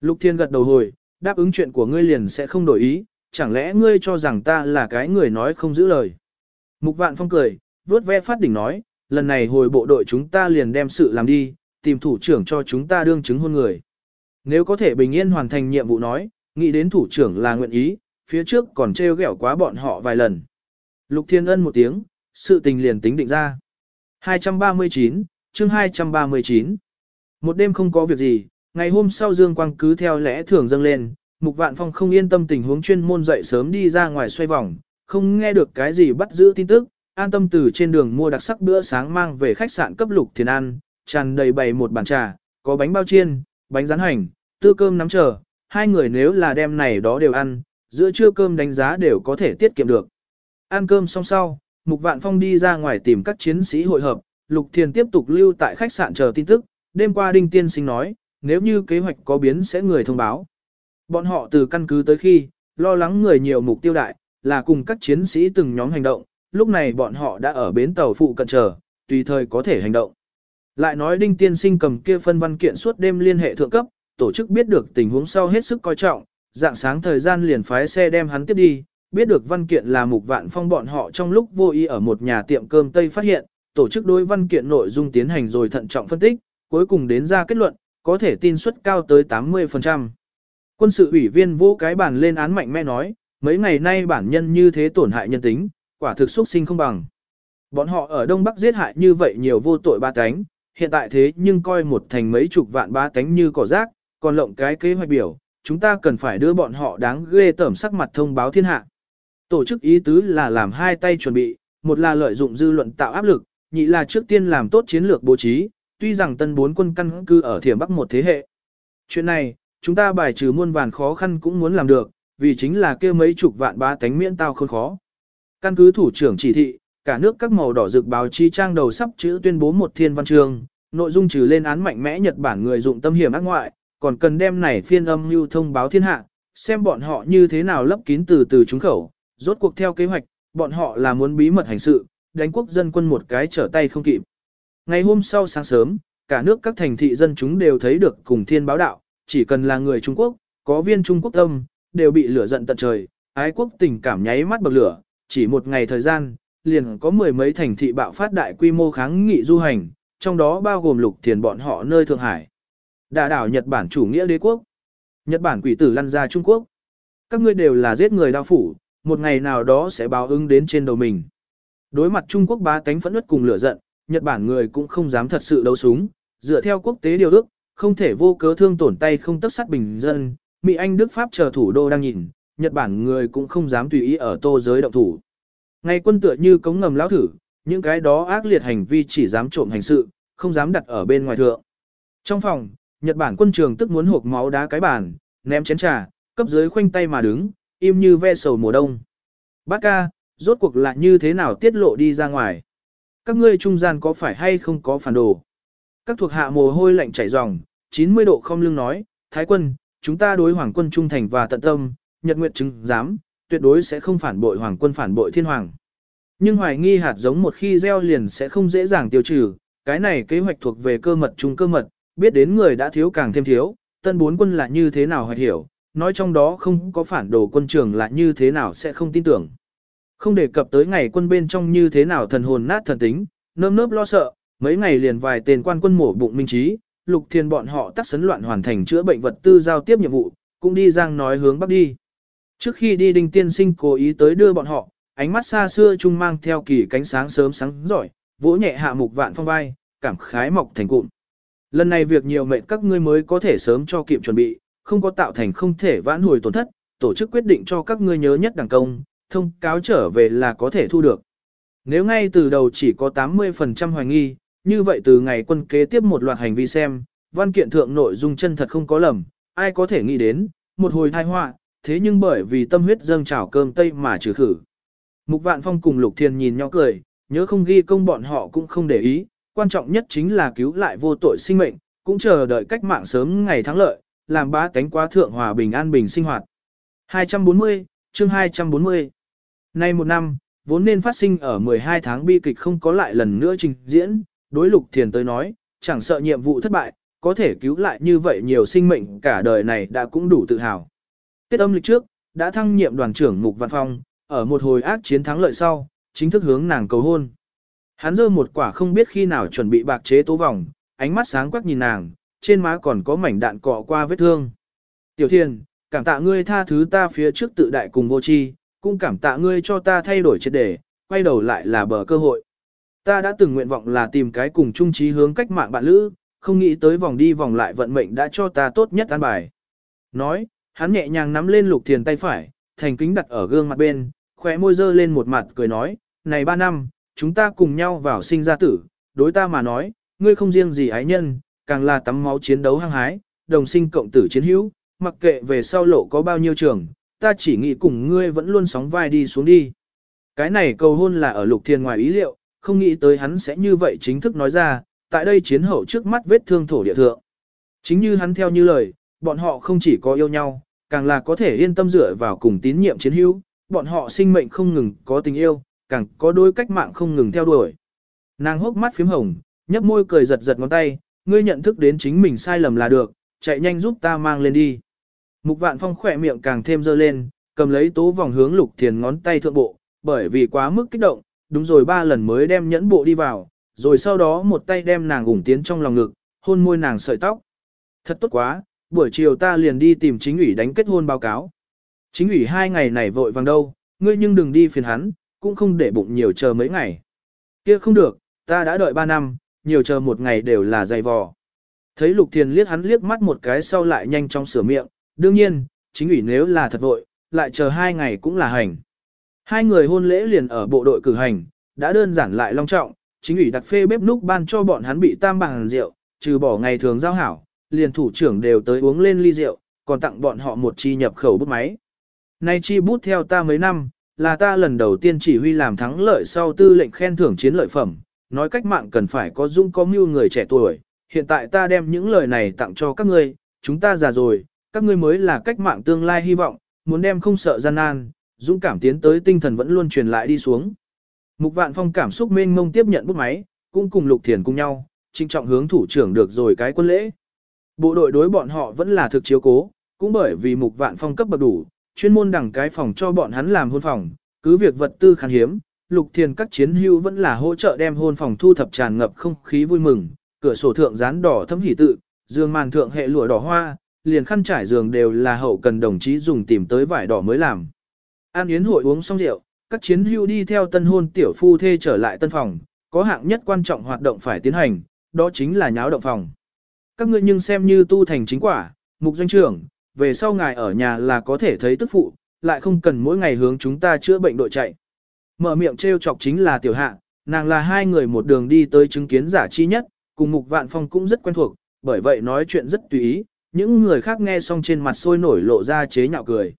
Lục Thiên gật đầu hồi, đáp ứng chuyện của ngươi liền sẽ không đổi ý, chẳng lẽ ngươi cho rằng ta là cái người nói không giữ lời. Mục Vạn Phong cười, vớt ve phát đỉnh nói, lần này hồi bộ đội chúng ta liền đem sự làm đi, tìm thủ trưởng cho chúng ta đương chứng hôn người. Nếu có thể bình yên hoàn thành nhiệm vụ nói, nghĩ đến thủ trưởng là nguyện ý, phía trước còn trêu ghẹo quá bọn họ vài lần. Lục Thiên Ân một tiếng, sự tình liền tính định ra. 239, chương 239. Một đêm không có việc gì, ngày hôm sau Dương Quang cứ theo lẽ thường dâng lên, Mục Vạn Phong không yên tâm tình huống chuyên môn dậy sớm đi ra ngoài xoay vòng, không nghe được cái gì bắt giữ tin tức, an tâm từ trên đường mua đặc sắc bữa sáng mang về khách sạn cấp lục thiên ăn, tràn đầy bày một bàn trà, có bánh bao chiên, bánh rán hành, tư cơm nắm chờ, hai người nếu là đem này đó đều ăn, giữa trưa cơm đánh giá đều có thể tiết kiệm được. Ăn cơm xong sau, Mục Vạn Phong đi ra ngoài tìm các chiến sĩ hội hợp, Lục Thiền tiếp tục lưu tại khách sạn chờ tin tức, đêm qua Đinh Tiên Sinh nói, nếu như kế hoạch có biến sẽ người thông báo. Bọn họ từ căn cứ tới khi, lo lắng người nhiều mục tiêu đại, là cùng các chiến sĩ từng nhóm hành động, lúc này bọn họ đã ở bến tàu phụ cận chờ, tùy thời có thể hành động. Lại nói Đinh Tiên Sinh cầm kia phân văn kiện suốt đêm liên hệ thượng cấp, tổ chức biết được tình huống sau hết sức coi trọng, dạng sáng thời gian liền phái xe đem hắn tiếp đi, biết được văn kiện là mục vạn phong bọn họ trong lúc vô ý ở một nhà tiệm cơm Tây phát hiện, tổ chức đối văn kiện nội dung tiến hành rồi thận trọng phân tích, cuối cùng đến ra kết luận, có thể tin suất cao tới 80%. Quân sự ủy viên vô cái bản lên án mạnh mẽ nói, mấy ngày nay bản nhân như thế tổn hại nhân tính, quả thực xuất sinh không bằng. Bọn họ ở Đông Bắc giết hại như vậy nhiều vô tội ba cánh, hiện tại thế nhưng coi một thành mấy chục vạn ba tánh như cỏ rác, còn lộng cái kế hoạch biểu, chúng ta cần phải đưa bọn họ đáng ghê tởm sắc mặt thông báo thiên hạ. Tổ chức ý tứ là làm hai tay chuẩn bị, một là lợi dụng dư luận tạo áp lực, nhị là trước tiên làm tốt chiến lược bố trí, tuy rằng tân bốn quân căn cư ở thiểm bắc một thế hệ. Chuyện này, chúng ta bài trừ muôn vàn khó khăn cũng muốn làm được, vì chính là kia mấy chục vạn ba tánh miễn tao không khó. Căn cứ thủ trưởng chỉ thị, cả nước các màu đỏ rực báo chí trang đầu sắp chữ tuyên bố một thiên văn chương, nội dung trừ lên án mạnh mẽ Nhật Bản người dụng tâm hiểm ác ngoại, còn cần đem này phiên âm lưu thông báo thiên hạ, xem bọn họ như thế nào lấp kín từ từ trúng khẩu, rốt cuộc theo kế hoạch, bọn họ là muốn bí mật hành sự, đánh quốc dân quân một cái trở tay không kịp. Ngày hôm sau sáng sớm, cả nước các thành thị dân chúng đều thấy được cùng thiên báo đạo, chỉ cần là người Trung Quốc, có viên Trung Quốc tâm, đều bị lửa giận tận trời, ái quốc tình cảm nháy mắt bậc lửa, chỉ một ngày thời gian, liền có mười mấy thành thị bạo phát đại quy mô kháng nghị du hành, trong đó bao gồm lục thiền bọn họ nơi Thượng Hải. Đà đảo Nhật Bản chủ nghĩa đế quốc. Nhật Bản quỷ tử lăn ra Trung Quốc. Các ngươi đều là giết người đao phủ, một ngày nào đó sẽ báo ứng đến trên đầu mình. Đối mặt Trung Quốc ba tánh phẫn nứt cùng lửa giận, Nhật Bản người cũng không dám thật sự đấu súng, dựa theo quốc tế điều ước, không thể vô cớ thương tổn tay không tất sát bình dân, Mỹ Anh Đức Pháp chờ thủ đô đang nhìn, Nhật Bản người cũng không dám tùy ý ở tô giới động thủ. Ngay quân tựa như cống ngầm lão thử, những cái đó ác liệt hành vi chỉ dám trộm hành sự, không dám đặt ở bên ngoài thượng. Trong phòng, Nhật Bản quân trường tức muốn hộp máu đá cái bàn, ném chén trà, cấp dưới khoanh tay mà đứng, im như ve sầu mùa đông. Bác ca, rốt cuộc là như thế nào tiết lộ đi ra ngoài? Các ngươi trung gian có phải hay không có phản đồ? Các thuộc hạ mồ hôi lạnh chảy ròng, 90 độ không lưng nói, Thái quân, chúng ta đối hoàng quân trung thành và tận tâm, nhật nguyện chứng giám, tuyệt đối sẽ không phản bội hoàng quân phản bội thiên hoàng. Nhưng hoài nghi hạt giống một khi gieo liền sẽ không dễ dàng tiêu trừ, cái này kế hoạch thuộc về cơ mật chung cơ mật, biết đến người đã thiếu càng thêm thiếu, tân bốn quân là như thế nào hoài hiểu, nói trong đó không có phản đồ quân trường là như thế nào sẽ không tin tưởng. Không đề cập tới ngày quân bên trong như thế nào thần hồn nát thần tính, nơm nớp lo sợ, mấy ngày liền vài tên quan quân mổ bụng minh trí, lục thiên bọn họ tắt sấn loạn hoàn thành chữa bệnh vật tư giao tiếp nhiệm vụ, cũng đi giang nói hướng bắc đi. Trước khi đi đinh tiên sinh cố ý tới đưa bọn họ, ánh mắt xa xưa chung mang theo kỳ cánh sáng sớm sáng giỏi, vỗ nhẹ hạ mục vạn phong vai, cảm khái mọc thành cụm. Lần này việc nhiều mệnh các ngươi mới có thể sớm cho kịp chuẩn bị, không có tạo thành không thể vãn hồi tổn thất, tổ chức quyết định cho các ngươi nhớ nhất đảng công, thông cáo trở về là có thể thu được. Nếu ngay từ đầu chỉ có 80% hoài nghi, như vậy từ ngày quân kế tiếp một loạt hành vi xem, văn kiện thượng nội dung chân thật không có lầm, ai có thể nghĩ đến, một hồi thai họa, thế nhưng bởi vì tâm huyết dâng trào cơm tây mà trừ khử. Mục Vạn Phong cùng Lục Thiên nhìn nhau cười, nhớ không ghi công bọn họ cũng không để ý, quan trọng nhất chính là cứu lại vô tội sinh mệnh, cũng chờ đợi cách mạng sớm ngày thắng lợi, làm bá tánh quá thượng hòa bình an bình sinh hoạt. 240, chương 240 Nay một năm, vốn nên phát sinh ở 12 tháng bi kịch không có lại lần nữa trình diễn, đối lục thiền tới nói, chẳng sợ nhiệm vụ thất bại, có thể cứu lại như vậy nhiều sinh mệnh cả đời này đã cũng đủ tự hào. Tiết âm lịch trước, đã thăng nhiệm đoàn trưởng Mục Văn Phong, ở một hồi ác chiến thắng lợi sau, chính thức hướng nàng cầu hôn. Hắn giơ một quả không biết khi nào chuẩn bị bạc chế tố vòng, ánh mắt sáng quắc nhìn nàng, trên má còn có mảnh đạn cọ qua vết thương. Tiểu Thiên, cảm tạ ngươi tha thứ ta phía trước tự đại cùng vô tri, cũng cảm tạ ngươi cho ta thay đổi triệt đề, quay đầu lại là bờ cơ hội. Ta đã từng nguyện vọng là tìm cái cùng chung trí hướng cách mạng bạn lữ, không nghĩ tới vòng đi vòng lại vận mệnh đã cho ta tốt nhất an bài. Nói, hắn nhẹ nhàng nắm lên lục thiền tay phải, thành kính đặt ở gương mặt bên, khóe môi dơ lên một mặt cười nói, này ba năm, chúng ta cùng nhau vào sinh ra tử, đối ta mà nói, ngươi không riêng gì ái nhân, càng là tắm máu chiến đấu hăng hái, đồng sinh cộng tử chiến hữu, mặc kệ về sau lộ có bao nhiêu trường, ta chỉ nghĩ cùng ngươi vẫn luôn sóng vai đi xuống đi. Cái này cầu hôn là ở lục thiền ngoài ý liệu, không nghĩ tới hắn sẽ như vậy chính thức nói ra, tại đây chiến hậu trước mắt vết thương thổ địa thượng. Chính như hắn theo như lời, bọn họ không chỉ có yêu nhau, càng là có thể yên tâm dựa vào cùng tín nhiệm chiến hữu, bọn họ sinh mệnh không ngừng có tình yêu, càng có đôi cách mạng không ngừng theo đuổi. Nàng hốc mắt phím hồng, nhấp môi cười giật giật ngón tay, ngươi nhận thức đến chính mình sai lầm là được, chạy nhanh giúp ta mang lên đi. Mục vạn phong khỏe miệng càng thêm dơ lên, cầm lấy tố vòng hướng lục thiền ngón tay thượng bộ, bởi vì quá mức kích động, đúng rồi ba lần mới đem nhẫn bộ đi vào, rồi sau đó một tay đem nàng ủng tiến trong lòng ngực, hôn môi nàng sợi tóc. Thật tốt quá, buổi chiều ta liền đi tìm chính ủy đánh kết hôn báo cáo. Chính ủy hai ngày này vội vàng đâu, ngươi nhưng đừng đi phiền hắn, cũng không để bụng nhiều chờ mấy ngày. Kia không được, ta đã đợi ba năm, nhiều chờ một ngày đều là dày vò. Thấy Lục Thiền liếc hắn liếc mắt một cái sau lại nhanh chóng sửa miệng, đương nhiên, chính ủy nếu là thật vội, lại chờ hai ngày cũng là hành. Hai người hôn lễ liền ở bộ đội cử hành, đã đơn giản lại long trọng, chính ủy đặt phê bếp núc ban cho bọn hắn bị tam bằng rượu, trừ bỏ ngày thường giao hảo, liền thủ trưởng đều tới uống lên ly rượu, còn tặng bọn họ một chi nhập khẩu bút máy. Nay chi bút theo ta mấy năm, là ta lần đầu tiên chỉ huy làm thắng lợi sau tư lệnh khen thưởng chiến lợi phẩm, nói cách mạng cần phải có dung có mưu người trẻ tuổi, hiện tại ta đem những lời này tặng cho các ngươi, chúng ta già rồi, các ngươi mới là cách mạng tương lai hy vọng, muốn đem không sợ gian nan, dũng cảm tiến tới tinh thần vẫn luôn truyền lại đi xuống. Mục Vạn Phong cảm xúc mênh mông tiếp nhận bút máy, cũng cùng Lục Thiền cùng nhau, trinh trọng hướng thủ trưởng được rồi cái quân lễ. Bộ đội đối bọn họ vẫn là thực chiếu cố, cũng bởi vì Mục Vạn Phong cấp bậc đủ, chuyên môn đẳng cái phòng cho bọn hắn làm hôn phòng, cứ việc vật tư khan hiếm, Lục Thiền các chiến hưu vẫn là hỗ trợ đem hôn phòng thu thập tràn ngập không khí vui mừng, cửa sổ thượng dán đỏ thấm hỉ tự, giường màn thượng hệ lụa đỏ hoa, liền khăn trải giường đều là hậu cần đồng chí dùng tìm tới vải đỏ mới làm. An Yến hội uống xong rượu, các chiến hưu đi theo tân hôn tiểu phu thê trở lại tân phòng, có hạng nhất quan trọng hoạt động phải tiến hành, đó chính là nháo động phòng. Các ngươi nhưng xem như tu thành chính quả, mục doanh trưởng, về sau ngài ở nhà là có thể thấy tức phụ, lại không cần mỗi ngày hướng chúng ta chữa bệnh đội chạy. Mở miệng trêu chọc chính là tiểu hạ, nàng là hai người một đường đi tới chứng kiến giả chi nhất, cùng mục vạn phong cũng rất quen thuộc, bởi vậy nói chuyện rất tùy ý, những người khác nghe xong trên mặt sôi nổi lộ ra chế nhạo cười.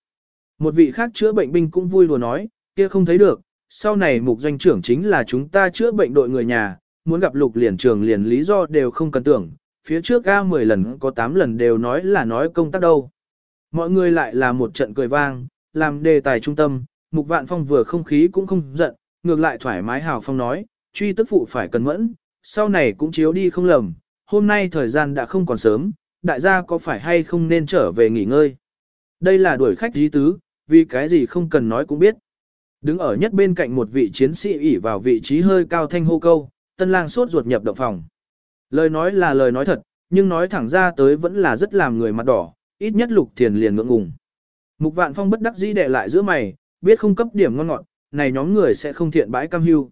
Một vị khác chữa bệnh binh cũng vui lùa nói, kia không thấy được, sau này mục doanh trưởng chính là chúng ta chữa bệnh đội người nhà, muốn gặp lục liền trường liền lý do đều không cần tưởng, phía trước ga 10 lần có 8 lần đều nói là nói công tác đâu. Mọi người lại là một trận cười vang, làm đề tài trung tâm, mục vạn phong vừa không khí cũng không giận, ngược lại thoải mái hào phong nói, truy tức phụ phải cần mẫn, sau này cũng chiếu đi không lầm, hôm nay thời gian đã không còn sớm, đại gia có phải hay không nên trở về nghỉ ngơi. Đây là đuổi khách dí tứ, vì cái gì không cần nói cũng biết. Đứng ở nhất bên cạnh một vị chiến sĩ ỉ vào vị trí hơi cao thanh hô câu, tân lang sốt ruột nhập động phòng. Lời nói là lời nói thật, nhưng nói thẳng ra tới vẫn là rất làm người mặt đỏ, ít nhất lục thiền liền ngượng ngùng. Mục vạn phong bất đắc dĩ đệ lại giữa mày, biết không cấp điểm ngon ngọt, này nhóm người sẽ không thiện bãi cam hưu.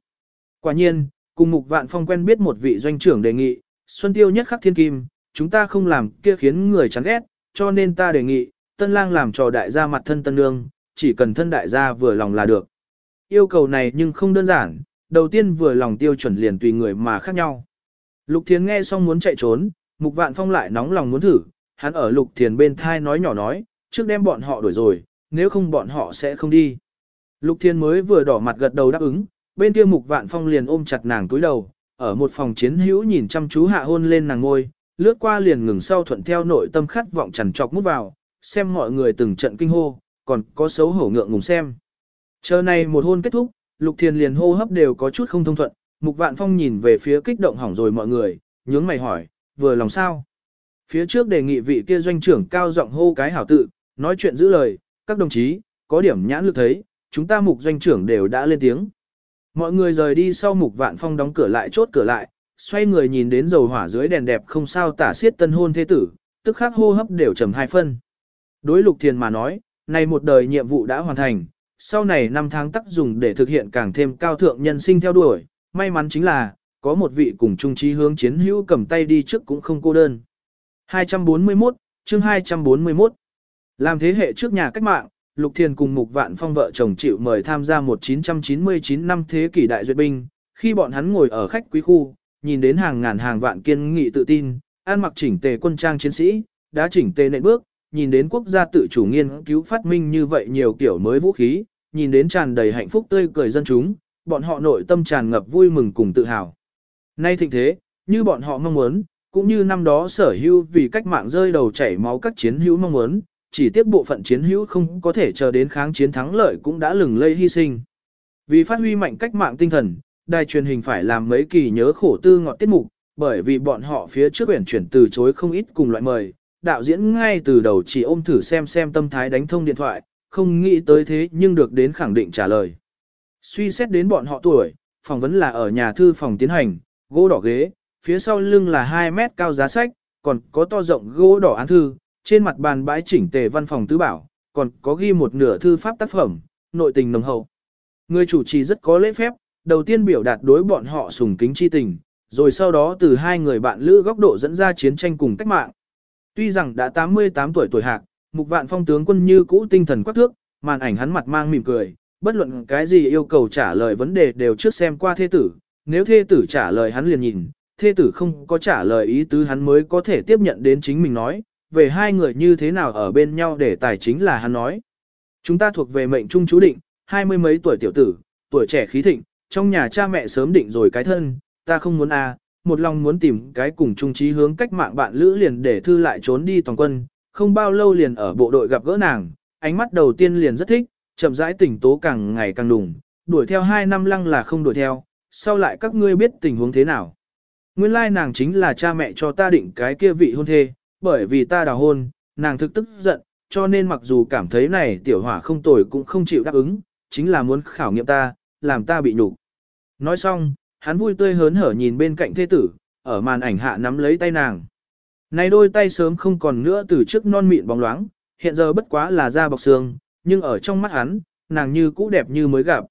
Quả nhiên, cùng mục vạn phong quen biết một vị doanh trưởng đề nghị, Xuân Tiêu nhất khắc thiên kim, chúng ta không làm kia khiến người chán ghét, cho nên ta đề nghị, tân lang làm trò đại gia mặt thân tân nương, chỉ cần thân đại gia vừa lòng là được. Yêu cầu này nhưng không đơn giản, đầu tiên vừa lòng tiêu chuẩn liền tùy người mà khác nhau. Lục Thiền nghe xong muốn chạy trốn, Mục Vạn Phong lại nóng lòng muốn thử, hắn ở Lục Thiền bên thai nói nhỏ nói, trước đem bọn họ đuổi rồi, nếu không bọn họ sẽ không đi. Lục Thiền mới vừa đỏ mặt gật đầu đáp ứng, bên kia Mục Vạn Phong liền ôm chặt nàng túi đầu, ở một phòng chiến hữu nhìn chăm chú hạ hôn lên nàng ngôi, lướt qua liền ngừng sau thuận theo nội tâm khát vọng chằn trọc mút vào, xem mọi người từng trận kinh hô, còn có xấu hổ ngượng ngùng xem. Chờ này một hôn kết thúc, Lục Thiền liền hô hấp đều có chút không thông thuận, Mục Vạn Phong nhìn về phía kích động hỏng rồi mọi người, nhướng mày hỏi, vừa lòng sao? Phía trước đề nghị vị kia doanh trưởng cao giọng hô cái hảo tự, nói chuyện giữ lời, các đồng chí, có điểm nhãn lực thấy, chúng ta mục doanh trưởng đều đã lên tiếng. Mọi người rời đi sau mục vạn phong đóng cửa lại chốt cửa lại, xoay người nhìn đến dầu hỏa dưới đèn đẹp không sao tả xiết tân hôn thế tử, tức khắc hô hấp đều trầm hai phân. Đối lục thiền mà nói, này một đời nhiệm vụ đã hoàn thành, sau này năm tháng tắc dùng để thực hiện càng thêm cao thượng nhân sinh theo đuổi, may mắn chính là, có một vị cùng trung trí hướng chiến hữu cầm tay đi trước cũng không cô đơn. 241, chương 241 Làm thế hệ trước nhà cách mạng, Lục Thiền cùng Mục Vạn Phong vợ chồng chịu mời tham gia 1999 năm thế kỷ đại duyệt binh, khi bọn hắn ngồi ở khách quý khu, nhìn đến hàng ngàn hàng vạn kiên nghị tự tin, an mặc chỉnh tề quân trang chiến sĩ, đã chỉnh tề nệ bước, nhìn đến quốc gia tự chủ nghiên cứu phát minh như vậy nhiều kiểu mới vũ khí, nhìn đến tràn đầy hạnh phúc tươi cười dân chúng, bọn họ nội tâm tràn ngập vui mừng cùng tự hào. Nay thịnh thế, như bọn họ mong muốn, cũng như năm đó sở hữu vì cách mạng rơi đầu chảy máu các chiến hữu mong muốn, chỉ tiếc bộ phận chiến hữu không có thể chờ đến kháng chiến thắng lợi cũng đã lừng lây hy sinh. Vì phát huy mạnh cách mạng tinh thần, đài truyền hình phải làm mấy kỳ nhớ khổ tư ngọt tiết mục, bởi vì bọn họ phía trước quyển chuyển từ chối không ít cùng loại mời, đạo diễn ngay từ đầu chỉ ôm thử xem xem tâm thái đánh thông điện thoại, không nghĩ tới thế nhưng được đến khẳng định trả lời. Suy xét đến bọn họ tuổi, phỏng vấn là ở nhà thư phòng tiến hành, gỗ đỏ ghế, phía sau lưng là 2 mét cao giá sách, còn có to rộng gỗ đỏ án thư, trên mặt bàn bãi chỉnh tề văn phòng tứ bảo, còn có ghi một nửa thư pháp tác phẩm, nội tình nồng hậu. Người chủ trì rất có lễ phép, đầu tiên biểu đạt đối bọn họ sùng kính chi tình, rồi sau đó từ hai người bạn lữ góc độ dẫn ra chiến tranh cùng cách mạng. Tuy rằng đã 88 tuổi tuổi hạc, Mục Vạn Phong tướng quân như cũ tinh thần quắc thước, màn ảnh hắn mặt mang mỉm cười, bất luận cái gì yêu cầu trả lời vấn đề đều trước xem qua thê tử, nếu thê tử trả lời hắn liền nhìn, thê tử không có trả lời ý tứ hắn mới có thể tiếp nhận đến chính mình nói, về hai người như thế nào ở bên nhau để tài chính là hắn nói. Chúng ta thuộc về mệnh trung chú định, hai mươi mấy tuổi tiểu tử, tuổi trẻ khí thịnh, trong nhà cha mẹ sớm định rồi cái thân, ta không muốn a, à, một lòng muốn tìm cái cùng trung trí hướng cách mạng bạn lữ liền để thư lại trốn đi toàn quân, không bao lâu liền ở bộ đội gặp gỡ nàng, ánh mắt đầu tiên liền rất thích, chậm rãi tỉnh tố càng ngày càng đùng, đuổi theo hai năm lăng là không đuổi theo, sau lại các ngươi biết tình huống thế nào. Nguyên lai nàng chính là cha mẹ cho ta định cái kia vị hôn thê, bởi vì ta đào hôn, nàng thực tức giận, cho nên mặc dù cảm thấy này tiểu hỏa không tồi cũng không chịu đáp ứng, chính là muốn khảo nghiệm ta, làm ta bị nhục. Nói xong, hắn vui tươi hớn hở nhìn bên cạnh thê tử, ở màn ảnh hạ nắm lấy tay nàng. Này đôi tay sớm không còn nữa từ trước non mịn bóng loáng, hiện giờ bất quá là da bọc xương, nhưng ở trong mắt hắn, nàng như cũ đẹp như mới gặp.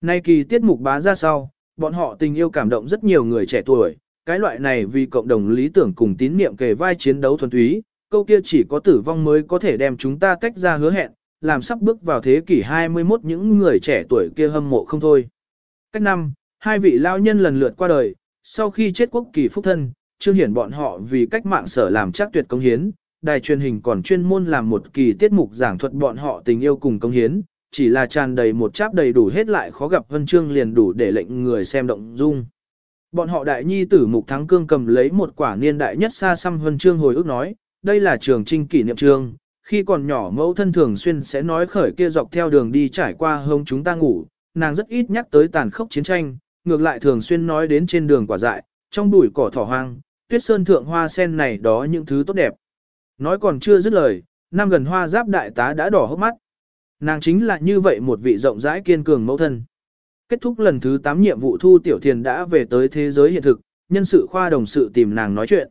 Nay kỳ tiết mục bá ra sau, bọn họ tình yêu cảm động rất nhiều người trẻ tuổi, cái loại này vì cộng đồng lý tưởng cùng tín niệm kề vai chiến đấu thuần túy, câu kia chỉ có tử vong mới có thể đem chúng ta tách ra hứa hẹn, làm sắp bước vào thế kỷ 21 những người trẻ tuổi kia hâm mộ không thôi. Cách năm, hai vị lao nhân lần lượt qua đời, sau khi chết quốc kỳ phúc thân, trương hiển bọn họ vì cách mạng sở làm chắc tuyệt công hiến, đài truyền hình còn chuyên môn làm một kỳ tiết mục giảng thuật bọn họ tình yêu cùng công hiến, chỉ là tràn đầy một cháp đầy đủ hết lại khó gặp vân chương liền đủ để lệnh người xem động dung. Bọn họ đại nhi tử mục thắng cương cầm lấy một quả niên đại nhất xa xăm vân chương hồi ức nói, đây là trường trinh kỷ niệm trường, khi còn nhỏ mẫu thân thường xuyên sẽ nói khởi kia dọc theo đường đi trải qua hông chúng ta ngủ, nàng rất ít nhắc tới tàn khốc chiến tranh, ngược lại thường xuyên nói đến trên đường quả dại, trong bụi cỏ thỏ hoang, tuyết sơn thượng hoa sen này đó những thứ tốt đẹp. Nói còn chưa dứt lời, năm gần hoa giáp đại tá đã đỏ hốc mắt. Nàng chính là như vậy một vị rộng rãi kiên cường mẫu thân. Kết thúc lần thứ 8 nhiệm vụ thu tiểu thiền đã về tới thế giới hiện thực, nhân sự khoa đồng sự tìm nàng nói chuyện.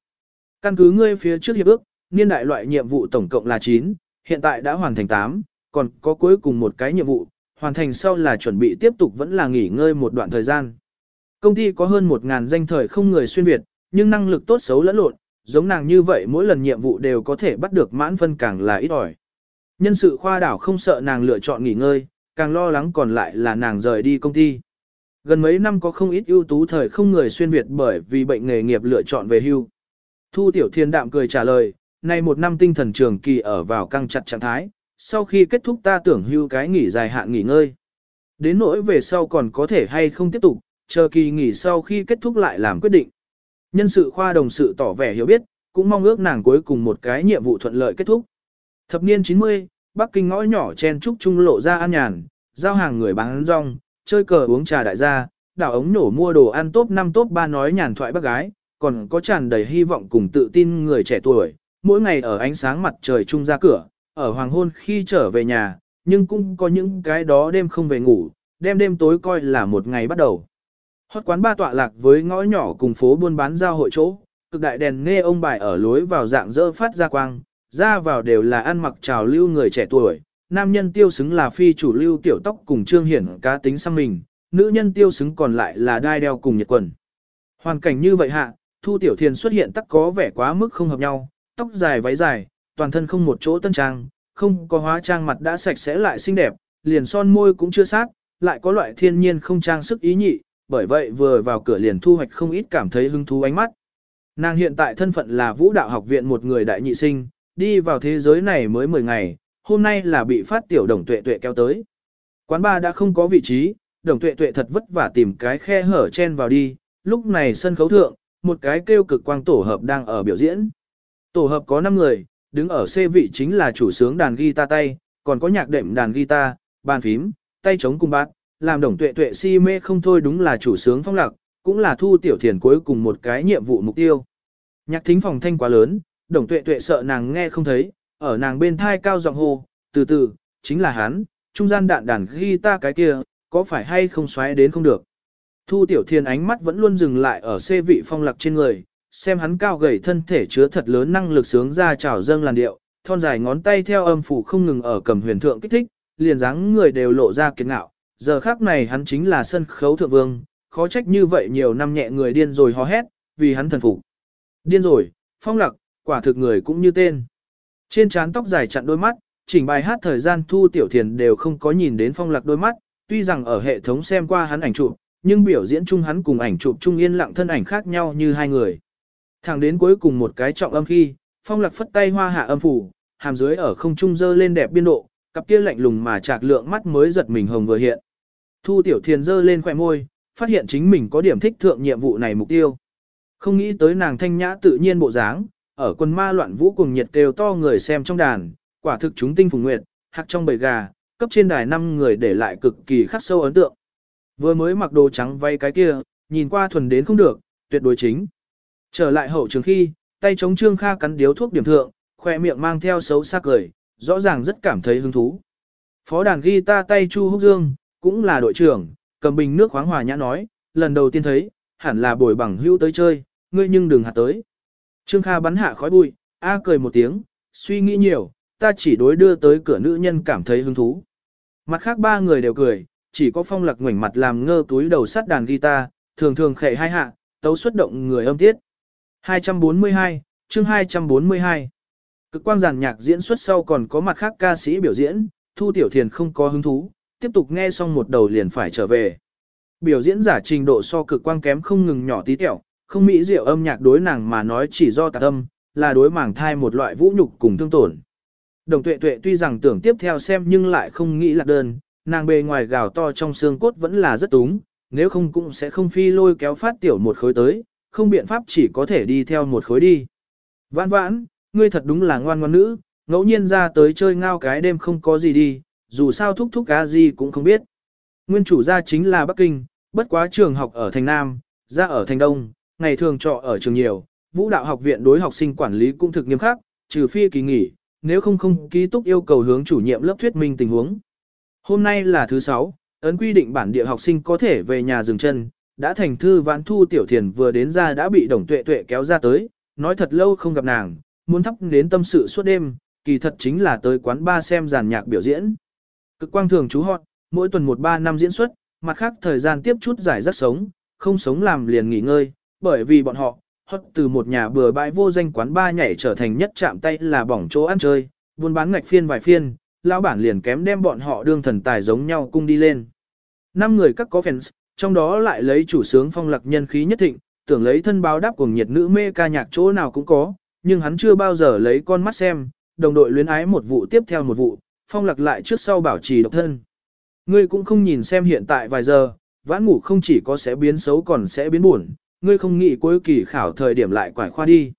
Căn cứ ngươi phía trước hiệp ước, niên đại loại nhiệm vụ tổng cộng là 9, hiện tại đã hoàn thành 8, còn có cuối cùng một cái nhiệm vụ, hoàn thành sau là chuẩn bị tiếp tục vẫn là nghỉ ngơi một đoạn thời gian. Công ty có hơn 1.000 danh thời không người xuyên Việt, nhưng năng lực tốt xấu lẫn lộn, giống nàng như vậy mỗi lần nhiệm vụ đều có thể bắt được mãn phân càng là ít ỏi. Nhân sự khoa đảo không sợ nàng lựa chọn nghỉ ngơi, càng lo lắng còn lại là nàng rời đi công ty. Gần mấy năm có không ít ưu tú thời không người xuyên Việt bởi vì bệnh nghề nghiệp lựa chọn về hưu. Thu Tiểu Thiên đạm cười trả lời, nay một năm tinh thần trường kỳ ở vào căng chặt trạng thái, sau khi kết thúc ta tưởng hưu cái nghỉ dài hạn nghỉ ngơi. Đến nỗi về sau còn có thể hay không tiếp tục, chờ kỳ nghỉ sau khi kết thúc lại làm quyết định. Nhân sự khoa đồng sự tỏ vẻ hiểu biết, cũng mong ước nàng cuối cùng một cái nhiệm vụ thuận lợi kết thúc. Thập niên 90, Bắc Kinh ngõ nhỏ chen trúc trung lộ ra an nhàn, giao hàng người bán rong, chơi cờ uống trà đại gia, đảo ống nổ mua đồ ăn top 5 top 3 nói nhàn thoại bác gái, còn có tràn đầy hy vọng cùng tự tin người trẻ tuổi, mỗi ngày ở ánh sáng mặt trời trung ra cửa, ở hoàng hôn khi trở về nhà, nhưng cũng có những cái đó đêm không về ngủ, đêm đêm tối coi là một ngày bắt đầu. Hót quán ba tọa lạc với ngõ nhỏ cùng phố buôn bán giao hội chỗ, cực đại đèn nghe ông bài ở lối vào dạng dỡ phát ra quang, ra vào đều là ăn mặc trào lưu người trẻ tuổi, nam nhân tiêu xứng là phi chủ lưu tiểu tóc cùng trương hiển cá tính sang mình, nữ nhân tiêu xứng còn lại là đai đeo cùng nhiệt quần. Hoàn cảnh như vậy hạ, thu tiểu thiền xuất hiện tắc có vẻ quá mức không hợp nhau, tóc dài váy dài, toàn thân không một chỗ tân trang, không có hóa trang mặt đã sạch sẽ lại xinh đẹp, liền son môi cũng chưa sát, lại có loại thiên nhiên không trang sức ý nhị, bởi vậy vừa vào cửa liền thu hoạch không ít cảm thấy hứng thú ánh mắt. Nàng hiện tại thân phận là vũ đạo học viện một người đại nhị sinh, đi vào thế giới này mới 10 ngày, hôm nay là bị phát tiểu đồng tuệ tuệ kéo tới. Quán ba đã không có vị trí, đồng tuệ tuệ thật vất vả tìm cái khe hở chen vào đi, lúc này sân khấu thượng, một cái kêu cực quang tổ hợp đang ở biểu diễn. Tổ hợp có 5 người, đứng ở C vị chính là chủ sướng đàn guitar tay, còn có nhạc đệm đàn guitar, bàn phím, tay chống cùng bát, làm đồng tuệ tuệ si mê không thôi đúng là chủ sướng phong lạc, cũng là thu tiểu thiền cuối cùng một cái nhiệm vụ mục tiêu. Nhạc thính phòng thanh quá lớn, đồng tuệ tuệ sợ nàng nghe không thấy, ở nàng bên thai cao giọng hô, từ từ, chính là hắn, trung gian đạn đàn guitar cái kia, có phải hay không xoáy đến không được. Thu tiểu thiên ánh mắt vẫn luôn dừng lại ở xê vị phong lạc trên người, xem hắn cao gầy thân thể chứa thật lớn năng lực sướng ra trào dâng làn điệu, thon dài ngón tay theo âm phủ không ngừng ở cầm huyền thượng kích thích, liền dáng người đều lộ ra kiệt ngạo. Giờ khác này hắn chính là sân khấu thượng vương, khó trách như vậy nhiều năm nhẹ người điên rồi hò hét, vì hắn thần phục. Điên rồi, phong lặc, quả thực người cũng như tên. Trên trán tóc dài chặn đôi mắt, chỉnh bài hát thời gian thu tiểu thiền đều không có nhìn đến phong lạc đôi mắt, tuy rằng ở hệ thống xem qua hắn ảnh chụp, nhưng biểu diễn chung hắn cùng ảnh chụp chung yên lặng thân ảnh khác nhau như hai người. Thẳng đến cuối cùng một cái trọng âm khi, phong lạc phất tay hoa hạ âm phủ, hàm dưới ở không trung dơ lên đẹp biên độ, cặp kia lạnh lùng mà chạc lượng mắt mới giật mình hồng vừa hiện. Thu tiểu thiền dơ lên khỏe môi, phát hiện chính mình có điểm thích thượng nhiệm vụ này mục tiêu. Không nghĩ tới nàng thanh nhã tự nhiên bộ dáng, ở quần ma loạn vũ cùng nhiệt kêu to người xem trong đàn, quả thực chúng tinh phùng nguyệt, hạc trong bầy gà, cấp trên đài năm người để lại cực kỳ khắc sâu ấn tượng. Vừa mới mặc đồ trắng vay cái kia, nhìn qua thuần đến không được, tuyệt đối chính. Trở lại hậu trường khi, tay chống Trương Kha cắn điếu thuốc điểm thượng, khoe miệng mang theo xấu xa cười, rõ ràng rất cảm thấy hứng thú. Phó đàn guitar tay Chu Húc Dương, cũng là đội trưởng, cầm bình nước khoáng hòa nhã nói, lần đầu tiên thấy, hẳn là bồi bằng hưu tới chơi, ngươi nhưng đừng hạt tới. Trương Kha bắn hạ khói bụi, A cười một tiếng, suy nghĩ nhiều, ta chỉ đối đưa tới cửa nữ nhân cảm thấy hứng thú. Mặt khác ba người đều cười, chỉ có phong lạc ngoảnh mặt làm ngơ túi đầu sắt đàn guitar, thường thường khệ hai hạ, tấu xuất động người âm tiết. 242, chương 242. Cực quang giàn nhạc diễn xuất sau còn có mặt khác ca sĩ biểu diễn, Thu Tiểu Thiền không có hứng thú, tiếp tục nghe xong một đầu liền phải trở về. Biểu diễn giả trình độ so cực quang kém không ngừng nhỏ tí tẹo, không mỹ diệu âm nhạc đối nàng mà nói chỉ do tạc âm, là đối màng thai một loại vũ nhục cùng thương tổn. Đồng tuệ tuệ tuy rằng tưởng tiếp theo xem nhưng lại không nghĩ là đơn, nàng bề ngoài gào to trong xương cốt vẫn là rất túng, nếu không cũng sẽ không phi lôi kéo phát tiểu một khối tới, không biện pháp chỉ có thể đi theo một khối đi. Vãn vãn, ngươi thật đúng là ngoan ngoan nữ, ngẫu nhiên ra tới chơi ngao cái đêm không có gì đi, dù sao thúc thúc cá gì cũng không biết. Nguyên chủ gia chính là Bắc Kinh, bất quá trường học ở thành Nam, ra ở thành Đông, ngày thường trọ ở trường nhiều, vũ đạo học viện đối học sinh quản lý cũng thực nghiêm khắc, trừ phi kỳ nghỉ, nếu không không ký túc yêu cầu hướng chủ nhiệm lớp thuyết minh tình huống. Hôm nay là thứ sáu, ấn quy định bản địa học sinh có thể về nhà dừng chân, đã thành thư vãn thu tiểu thiền vừa đến ra đã bị đồng tuệ tuệ kéo ra tới, nói thật lâu không gặp nàng, muốn thắp đến tâm sự suốt đêm, kỳ thật chính là tới quán ba xem giàn nhạc biểu diễn. Cực quang thường chú hot, mỗi tuần một ba năm diễn xuất, mặt khác thời gian tiếp chút giải rất sống, không sống làm liền nghỉ ngơi, bởi vì bọn họ, hot từ một nhà bừa bãi vô danh quán ba nhảy trở thành nhất chạm tay là bỏng chỗ ăn chơi, buôn bán ngạch phiên vài phiên, lão bản liền kém đem bọn họ đương thần tài giống nhau cung đi lên. Năm người các có fans, trong đó lại lấy chủ sướng phong lạc nhân khí nhất thịnh, tưởng lấy thân báo đáp cùng nhiệt nữ mê ca nhạc chỗ nào cũng có, nhưng hắn chưa bao giờ lấy con mắt xem, đồng đội luyến ái một vụ tiếp theo một vụ, phong lạc lại trước sau bảo trì độc thân. Ngươi cũng không nhìn xem hiện tại vài giờ, vãn ngủ không chỉ có sẽ biến xấu còn sẽ biến buồn, ngươi không nghĩ cuối kỳ khảo thời điểm lại quải khoa đi.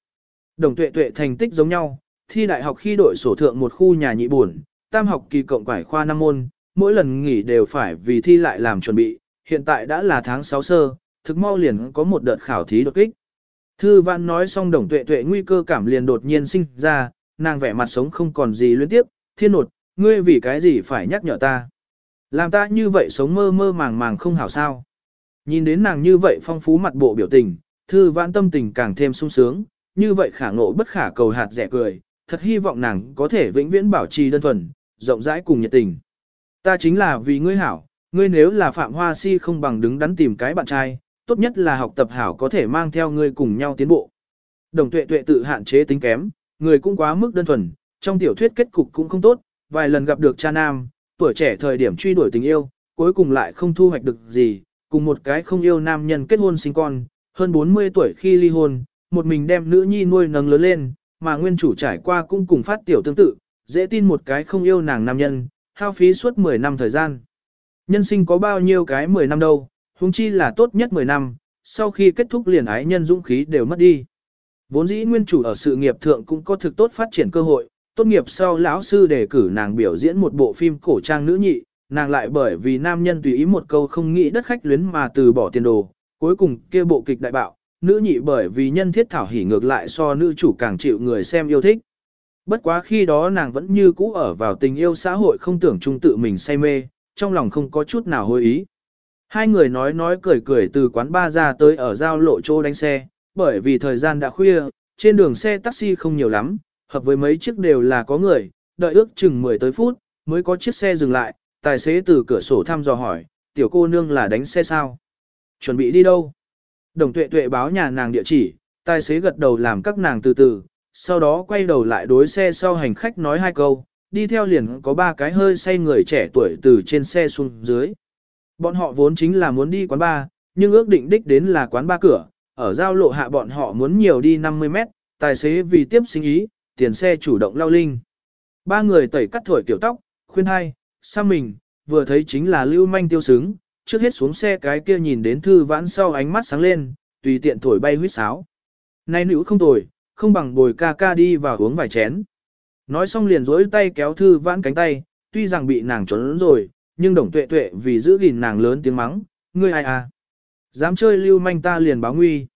Đồng tuệ tuệ thành tích giống nhau, thi đại học khi đội sổ thượng một khu nhà nhị buồn, tam học kỳ cộng quải khoa năm môn, mỗi lần nghỉ đều phải vì thi lại làm chuẩn bị, hiện tại đã là tháng 6 sơ, thực mau liền có một đợt khảo thí đột kích. Thư văn nói xong đồng tuệ tuệ nguy cơ cảm liền đột nhiên sinh ra, nàng vẻ mặt sống không còn gì luyến tiếp, thiên nột, ngươi vì cái gì phải nhắc nhở ta. Làm ta như vậy sống mơ mơ màng màng không hảo sao. Nhìn đến nàng như vậy phong phú mặt bộ biểu tình, thư vãn tâm tình càng thêm sung sướng, như vậy khả ngộ bất khả cầu hạt rẻ cười, thật hy vọng nàng có thể vĩnh viễn bảo trì đơn thuần, rộng rãi cùng nhiệt tình. Ta chính là vì ngươi hảo, ngươi nếu là phạm hoa si không bằng đứng đắn tìm cái bạn trai, tốt nhất là học tập hảo có thể mang theo ngươi cùng nhau tiến bộ. Đồng tuệ tuệ tự hạn chế tính kém, người cũng quá mức đơn thuần, trong tiểu thuyết kết cục cũng không tốt, vài lần gặp được cha nam, tuổi trẻ thời điểm truy đuổi tình yêu, cuối cùng lại không thu hoạch được gì, cùng một cái không yêu nam nhân kết hôn sinh con, hơn 40 tuổi khi ly hôn, một mình đem nữ nhi nuôi nấng lớn lên, mà nguyên chủ trải qua cũng cùng phát tiểu tương tự, dễ tin một cái không yêu nàng nam nhân, hao phí suốt 10 năm thời gian. Nhân sinh có bao nhiêu cái 10 năm đâu, huống chi là tốt nhất 10 năm, sau khi kết thúc liền ái nhân dũng khí đều mất đi. Vốn dĩ nguyên chủ ở sự nghiệp thượng cũng có thực tốt phát triển cơ hội, tốt nghiệp sau lão sư đề cử nàng biểu diễn một bộ phim cổ trang nữ nhị, nàng lại bởi vì nam nhân tùy ý một câu không nghĩ đất khách luyến mà từ bỏ tiền đồ, cuối cùng kia bộ kịch đại bạo, nữ nhị bởi vì nhân thiết thảo hỉ ngược lại so nữ chủ càng chịu người xem yêu thích. Bất quá khi đó nàng vẫn như cũ ở vào tình yêu xã hội không tưởng trung tự mình say mê, trong lòng không có chút nào hối ý. Hai người nói nói cười cười từ quán ba ra tới ở giao lộ chỗ đánh xe, bởi vì thời gian đã khuya, trên đường xe taxi không nhiều lắm, hợp với mấy chiếc đều là có người, đợi ước chừng 10 tới phút, mới có chiếc xe dừng lại, tài xế từ cửa sổ thăm dò hỏi, tiểu cô nương là đánh xe sao? Chuẩn bị đi đâu? Đồng tuệ tuệ báo nhà nàng địa chỉ, tài xế gật đầu làm các nàng từ từ, sau đó quay đầu lại đối xe sau hành khách nói hai câu, đi theo liền có ba cái hơi say người trẻ tuổi từ trên xe xuống dưới. Bọn họ vốn chính là muốn đi quán bar, nhưng ước định đích đến là quán ba cửa, ở giao lộ hạ bọn họ muốn nhiều đi 50 mét, tài xế vì tiếp sinh ý, tiền xe chủ động lao linh. Ba người tẩy cắt thổi tiểu tóc, khuyên hai, xăm mình, vừa thấy chính là lưu manh tiêu sướng, trước hết xuống xe cái kia nhìn đến thư vãn sau ánh mắt sáng lên, tùy tiện thổi bay huyết sáo. Nay nữ không tồi, không bằng bồi ca ca đi và uống vài chén. Nói xong liền dối tay kéo thư vãn cánh tay, tuy rằng bị nàng trốn rồi, nhưng đồng tuệ tuệ vì giữ gìn nàng lớn tiếng mắng, ngươi ai à. Dám chơi lưu manh ta liền báo nguy.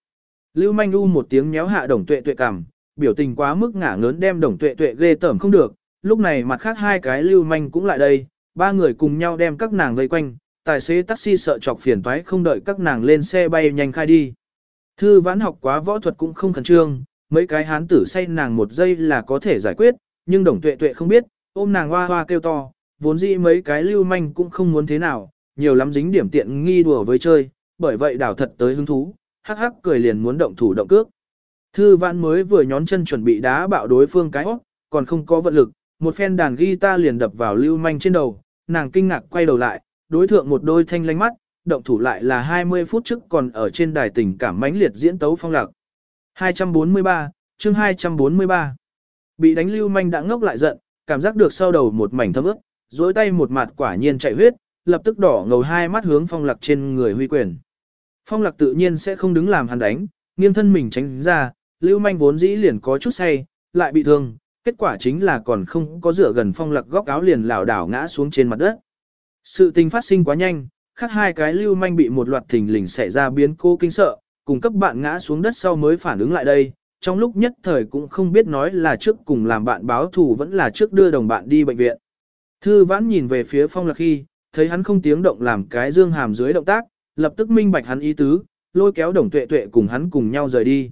Lưu manh u một tiếng méo hạ đồng tuệ tuệ cảm, biểu tình quá mức ngả ngớn đem đồng tuệ tuệ ghê tởm không được. Lúc này mặt khác hai cái lưu manh cũng lại đây, ba người cùng nhau đem các nàng vây quanh, tài xế taxi sợ chọc phiền toái không đợi các nàng lên xe bay nhanh khai đi. Thư vãn học quá võ thuật cũng không khẩn trương, mấy cái hán tử say nàng một giây là có thể giải quyết, nhưng đồng tuệ tuệ không biết, ôm nàng hoa hoa kêu to, vốn dĩ mấy cái lưu manh cũng không muốn thế nào, nhiều lắm dính điểm tiện nghi đùa với chơi, bởi vậy đảo thật tới hứng thú, hắc hắc cười liền muốn động thủ động cước. Thư vãn mới vừa nhón chân chuẩn bị đá bạo đối phương cái óc, còn không có vận lực, một phen đàn guitar liền đập vào lưu manh trên đầu, nàng kinh ngạc quay đầu lại, đối thượng một đôi thanh lanh mắt, động thủ lại là 20 phút trước còn ở trên đài tình cảm mãnh liệt diễn tấu phong lạc. 243, chương 243. Bị đánh lưu manh đã ngốc lại giận, cảm giác được sau đầu một mảnh thấm ướt, dối tay một mặt quả nhiên chạy huyết, lập tức đỏ ngầu hai mắt hướng phong lạc trên người huy quyền. Phong lạc tự nhiên sẽ không đứng làm hắn đánh, nghiêng thân mình tránh ra, lưu manh vốn dĩ liền có chút say, lại bị thương, kết quả chính là còn không có dựa gần phong lạc góc áo liền lảo đảo ngã xuống trên mặt đất. Sự tình phát sinh quá nhanh, khác hai cái lưu manh bị một loạt thình lình xảy ra biến cô kinh sợ, cùng cấp bạn ngã xuống đất sau mới phản ứng lại đây, trong lúc nhất thời cũng không biết nói là trước cùng làm bạn báo thù vẫn là trước đưa đồng bạn đi bệnh viện. Thư vãn nhìn về phía phong lạc khi, thấy hắn không tiếng động làm cái dương hàm dưới động tác, lập tức minh bạch hắn ý tứ, lôi kéo đồng tuệ tuệ cùng hắn cùng nhau rời đi.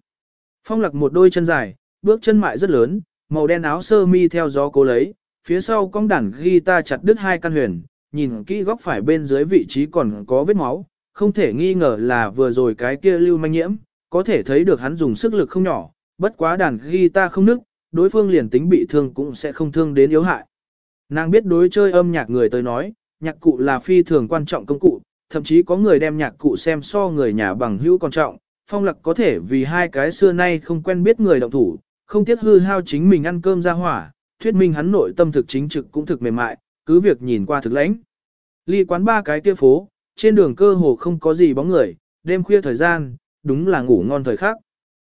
Phong lạc một đôi chân dài, bước chân mại rất lớn, màu đen áo sơ mi theo gió cố lấy, phía sau cong đàn guitar chặt đứt hai căn huyền, nhìn kỹ góc phải bên dưới vị trí còn có vết máu, không thể nghi ngờ là vừa rồi cái kia lưu manh nhiễm, có thể thấy được hắn dùng sức lực không nhỏ, bất quá đàn guitar không nức, đối phương liền tính bị thương cũng sẽ không thương đến yếu hại. Nàng biết đối chơi âm nhạc người tới nói, nhạc cụ là phi thường quan trọng công cụ, thậm chí có người đem nhạc cụ xem so người nhà bằng hữu quan trọng, phong lạc có thể vì hai cái xưa nay không quen biết người động thủ, không tiếc hư hao chính mình ăn cơm ra hỏa, thuyết minh hắn nội tâm thực chính trực cũng thực mềm mại, cứ việc nhìn qua thực lãnh. Ly quán ba cái kia phố, trên đường cơ hồ không có gì bóng người, đêm khuya thời gian, đúng là ngủ ngon thời khắc.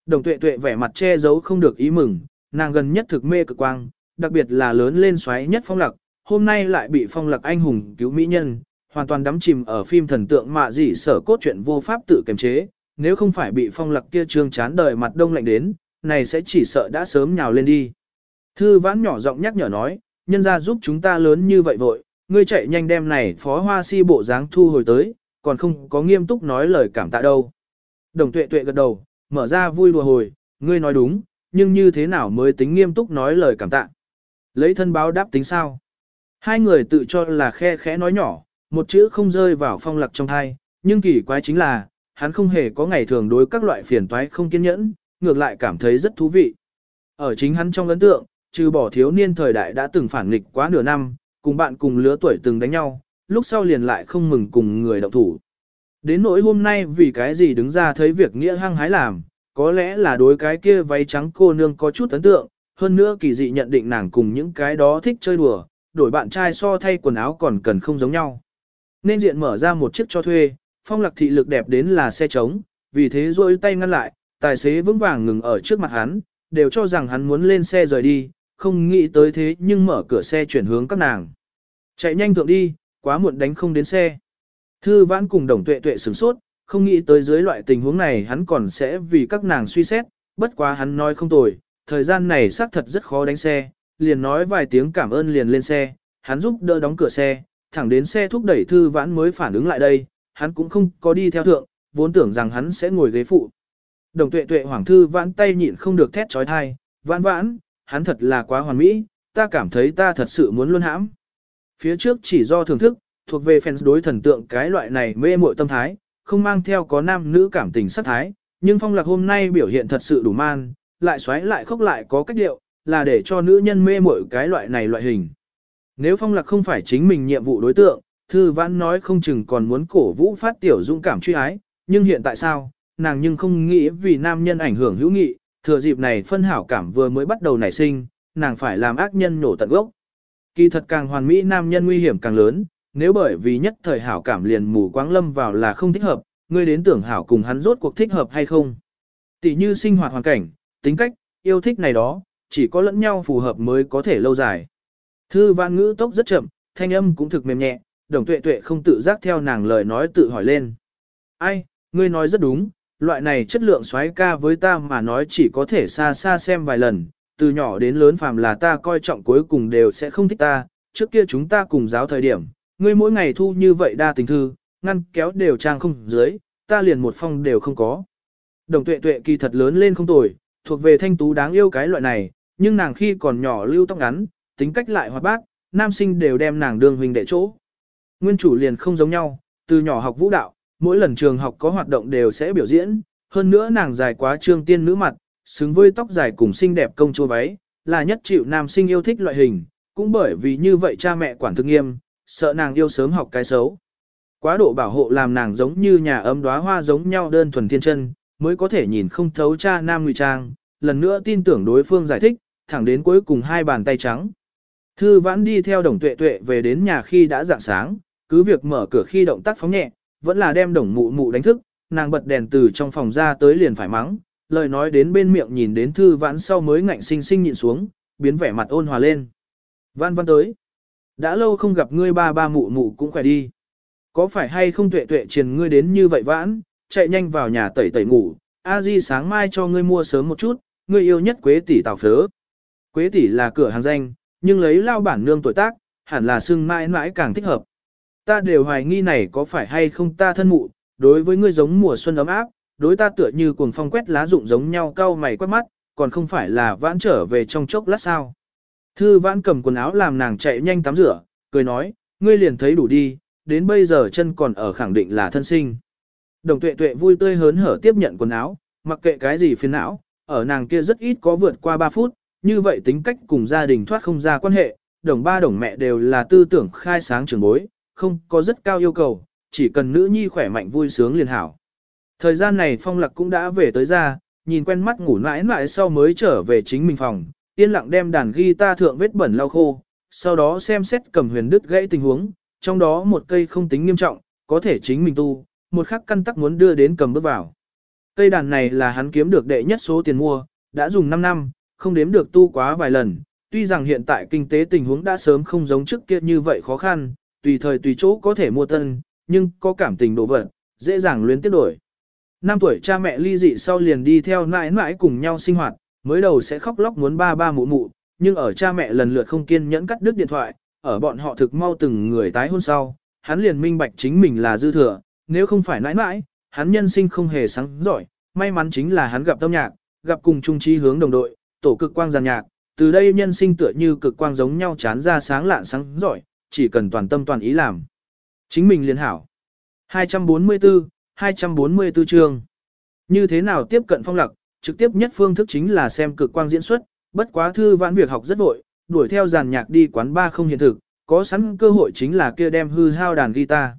Đồng tuệ tuệ vẻ mặt che giấu không được ý mừng, nàng gần nhất thực mê cực quang, đặc biệt là lớn lên xoáy nhất phong lạc, hôm nay lại bị phong lạc anh hùng cứu mỹ nhân, hoàn toàn đắm chìm ở phim thần tượng mạ gì sở cốt truyện vô pháp tự kiềm chế, nếu không phải bị phong lặc kia trương chán đời mặt đông lạnh đến, này sẽ chỉ sợ đã sớm nhào lên đi. Thư vãn nhỏ giọng nhắc nhở nói, nhân ra giúp chúng ta lớn như vậy vội, ngươi chạy nhanh đem này phó hoa si bộ dáng thu hồi tới, còn không có nghiêm túc nói lời cảm tạ đâu. Đồng tuệ tuệ gật đầu, mở ra vui đùa hồi, ngươi nói đúng, nhưng như thế nào mới tính nghiêm túc nói lời cảm tạ. Lấy thân báo đáp tính sao? Hai người tự cho là khe khẽ nói nhỏ, một chữ không rơi vào phong lặc trong thai, nhưng kỳ quái chính là, hắn không hề có ngày thường đối các loại phiền toái không kiên nhẫn, ngược lại cảm thấy rất thú vị. Ở chính hắn trong ấn tượng, trừ bỏ thiếu niên thời đại đã từng phản nghịch quá nửa năm, cùng bạn cùng lứa tuổi từng đánh nhau, lúc sau liền lại không mừng cùng người động thủ. Đến nỗi hôm nay vì cái gì đứng ra thấy việc nghĩa hăng hái làm, có lẽ là đối cái kia váy trắng cô nương có chút ấn tượng, hơn nữa kỳ dị nhận định nàng cùng những cái đó thích chơi đùa, đổi bạn trai so thay quần áo còn cần không giống nhau. Nên diện mở ra một chiếc cho thuê, phong lạc thị lực đẹp đến là xe trống, vì thế rôi tay ngăn lại, tài xế vững vàng ngừng ở trước mặt hắn, đều cho rằng hắn muốn lên xe rời đi, không nghĩ tới thế nhưng mở cửa xe chuyển hướng các nàng. Chạy nhanh thượng đi, quá muộn đánh không đến xe. Thư vãn cùng đồng tuệ tuệ sửng sốt, không nghĩ tới dưới loại tình huống này hắn còn sẽ vì các nàng suy xét, bất quá hắn nói không tồi, thời gian này xác thật rất khó đánh xe, liền nói vài tiếng cảm ơn liền lên xe, hắn giúp đỡ đóng cửa xe, thẳng đến xe thúc đẩy thư vãn mới phản ứng lại đây, hắn cũng không có đi theo thượng, vốn tưởng rằng hắn sẽ ngồi ghế phụ. Đồng tuệ tuệ hoàng thư vãn tay nhịn không được thét trói thai, vãn vãn, hắn thật là quá hoàn mỹ, ta cảm thấy ta thật sự muốn luôn hãm. Phía trước chỉ do thưởng thức, thuộc về fans đối thần tượng cái loại này mê muội tâm thái, không mang theo có nam nữ cảm tình sát thái, nhưng phong lạc hôm nay biểu hiện thật sự đủ man, lại xoáy lại khóc lại có cách điệu, là để cho nữ nhân mê muội cái loại này loại hình. Nếu phong lạc không phải chính mình nhiệm vụ đối tượng, thư vãn nói không chừng còn muốn cổ vũ phát tiểu dũng cảm truy ái, nhưng hiện tại sao, nàng nhưng không nghĩ vì nam nhân ảnh hưởng hữu nghị, thừa dịp này phân hảo cảm vừa mới bắt đầu nảy sinh, nàng phải làm ác nhân nổ tận gốc. Kỳ thật càng hoàn mỹ nam nhân nguy hiểm càng lớn, nếu bởi vì nhất thời hảo cảm liền mù quáng lâm vào là không thích hợp, ngươi đến tưởng hảo cùng hắn rốt cuộc thích hợp hay không. Tỷ như sinh hoạt hoàn cảnh, tính cách, yêu thích này đó, chỉ có lẫn nhau phù hợp mới có thể lâu dài. Thư vạn ngữ tốc rất chậm, thanh âm cũng thực mềm nhẹ, đồng tuệ tuệ không tự giác theo nàng lời nói tự hỏi lên. Ai, ngươi nói rất đúng, loại này chất lượng xoáy ca với ta mà nói chỉ có thể xa xa xem vài lần, từ nhỏ đến lớn phàm là ta coi trọng cuối cùng đều sẽ không thích ta, trước kia chúng ta cùng giáo thời điểm, ngươi mỗi ngày thu như vậy đa tình thư, ngăn kéo đều trang không dưới, ta liền một phong đều không có. Đồng tuệ tuệ kỳ thật lớn lên không tồi, thuộc về thanh tú đáng yêu cái loại này, nhưng nàng khi còn nhỏ lưu tóc ngắn, tính cách lại hoạt bát, nam sinh đều đem nàng đương huynh đệ chỗ. Nguyên chủ liền không giống nhau, từ nhỏ học vũ đạo, mỗi lần trường học có hoạt động đều sẽ biểu diễn, hơn nữa nàng dài quá trương tiên nữ mặt, xứng với tóc dài cùng xinh đẹp công chúa váy, là nhất chịu nam sinh yêu thích loại hình, cũng bởi vì như vậy cha mẹ quản thực nghiêm, sợ nàng yêu sớm học cái xấu. Quá độ bảo hộ làm nàng giống như nhà ấm đóa hoa giống nhau đơn thuần thiên chân, mới có thể nhìn không thấu cha nam ngụy trang, lần nữa tin tưởng đối phương giải thích, thẳng đến cuối cùng hai bàn tay trắng. Thư vãn đi theo đồng tuệ tuệ về đến nhà khi đã dạng sáng, cứ việc mở cửa khi động tác phóng nhẹ, vẫn là đem đồng mụ mụ đánh thức, nàng bật đèn từ trong phòng ra tới liền phải mắng, lời nói đến bên miệng nhìn đến thư vãn sau mới ngạnh sinh sinh nhịn xuống, biến vẻ mặt ôn hòa lên. Văn văn tới. Đã lâu không gặp ngươi ba ba mụ mụ cũng khỏe đi. Có phải hay không tuệ tuệ truyền ngươi đến như vậy vãn, chạy nhanh vào nhà tẩy tẩy ngủ, a di sáng mai cho ngươi mua sớm một chút, ngươi yêu nhất quế tỷ tảo phớ. Quế tỷ là cửa hàng danh, nhưng lấy lao bản nương tuổi tác, hẳn là xưng mãi mãi càng thích hợp. Ta đều hoài nghi này có phải hay không ta thân mụ, đối với ngươi giống mùa xuân ấm áp, đối ta tựa như cuồng phong quét lá rụng giống nhau cau mày quét mắt, còn không phải là vãn trở về trong chốc lát sao. Thư vãn cầm quần áo làm nàng chạy nhanh tắm rửa, cười nói, ngươi liền thấy đủ đi, đến bây giờ chân còn ở khẳng định là thân sinh. Đồng tuệ tuệ vui tươi hớn hở tiếp nhận quần áo, mặc kệ cái gì phiền não, ở nàng kia rất ít có vượt qua 3 phút, như vậy tính cách cùng gia đình thoát không ra quan hệ, đồng ba đồng mẹ đều là tư tưởng khai sáng trường bối, không có rất cao yêu cầu, chỉ cần nữ nhi khỏe mạnh vui sướng liền hảo. Thời gian này phong lạc cũng đã về tới ra, nhìn quen mắt ngủ mãi mãi sau mới trở về chính mình phòng, yên lặng đem đàn guitar thượng vết bẩn lau khô, sau đó xem xét cầm huyền đứt gãy tình huống, trong đó một cây không tính nghiêm trọng, có thể chính mình tu, một khắc căn tắc muốn đưa đến cầm bước vào. Cây đàn này là hắn kiếm được đệ nhất số tiền mua, đã dùng 5 năm, không đếm được tu quá vài lần, tuy rằng hiện tại kinh tế tình huống đã sớm không giống trước kia như vậy khó khăn, tùy thời tùy chỗ có thể mua tân, nhưng có cảm tình đồ vật, dễ dàng luyến tiếp đổi. Năm tuổi cha mẹ ly dị sau liền đi theo nãi nãi cùng nhau sinh hoạt, mới đầu sẽ khóc lóc muốn ba ba mụ mụ, nhưng ở cha mẹ lần lượt không kiên nhẫn cắt đứt điện thoại, ở bọn họ thực mau từng người tái hôn sau, hắn liền minh bạch chính mình là dư thừa, nếu không phải nãi nãi, hắn nhân sinh không hề sáng giỏi, may mắn chính là hắn gặp tâm nhạc, gặp cùng chung trí hướng đồng đội, tổ cực quang giàn nhạc, từ đây nhân sinh tựa như cực quang giống nhau chán ra sáng lạn sáng giỏi, chỉ cần toàn tâm toàn ý làm. Chính mình liền hảo. 244, 244 chương. Như thế nào tiếp cận phong lặc, trực tiếp nhất phương thức chính là xem cực quang diễn xuất, bất quá thư vãn việc học rất vội, đuổi theo giàn nhạc đi quán ba không hiện thực, có sẵn cơ hội chính là kia đem hư hao đàn guitar.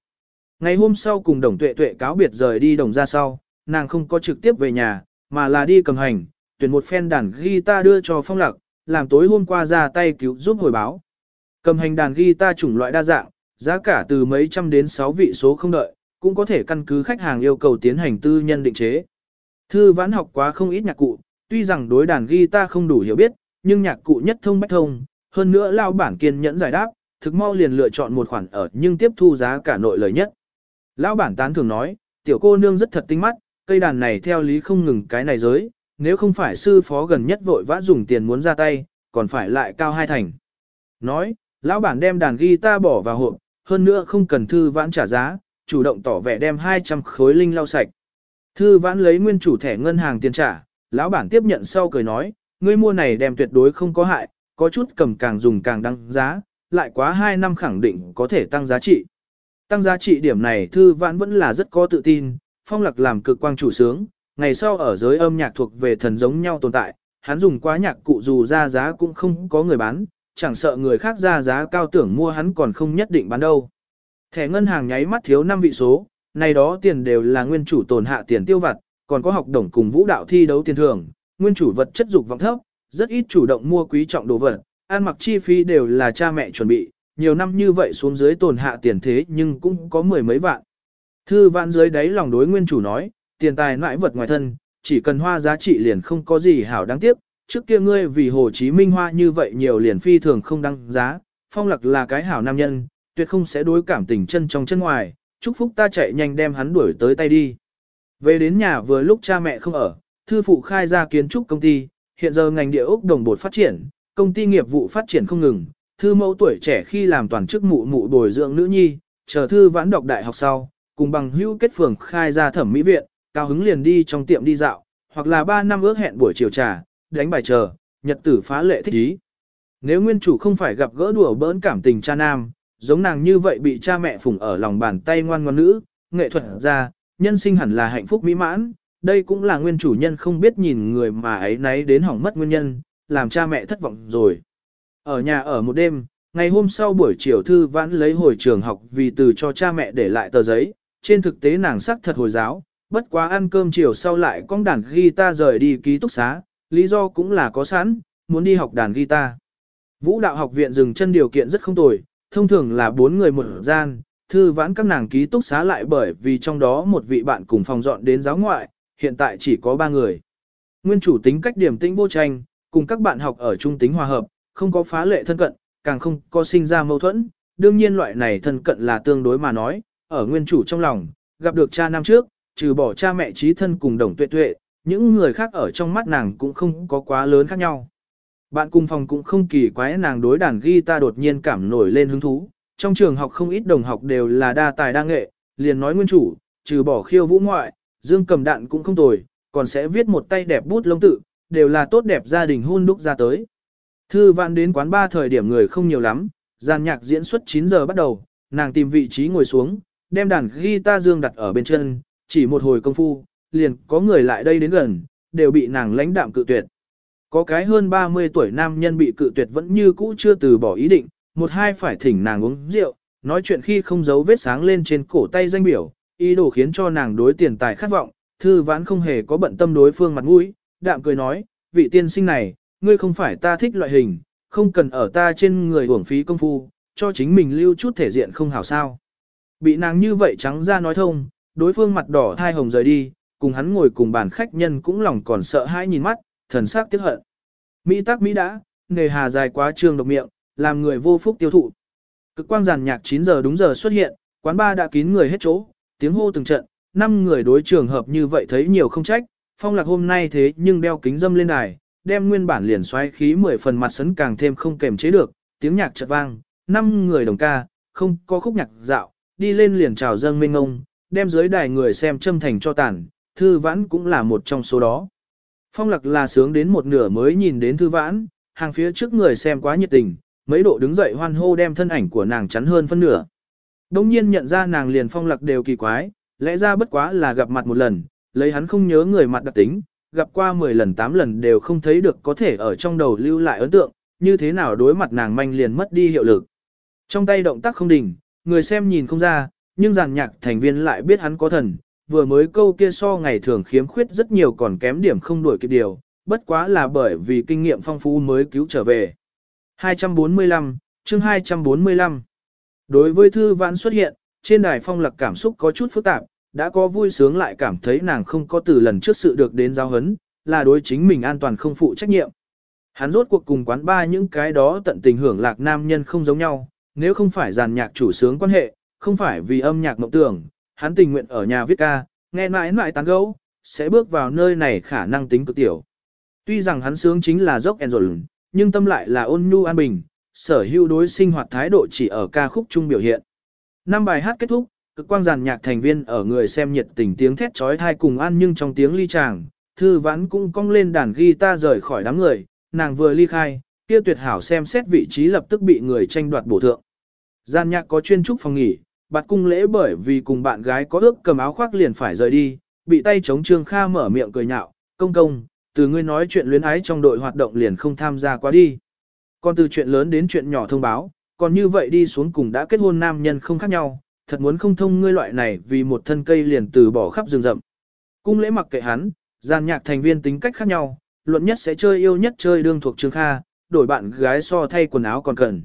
Ngày hôm sau cùng đồng tuệ tuệ cáo biệt rời đi đồng ra sau, nàng không có trực tiếp về nhà, mà là đi cầm hành, tuyển một phen đàn guitar đưa cho phong lạc, làm tối hôm qua ra tay cứu giúp hồi báo. Cầm hành đàn guitar chủng loại đa dạng, giá cả từ mấy trăm đến sáu vị số không đợi, cũng có thể căn cứ khách hàng yêu cầu tiến hành tư nhân định chế. Thư vãn học quá không ít nhạc cụ, tuy rằng đối đàn guitar không đủ hiểu biết, nhưng nhạc cụ nhất thông bách thông, hơn nữa lao bản kiên nhẫn giải đáp, thực mau liền lựa chọn một khoản ở nhưng tiếp thu giá cả nội lời nhất. Lão bản tán thường nói, tiểu cô nương rất thật tinh mắt, cây đàn này theo lý không ngừng cái này giới, nếu không phải sư phó gần nhất vội vã dùng tiền muốn ra tay, còn phải lại cao hai thành. Nói, lão bản đem đàn guitar bỏ vào hộp, hơn nữa không cần thư vãn trả giá, chủ động tỏ vẻ đem 200 khối linh lau sạch. Thư vãn lấy nguyên chủ thẻ ngân hàng tiền trả, lão bản tiếp nhận sau cười nói, ngươi mua này đem tuyệt đối không có hại, có chút cầm càng dùng càng đăng giá, lại quá 2 năm khẳng định có thể tăng giá trị. Tăng giá trị điểm này thư vãn vẫn là rất có tự tin, phong lạc làm cực quang chủ sướng, ngày sau ở giới âm nhạc thuộc về thần giống nhau tồn tại, hắn dùng quá nhạc cụ dù ra giá cũng không có người bán, chẳng sợ người khác ra giá cao tưởng mua hắn còn không nhất định bán đâu. Thẻ ngân hàng nháy mắt thiếu 5 vị số, này đó tiền đều là nguyên chủ tồn hạ tiền tiêu vặt, còn có học đồng cùng vũ đạo thi đấu tiền thưởng, nguyên chủ vật chất dục vọng thấp, rất ít chủ động mua quý trọng đồ vật, ăn mặc chi phí đều là cha mẹ chuẩn bị, nhiều năm như vậy xuống dưới tồn hạ tiền thế nhưng cũng có mười mấy vạn. Thư vạn dưới đáy lòng đối nguyên chủ nói, tiền tài nãi vật ngoài thân, chỉ cần hoa giá trị liền không có gì hảo đáng tiếc, trước kia ngươi vì Hồ Chí Minh hoa như vậy nhiều liền phi thường không đăng giá, phong lạc là cái hảo nam nhân, tuyệt không sẽ đối cảm tình chân trong chân ngoài, chúc phúc ta chạy nhanh đem hắn đuổi tới tay đi. Về đến nhà vừa lúc cha mẹ không ở, thư phụ khai ra kiến trúc công ty, hiện giờ ngành địa ốc đồng bột phát triển, công ty nghiệp vụ phát triển không ngừng, thư mẫu tuổi trẻ khi làm toàn chức mụ mụ bồi dưỡng nữ nhi, chờ thư vãn đọc đại học sau, cùng bằng hữu kết phường khai ra thẩm mỹ viện, cao hứng liền đi trong tiệm đi dạo, hoặc là 3 năm ước hẹn buổi chiều trà, đánh bài chờ, nhật tử phá lệ thích ý. Nếu nguyên chủ không phải gặp gỡ đùa bỡn cảm tình cha nam, giống nàng như vậy bị cha mẹ phụng ở lòng bàn tay ngoan ngoan nữ, nghệ thuật ra, nhân sinh hẳn là hạnh phúc mỹ mãn, đây cũng là nguyên chủ nhân không biết nhìn người mà ấy nấy đến hỏng mất nguyên nhân, làm cha mẹ thất vọng rồi. Ở nhà ở một đêm, ngày hôm sau buổi chiều thư vãn lấy hồi trường học vì từ cho cha mẹ để lại tờ giấy, trên thực tế nàng sắc thật hồi giáo, bất quá ăn cơm chiều sau lại con đàn guitar rời đi ký túc xá, lý do cũng là có sẵn, muốn đi học đàn guitar. Vũ đạo học viện dừng chân điều kiện rất không tồi, thông thường là bốn người một gian, thư vãn các nàng ký túc xá lại bởi vì trong đó một vị bạn cùng phòng dọn đến giáo ngoại, hiện tại chỉ có ba người. Nguyên chủ tính cách điểm tĩnh vô tranh, cùng các bạn học ở trung tính hòa hợp, không có phá lệ thân cận, càng không có sinh ra mâu thuẫn, đương nhiên loại này thân cận là tương đối mà nói, ở nguyên chủ trong lòng, gặp được cha năm trước, trừ bỏ cha mẹ trí thân cùng đồng tuệ tuệ, những người khác ở trong mắt nàng cũng không có quá lớn khác nhau. Bạn cùng phòng cũng không kỳ quái nàng đối đàn guitar đột nhiên cảm nổi lên hứng thú, trong trường học không ít đồng học đều là đa tài đa nghệ, liền nói nguyên chủ, trừ bỏ khiêu vũ ngoại, dương cầm đạn cũng không tồi, còn sẽ viết một tay đẹp bút lông tự, đều là tốt đẹp gia đình hôn đúc ra tới. Thư vạn đến quán ba thời điểm người không nhiều lắm, gian nhạc diễn xuất 9 giờ bắt đầu, nàng tìm vị trí ngồi xuống, đem đàn guitar dương đặt ở bên chân, chỉ một hồi công phu, liền có người lại đây đến gần, đều bị nàng lãnh đạm cự tuyệt. Có cái hơn 30 tuổi nam nhân bị cự tuyệt vẫn như cũ chưa từ bỏ ý định, một hai phải thỉnh nàng uống rượu, nói chuyện khi không giấu vết sáng lên trên cổ tay danh biểu, ý đồ khiến cho nàng đối tiền tài khát vọng, thư vãn không hề có bận tâm đối phương mặt mũi, đạm cười nói, vị tiên sinh này, ngươi không phải ta thích loại hình, không cần ở ta trên người hưởng phí công phu, cho chính mình lưu chút thể diện không hảo sao. Bị nàng như vậy trắng ra nói thông, đối phương mặt đỏ thai hồng rời đi, cùng hắn ngồi cùng bàn khách nhân cũng lòng còn sợ hãi nhìn mắt, thần sắc tiếc hận. Mỹ tắc Mỹ đã, nghề hà dài quá trường độc miệng, làm người vô phúc tiêu thụ. Cực quang giàn nhạc 9 giờ đúng giờ xuất hiện, quán ba đã kín người hết chỗ, tiếng hô từng trận, năm người đối trường hợp như vậy thấy nhiều không trách, phong lạc hôm nay thế nhưng đeo kính dâm lên đài, đem nguyên bản liền xoáy khí 10 phần mặt sấn càng thêm không kềm chế được, tiếng nhạc chợt vang, năm người đồng ca, không có khúc nhạc dạo, đi lên liền chào dâng minh ngông, đem dưới đài người xem châm thành cho tàn, thư vãn cũng là một trong số đó. Phong lạc là sướng đến một nửa mới nhìn đến thư vãn, hàng phía trước người xem quá nhiệt tình, mấy độ đứng dậy hoan hô đem thân ảnh của nàng chắn hơn phân nửa. Đông nhiên nhận ra nàng liền phong lạc đều kỳ quái, lẽ ra bất quá là gặp mặt một lần, lấy hắn không nhớ người mặt đặc tính, gặp qua 10 lần 8 lần đều không thấy được có thể ở trong đầu lưu lại ấn tượng, như thế nào đối mặt nàng manh liền mất đi hiệu lực. Trong tay động tác không đỉnh, người xem nhìn không ra, nhưng giàn nhạc thành viên lại biết hắn có thần, vừa mới câu kia so ngày thường khiếm khuyết rất nhiều còn kém điểm không đuổi kịp điều, bất quá là bởi vì kinh nghiệm phong phú mới cứu trở về. 245, chương 245 Đối với thư vãn xuất hiện, trên đài phong lạc cảm xúc có chút phức tạp, đã có vui sướng lại cảm thấy nàng không có từ lần trước sự được đến giao hấn, là đối chính mình an toàn không phụ trách nhiệm. Hắn rốt cuộc cùng quán ba những cái đó tận tình hưởng lạc nam nhân không giống nhau, nếu không phải giàn nhạc chủ sướng quan hệ, không phải vì âm nhạc mộng tưởng, hắn tình nguyện ở nhà viết ca, nghe mãi mãi tán gấu, sẽ bước vào nơi này khả năng tính cực tiểu. Tuy rằng hắn sướng chính là dốc en rồi, nhưng tâm lại là ôn nhu an bình, sở hữu đối sinh hoạt thái độ chỉ ở ca khúc chung biểu hiện. Năm bài hát kết thúc, cực quang giàn nhạc thành viên ở người xem nhiệt tình tiếng thét trói thai cùng ăn nhưng trong tiếng ly chàng, thư vãn cũng cong lên đàn guitar rời khỏi đám người, nàng vừa ly khai, kia tuyệt hảo xem xét vị trí lập tức bị người tranh đoạt bổ thượng. Gian nhạc có chuyên trúc phòng nghỉ, bạt cung lễ bởi vì cùng bạn gái có ước cầm áo khoác liền phải rời đi, bị tay chống Trương Kha mở miệng cười nhạo, công công, từ ngươi nói chuyện luyến ái trong đội hoạt động liền không tham gia quá đi. Còn từ chuyện lớn đến chuyện nhỏ thông báo, còn như vậy đi xuống cùng đã kết hôn nam nhân không khác nhau, thật muốn không thông ngươi loại này vì một thân cây liền từ bỏ khắp rừng rậm. Cung lễ mặc kệ hắn, gian nhạc thành viên tính cách khác nhau, luận nhất sẽ chơi yêu nhất chơi đương thuộc Trương Kha, đổi bạn gái so thay quần áo còn cần.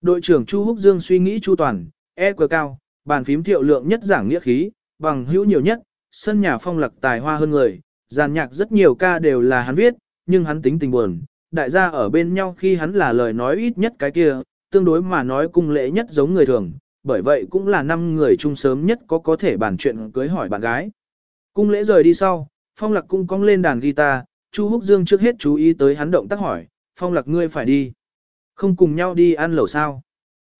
Đội trưởng Chu Húc Dương suy nghĩ chu toàn, e cờ cao, bàn phím thiệu lượng nhất giảng nghĩa khí, bằng hữu nhiều nhất, sân nhà phong lạc tài hoa hơn người, giàn nhạc rất nhiều ca đều là hắn viết, nhưng hắn tính tình buồn, đại gia ở bên nhau khi hắn là lời nói ít nhất cái kia, tương đối mà nói cung lễ nhất giống người thường, bởi vậy cũng là năm người chung sớm nhất có có thể bàn chuyện cưới hỏi bạn gái. Cung lễ rời đi sau, phong lạc cũng cong lên đàn guitar, Chu Húc Dương trước hết chú ý tới hắn động tác hỏi, phong lạc ngươi phải đi. Không cùng nhau đi ăn lẩu sao?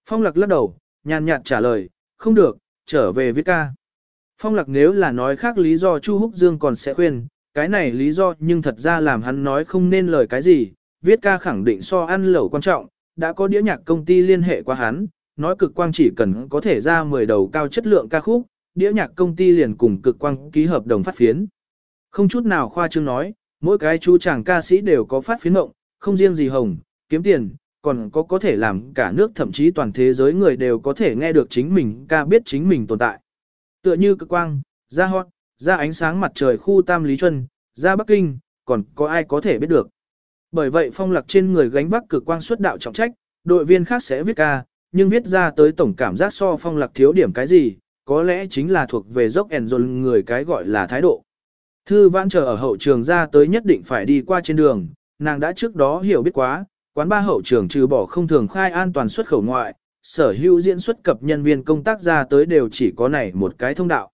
Phong lạc lắc đầu, nhàn nhạt trả lời, không được, trở về viết ca. Phong lạc nếu là nói khác lý do Chu Húc Dương còn sẽ khuyên, cái này lý do nhưng thật ra làm hắn nói không nên lời cái gì, viết ca khẳng định so ăn lẩu quan trọng, đã có đĩa nhạc công ty liên hệ qua hắn, nói cực quang chỉ cần có thể ra 10 đầu cao chất lượng ca khúc, đĩa nhạc công ty liền cùng cực quang ký hợp đồng phát phiến. Không chút nào khoa trương nói, mỗi cái chú chàng ca sĩ đều có phát phiến mộng, không riêng gì hồng, kiếm tiền, còn có có thể làm cả nước thậm chí toàn thế giới người đều có thể nghe được chính mình ca biết chính mình tồn tại. Tựa như cực quang, ra hot, ra ánh sáng mặt trời khu Tam Lý Chuân, ra Bắc Kinh, còn có ai có thể biết được. Bởi vậy phong lạc trên người gánh vác cực quang xuất đạo trọng trách, đội viên khác sẽ viết ca, nhưng viết ra tới tổng cảm giác so phong lạc thiếu điểm cái gì, có lẽ chính là thuộc về dốc ẻn dồn người cái gọi là thái độ. Thư vãn chờ ở hậu trường ra tới nhất định phải đi qua trên đường, nàng đã trước đó hiểu biết quá, quán ba hậu trường trừ bỏ không thường khai an toàn xuất khẩu ngoại, sở hữu diễn xuất cập nhân viên công tác ra tới đều chỉ có này một cái thông đạo.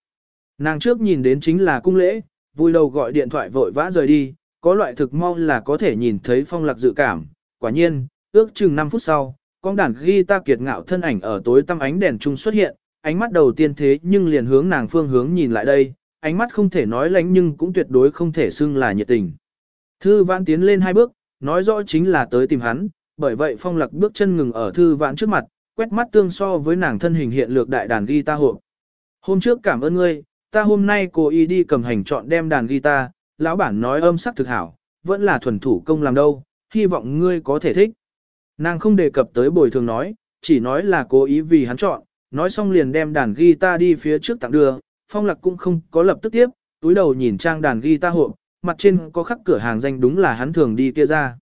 Nàng trước nhìn đến chính là cung lễ, vui đầu gọi điện thoại vội vã rời đi, có loại thực mong là có thể nhìn thấy phong lạc dự cảm. Quả nhiên, ước chừng 5 phút sau, con đàn ghi ta kiệt ngạo thân ảnh ở tối tăm ánh đèn trung xuất hiện, ánh mắt đầu tiên thế nhưng liền hướng nàng phương hướng nhìn lại đây, ánh mắt không thể nói lánh nhưng cũng tuyệt đối không thể xưng là nhiệt tình. Thư vãn tiến lên hai bước, nói rõ chính là tới tìm hắn, bởi vậy phong lạc bước chân ngừng ở thư vãn trước mặt, quét mắt tương so với nàng thân hình hiện lược đại đàn guitar hộp. Hôm trước cảm ơn ngươi, ta hôm nay cố ý đi cầm hành chọn đem đàn guitar, lão bản nói âm sắc thực hảo, vẫn là thuần thủ công làm đâu, hy vọng ngươi có thể thích. Nàng không đề cập tới bồi thường nói, chỉ nói là cố ý vì hắn chọn, nói xong liền đem đàn guitar đi phía trước tặng đưa, phong lạc cũng không có lập tức tiếp, túi đầu nhìn trang đàn guitar hộp, mặt trên có khắc cửa hàng danh đúng là hắn thường đi kia ra.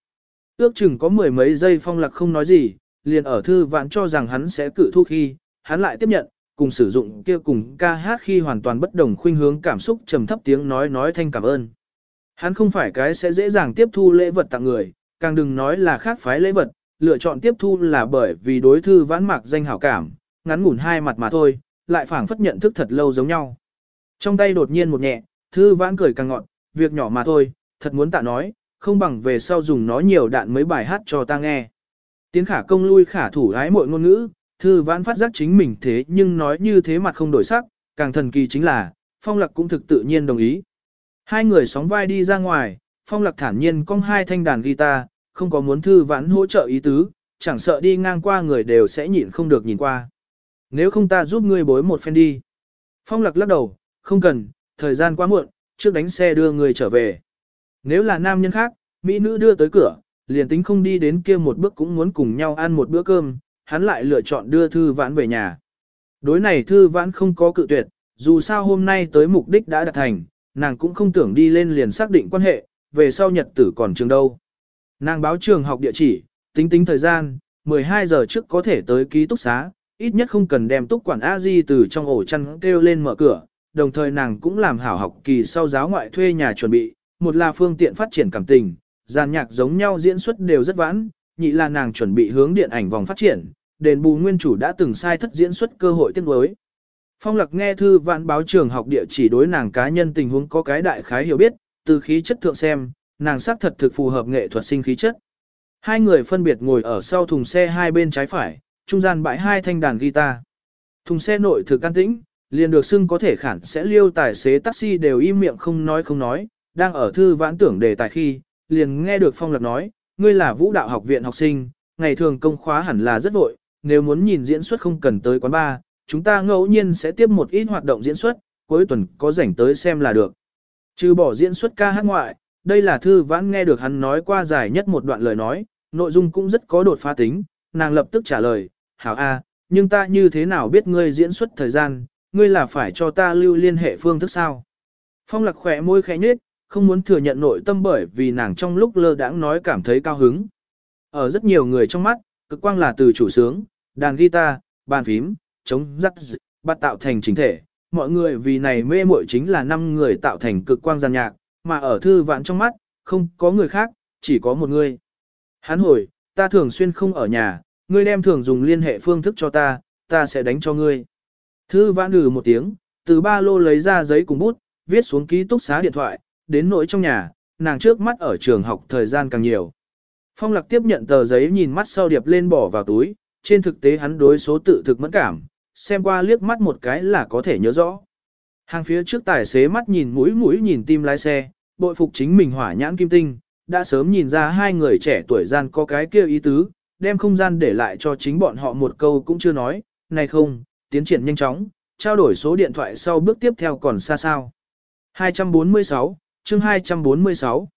Ước chừng có mười mấy giây phong lạc không nói gì, liền ở thư vãn cho rằng hắn sẽ cự thu khi, hắn lại tiếp nhận, cùng sử dụng kia cùng ca hát khi hoàn toàn bất đồng khuynh hướng cảm xúc trầm thấp tiếng nói nói thanh cảm ơn. Hắn không phải cái sẽ dễ dàng tiếp thu lễ vật tặng người, càng đừng nói là khác phái lễ vật, lựa chọn tiếp thu là bởi vì đối thư vãn mạc danh hảo cảm, ngắn ngủn hai mặt mà thôi, lại phảng phất nhận thức thật lâu giống nhau. Trong tay đột nhiên một nhẹ, thư vãn cười càng ngọn, việc nhỏ mà thôi, thật muốn tạ nói, không bằng về sau dùng nó nhiều đạn mấy bài hát cho ta nghe. Tiến khả công lui khả thủ ái mọi ngôn ngữ, thư vãn phát giác chính mình thế nhưng nói như thế mặt không đổi sắc, càng thần kỳ chính là, phong lạc cũng thực tự nhiên đồng ý. Hai người sóng vai đi ra ngoài, phong lạc thản nhiên cong hai thanh đàn guitar, không có muốn thư vãn hỗ trợ ý tứ, chẳng sợ đi ngang qua người đều sẽ nhịn không được nhìn qua. Nếu không ta giúp ngươi bối một phen đi. Phong lạc lắc đầu, không cần, thời gian quá muộn, trước đánh xe đưa người trở về. Nếu là nam nhân khác, mỹ nữ đưa tới cửa, liền tính không đi đến kia một bước cũng muốn cùng nhau ăn một bữa cơm, hắn lại lựa chọn đưa thư vãn về nhà. Đối này thư vãn không có cự tuyệt, dù sao hôm nay tới mục đích đã đạt thành, nàng cũng không tưởng đi lên liền xác định quan hệ, về sau nhật tử còn trường đâu. Nàng báo trường học địa chỉ, tính tính thời gian, 12 giờ trước có thể tới ký túc xá, ít nhất không cần đem túc quản a di từ trong ổ chăn kêu lên mở cửa, đồng thời nàng cũng làm hảo học kỳ sau giáo ngoại thuê nhà chuẩn bị, một là phương tiện phát triển cảm tình, dàn nhạc giống nhau diễn xuất đều rất vãn, nhị là nàng chuẩn bị hướng điện ảnh vòng phát triển, đền bù nguyên chủ đã từng sai thất diễn xuất cơ hội tiếc nối. Phong Lạc nghe thư vạn báo trường học địa chỉ đối nàng cá nhân tình huống có cái đại khái hiểu biết, từ khí chất thượng xem, nàng xác thật thực phù hợp nghệ thuật sinh khí chất. Hai người phân biệt ngồi ở sau thùng xe hai bên trái phải, trung gian bãi hai thanh đàn guitar. Thùng xe nội thực can tĩnh, liền được xưng có thể khản sẽ liêu tài xế taxi đều im miệng không nói không nói, đang ở thư vãn tưởng đề tài khi, liền nghe được Phong Lạc nói, ngươi là vũ đạo học viện học sinh, ngày thường công khóa hẳn là rất vội, nếu muốn nhìn diễn xuất không cần tới quán bar, chúng ta ngẫu nhiên sẽ tiếp một ít hoạt động diễn xuất, cuối tuần có rảnh tới xem là được. Trừ bỏ diễn xuất ca hát ngoại, đây là thư vãn nghe được hắn nói qua dài nhất một đoạn lời nói, nội dung cũng rất có đột phá tính, nàng lập tức trả lời, hảo a, nhưng ta như thế nào biết ngươi diễn xuất thời gian, ngươi là phải cho ta lưu liên hệ phương thức sao? Phong lạc khỏe môi khẽ nhếch, không muốn thừa nhận nội tâm bởi vì nàng trong lúc lơ đãng nói cảm thấy cao hứng. Ở rất nhiều người trong mắt, cực quang là từ chủ sướng, đàn guitar, bàn phím, chống rắc bắt tạo thành chính thể. Mọi người vì này mê muội chính là năm người tạo thành cực quang giàn nhạc, mà ở thư vãn trong mắt, không có người khác, chỉ có một người. Hắn hồi, ta thường xuyên không ở nhà, ngươi đem thường dùng liên hệ phương thức cho ta, ta sẽ đánh cho ngươi. Thư vãn lừ một tiếng, từ ba lô lấy ra giấy cùng bút, viết xuống ký túc xá điện thoại, đến nỗi trong nhà, nàng trước mắt ở trường học thời gian càng nhiều. Phong lạc tiếp nhận tờ giấy nhìn mắt sau điệp lên bỏ vào túi, trên thực tế hắn đối số tự thực mẫn cảm, xem qua liếc mắt một cái là có thể nhớ rõ. Hàng phía trước tài xế mắt nhìn mũi mũi nhìn tim lái xe, bội phục chính mình hỏa nhãn kim tinh, đã sớm nhìn ra hai người trẻ tuổi gian có cái kia ý tứ, đem không gian để lại cho chính bọn họ một câu cũng chưa nói, này không, tiến triển nhanh chóng, trao đổi số điện thoại sau bước tiếp theo còn xa sao. 246, chương 246.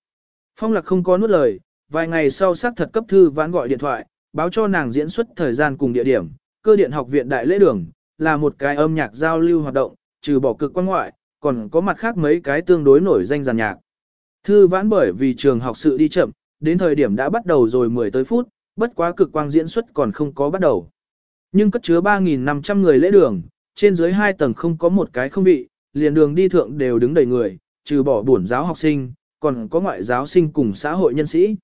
Phong lạc không có nuốt lời, vài ngày sau xác thật cấp thư vãn gọi điện thoại, báo cho nàng diễn xuất thời gian cùng địa điểm, cơ điện học viện đại lễ đường, là một cái âm nhạc giao lưu hoạt động, trừ bỏ cực quan ngoại, còn có mặt khác mấy cái tương đối nổi danh giàn nhạc. Thư vãn bởi vì trường học sự đi chậm, đến thời điểm đã bắt đầu rồi 10 tới phút, bất quá cực quang diễn xuất còn không có bắt đầu. Nhưng cất chứa 3.500 người lễ đường, trên dưới hai tầng không có một cái không vị, liền đường đi thượng đều đứng đầy người, trừ bỏ bổn giáo học sinh, còn có ngoại giáo sinh cùng xã hội nhân sĩ.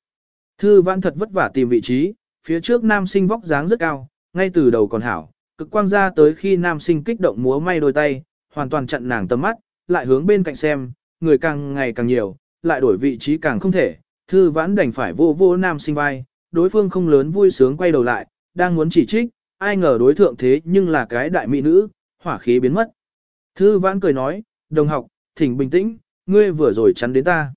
Thư văn thật vất vả tìm vị trí, phía trước nam sinh vóc dáng rất cao, ngay từ đầu còn hảo, cực quang ra tới khi nam sinh kích động múa may đôi tay, hoàn toàn chặn nàng tầm mắt, lại hướng bên cạnh xem, người càng ngày càng nhiều, lại đổi vị trí càng không thể, thư vãn đành phải vô vô nam sinh vai, đối phương không lớn vui sướng quay đầu lại, đang muốn chỉ trích, ai ngờ đối thượng thế nhưng là cái đại mỹ nữ, hỏa khí biến mất. Thư vãn cười nói, đồng học, thỉnh bình tĩnh, ngươi vừa rồi chắn đến ta.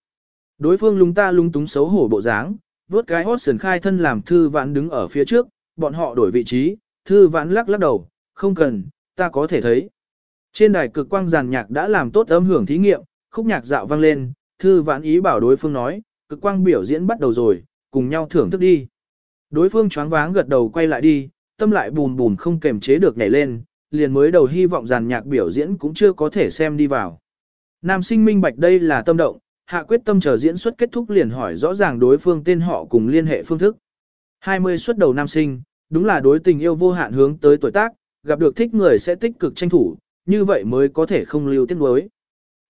Đối phương lúng ta lung túng xấu hổ bộ dáng, vớt cái hót sườn khai thân làm thư vãn đứng ở phía trước, bọn họ đổi vị trí, thư vãn lắc lắc đầu, không cần, ta có thể thấy. Trên đài cực quang giàn nhạc đã làm tốt âm hưởng thí nghiệm, khúc nhạc dạo vang lên, thư vãn ý bảo đối phương nói, cực quang biểu diễn bắt đầu rồi, cùng nhau thưởng thức đi. Đối phương choáng váng gật đầu quay lại đi, tâm lại bùn bùn không kềm chế được nhảy lên, liền mới đầu hy vọng giàn nhạc biểu diễn cũng chưa có thể xem đi vào. Nam sinh minh bạch đây là tâm động, hạ quyết tâm chờ diễn xuất kết thúc liền hỏi rõ ràng đối phương tên họ cùng liên hệ phương thức. 20 xuất đầu nam sinh, đúng là đối tình yêu vô hạn hướng tới tuổi tác, gặp được thích người sẽ tích cực tranh thủ, như vậy mới có thể không lưu tiếc nuối.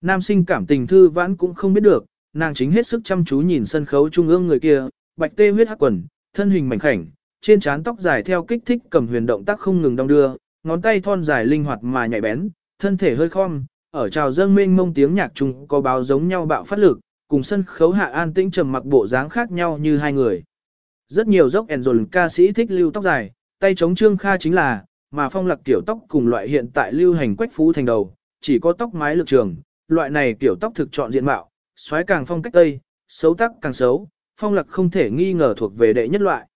Nam sinh cảm tình thư vãn cũng không biết được, nàng chính hết sức chăm chú nhìn sân khấu trung ương người kia, bạch tê huyết hắc quần, thân hình mảnh khảnh, trên trán tóc dài theo kích thích cầm huyền động tác không ngừng đong đưa, ngón tay thon dài linh hoạt mà nhạy bén, thân thể hơi khom, ở trào dâng mênh mông tiếng nhạc chung có báo giống nhau bạo phát lực, cùng sân khấu hạ an tĩnh trầm mặc bộ dáng khác nhau như hai người. Rất nhiều dốc ẻn dồn ca sĩ thích lưu tóc dài, tay chống trương kha chính là, mà phong lạc kiểu tóc cùng loại hiện tại lưu hành quách phú thành đầu, chỉ có tóc mái lực trường, loại này kiểu tóc thực chọn diện mạo, xoáy càng phong cách tây, xấu tắc càng xấu, phong lạc không thể nghi ngờ thuộc về đệ nhất loại.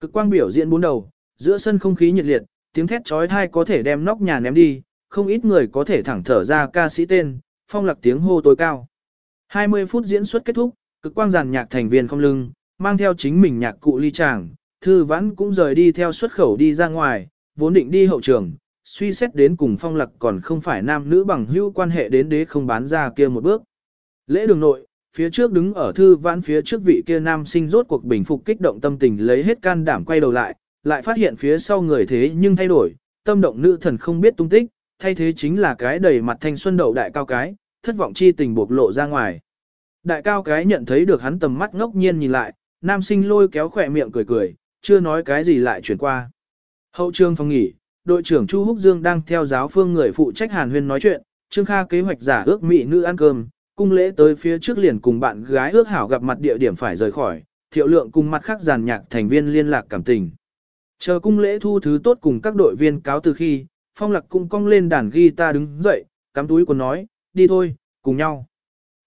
Cực quang biểu diễn bốn đầu, giữa sân không khí nhiệt liệt, tiếng thét chói tai có thể đem nóc nhà ném đi, không ít người có thể thẳng thở ra ca sĩ tên, phong lạc tiếng hô tối cao. 20 phút diễn xuất kết thúc, cực quang giàn nhạc thành viên không lưng, mang theo chính mình nhạc cụ ly tràng, thư vãn cũng rời đi theo xuất khẩu đi ra ngoài, vốn định đi hậu trường, suy xét đến cùng phong lạc còn không phải nam nữ bằng hữu quan hệ đến đế không bán ra kia một bước. Lễ đường nội, phía trước đứng ở thư vãn phía trước vị kia nam sinh rốt cuộc bình phục kích động tâm tình lấy hết can đảm quay đầu lại, lại phát hiện phía sau người thế nhưng thay đổi, tâm động nữ thần không biết tung tích, thay thế chính là cái đầy mặt thanh xuân đậu đại cao cái, thất vọng chi tình bộc lộ ra ngoài. Đại cao cái nhận thấy được hắn tầm mắt ngốc nhiên nhìn lại, nam sinh lôi kéo khỏe miệng cười cười, chưa nói cái gì lại chuyển qua. Hậu trường phòng nghỉ, đội trưởng Chu Húc Dương đang theo giáo phương người phụ trách Hàn Huyên nói chuyện, Trương Kha kế hoạch giả ước mỹ nữ ăn cơm, cung lễ tới phía trước liền cùng bạn gái ước hảo gặp mặt địa điểm phải rời khỏi, thiệu lượng cùng mặt khác giàn nhạc thành viên liên lạc cảm tình. Chờ cung lễ thu thứ tốt cùng các đội viên cáo từ khi, phong lạc cung cong lên đàn guitar đứng dậy, cắm túi quần nói, đi thôi, cùng nhau.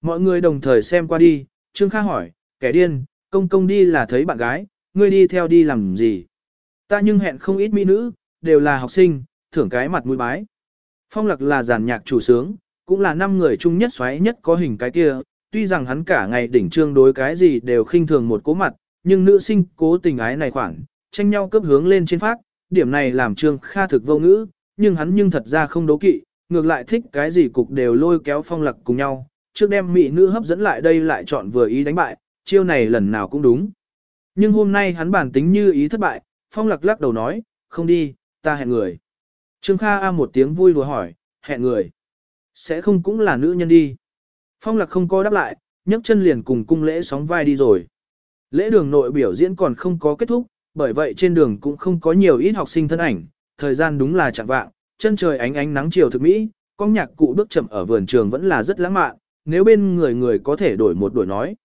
Mọi người đồng thời xem qua đi, Trương Kha hỏi, kẻ điên, công công đi là thấy bạn gái, ngươi đi theo đi làm gì? Ta nhưng hẹn không ít mỹ nữ, đều là học sinh, thưởng cái mặt mũi bái. Phong lạc là giàn nhạc chủ sướng, cũng là năm người chung nhất xoáy nhất có hình cái kia, tuy rằng hắn cả ngày đỉnh trương đối cái gì đều khinh thường một cố mặt, nhưng nữ sinh cố tình ái này khoảng, tranh nhau cấp hướng lên trên phát, điểm này làm trương kha thực vô ngữ, nhưng hắn nhưng thật ra không đố kỵ, ngược lại thích cái gì cục đều lôi kéo phong lạc cùng nhau, trước đem mỹ nữ hấp dẫn lại đây lại chọn vừa ý đánh bại, chiêu này lần nào cũng đúng. Nhưng hôm nay hắn bản tính như ý thất bại, phong lạc lắc đầu nói, không đi, ta hẹn người. Trương Kha A một tiếng vui đùa hỏi, hẹn người. Sẽ không cũng là nữ nhân đi. Phong lạc không có đáp lại, nhấc chân liền cùng cung lễ sóng vai đi rồi. Lễ đường nội biểu diễn còn không có kết thúc, bởi vậy trên đường cũng không có nhiều ít học sinh thân ảnh, thời gian đúng là chạm vạng, chân trời ánh ánh nắng chiều thực mỹ, con nhạc cụ bước chậm ở vườn trường vẫn là rất lãng mạn, nếu bên người người có thể đổi một đổi nói.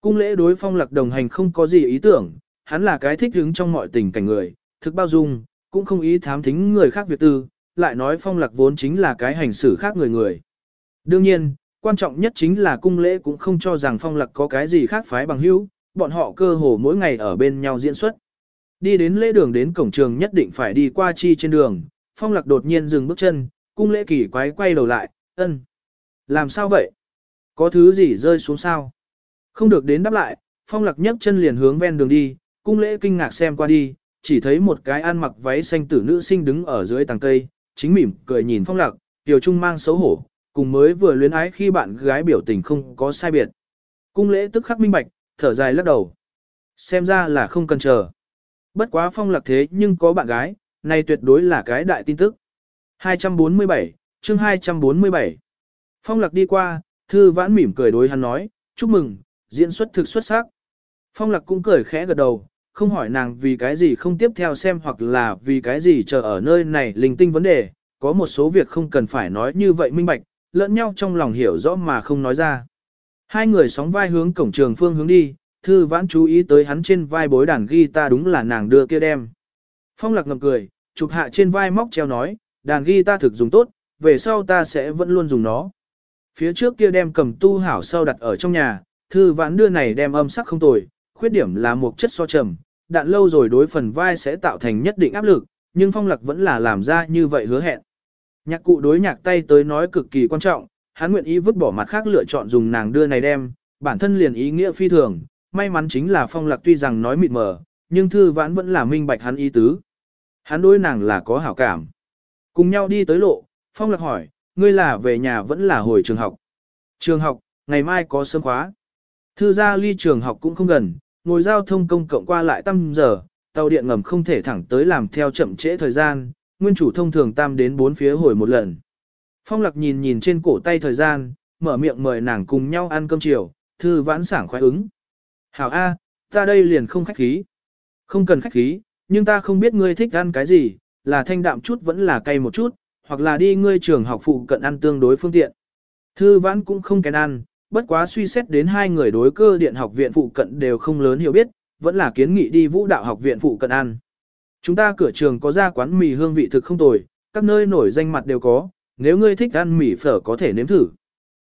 Cung lễ đối phong lạc đồng hành không có gì ý tưởng, hắn là cái thích hứng trong mọi tình cảnh người, thực bao dung, cũng không ý thám thính người khác việc tư, lại nói phong lạc vốn chính là cái hành xử khác người người. Đương nhiên, quan trọng nhất chính là cung lễ cũng không cho rằng phong lạc có cái gì khác phái bằng hữu, bọn họ cơ hồ mỗi ngày ở bên nhau diễn xuất. Đi đến lễ đường đến cổng trường nhất định phải đi qua chi trên đường, phong lạc đột nhiên dừng bước chân, cung lễ kỳ quái quay đầu lại, ân. Làm sao vậy? Có thứ gì rơi xuống sao? Không được đến đáp lại, phong lạc nhấc chân liền hướng ven đường đi, cung lễ kinh ngạc xem qua đi, chỉ thấy một cái ăn mặc váy xanh tử nữ sinh đứng ở dưới tàng cây, chính mỉm cười nhìn phong lạc, tiểu trung mang xấu hổ, cùng mới vừa luyến ái khi bạn gái biểu tình không có sai biệt. Cung lễ tức khắc minh bạch, thở dài lắc đầu. Xem ra là không cần chờ. Bất quá phong lạc thế nhưng có bạn gái, này tuyệt đối là cái đại tin tức. 247, chương 247. Phong lạc đi qua, thư vãn mỉm cười đối hắn nói, chúc mừng, diễn xuất thực xuất sắc. Phong lạc cũng cười khẽ gật đầu, không hỏi nàng vì cái gì không tiếp theo xem hoặc là vì cái gì chờ ở nơi này linh tinh vấn đề, có một số việc không cần phải nói như vậy minh bạch, lẫn nhau trong lòng hiểu rõ mà không nói ra. Hai người sóng vai hướng cổng trường phương hướng đi, thư vãn chú ý tới hắn trên vai bối đàn guitar đúng là nàng đưa kia đem. Phong lạc ngầm cười, chụp hạ trên vai móc treo nói, đàn guitar thực dùng tốt, về sau ta sẽ vẫn luôn dùng nó. Phía trước kia đem cầm tu hảo sau đặt ở trong nhà, thư vãn đưa này đem âm sắc không tồi, khuyết điểm là một chất so trầm, đạn lâu rồi đối phần vai sẽ tạo thành nhất định áp lực, nhưng phong lạc vẫn là làm ra như vậy hứa hẹn. Nhạc cụ đối nhạc tay tới nói cực kỳ quan trọng, hắn nguyện ý vứt bỏ mặt khác lựa chọn dùng nàng đưa này đem, bản thân liền ý nghĩa phi thường, may mắn chính là phong lạc tuy rằng nói mịt mờ, nhưng thư vãn vẫn là minh bạch hắn ý tứ. Hắn đối nàng là có hảo cảm. Cùng nhau đi tới lộ, phong lạc hỏi, ngươi là về nhà vẫn là hồi trường học. Trường học, ngày mai có sớm khóa. Thư ra ly trường học cũng không gần, ngồi giao thông công cộng qua lại tăm giờ, tàu điện ngầm không thể thẳng tới làm theo chậm trễ thời gian, nguyên chủ thông thường tam đến bốn phía hồi một lần. Phong lạc nhìn nhìn trên cổ tay thời gian, mở miệng mời nàng cùng nhau ăn cơm chiều, thư vãn sảng khoái ứng. Hảo A, ta đây liền không khách khí. Không cần khách khí, nhưng ta không biết ngươi thích ăn cái gì, là thanh đạm chút vẫn là cay một chút, hoặc là đi ngươi trường học phụ cận ăn tương đối phương tiện. Thư vãn cũng không kén ăn, bất quá suy xét đến hai người đối cơ điện học viện phụ cận đều không lớn hiểu biết, vẫn là kiến nghị đi vũ đạo học viện phụ cận ăn. Chúng ta cửa trường có ra quán mì hương vị thực không tồi, các nơi nổi danh mặt đều có, nếu ngươi thích ăn mì phở có thể nếm thử.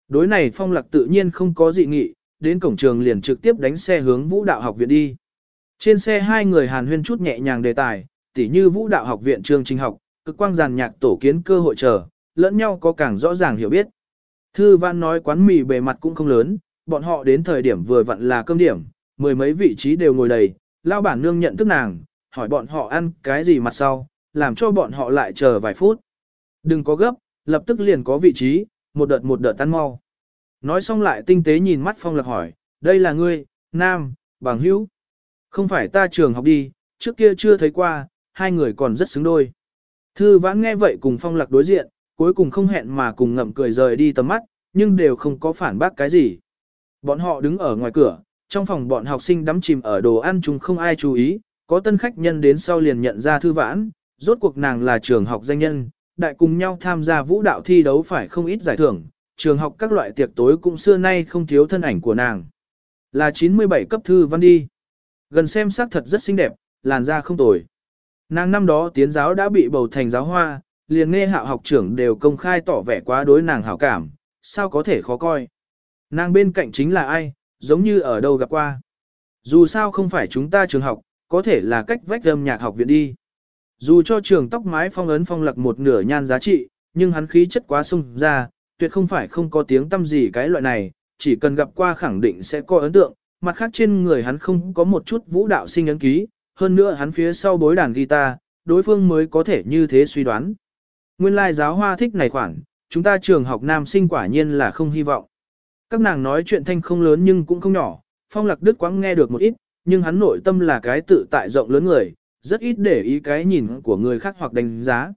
Đối này phong lạc tự nhiên không có dị nghị, đến cổng trường liền trực tiếp đánh xe hướng vũ đạo học viện đi. Trên xe hai người hàn huyên chút nhẹ nhàng đề tài, tỉ như vũ đạo học viện trường trình học, cực quang giàn nhạc tổ kiến cơ hội chờ, lẫn nhau có càng rõ ràng hiểu biết. Thư văn nói quán mì bề mặt cũng không lớn, bọn họ đến thời điểm vừa vặn là cơm điểm, mười mấy vị trí đều ngồi đầy, lao bản nương nhận thức nàng, hỏi bọn họ ăn cái gì mặt sau, làm cho bọn họ lại chờ vài phút. Đừng có gấp, lập tức liền có vị trí, một đợt một đợt tan mau. Nói xong lại tinh tế nhìn mắt phong lạc hỏi, đây là ngươi, nam, bằng hữu. Không phải ta trường học đi, trước kia chưa thấy qua, hai người còn rất xứng đôi. Thư vãn nghe vậy cùng phong lạc đối diện, cuối cùng không hẹn mà cùng ngậm cười rời đi tầm mắt, nhưng đều không có phản bác cái gì. Bọn họ đứng ở ngoài cửa, trong phòng bọn học sinh đắm chìm ở đồ ăn chung không ai chú ý, có tân khách nhân đến sau liền nhận ra thư vãn, rốt cuộc nàng là trường học danh nhân, đại cùng nhau tham gia vũ đạo thi đấu phải không ít giải thưởng, trường học các loại tiệc tối cũng xưa nay không thiếu thân ảnh của nàng. Là 97 cấp thư văn đi. Gần xem sắc thật rất xinh đẹp, làn da không tồi. Nàng năm đó tiến giáo đã bị bầu thành giáo hoa, liền nghe hạo học trưởng đều công khai tỏ vẻ quá đối nàng hảo cảm, sao có thể khó coi. Nàng bên cạnh chính là ai, giống như ở đâu gặp qua. Dù sao không phải chúng ta trường học, có thể là cách vách âm nhạc học viện đi. Dù cho trường tóc mái phong ấn phong lặc một nửa nhan giá trị, nhưng hắn khí chất quá sung ra, tuyệt không phải không có tiếng tâm gì cái loại này, chỉ cần gặp qua khẳng định sẽ có ấn tượng, mặt khác trên người hắn không có một chút vũ đạo sinh ấn ký, hơn nữa hắn phía sau bối đàn guitar, đối phương mới có thể như thế suy đoán. Nguyên lai giáo hoa thích này khoản, chúng ta trường học nam sinh quả nhiên là không hy vọng. Các nàng nói chuyện thanh không lớn nhưng cũng không nhỏ, phong lạc đức quãng nghe được một ít, nhưng hắn nội tâm là cái tự tại rộng lớn người, rất ít để ý cái nhìn của người khác hoặc đánh giá.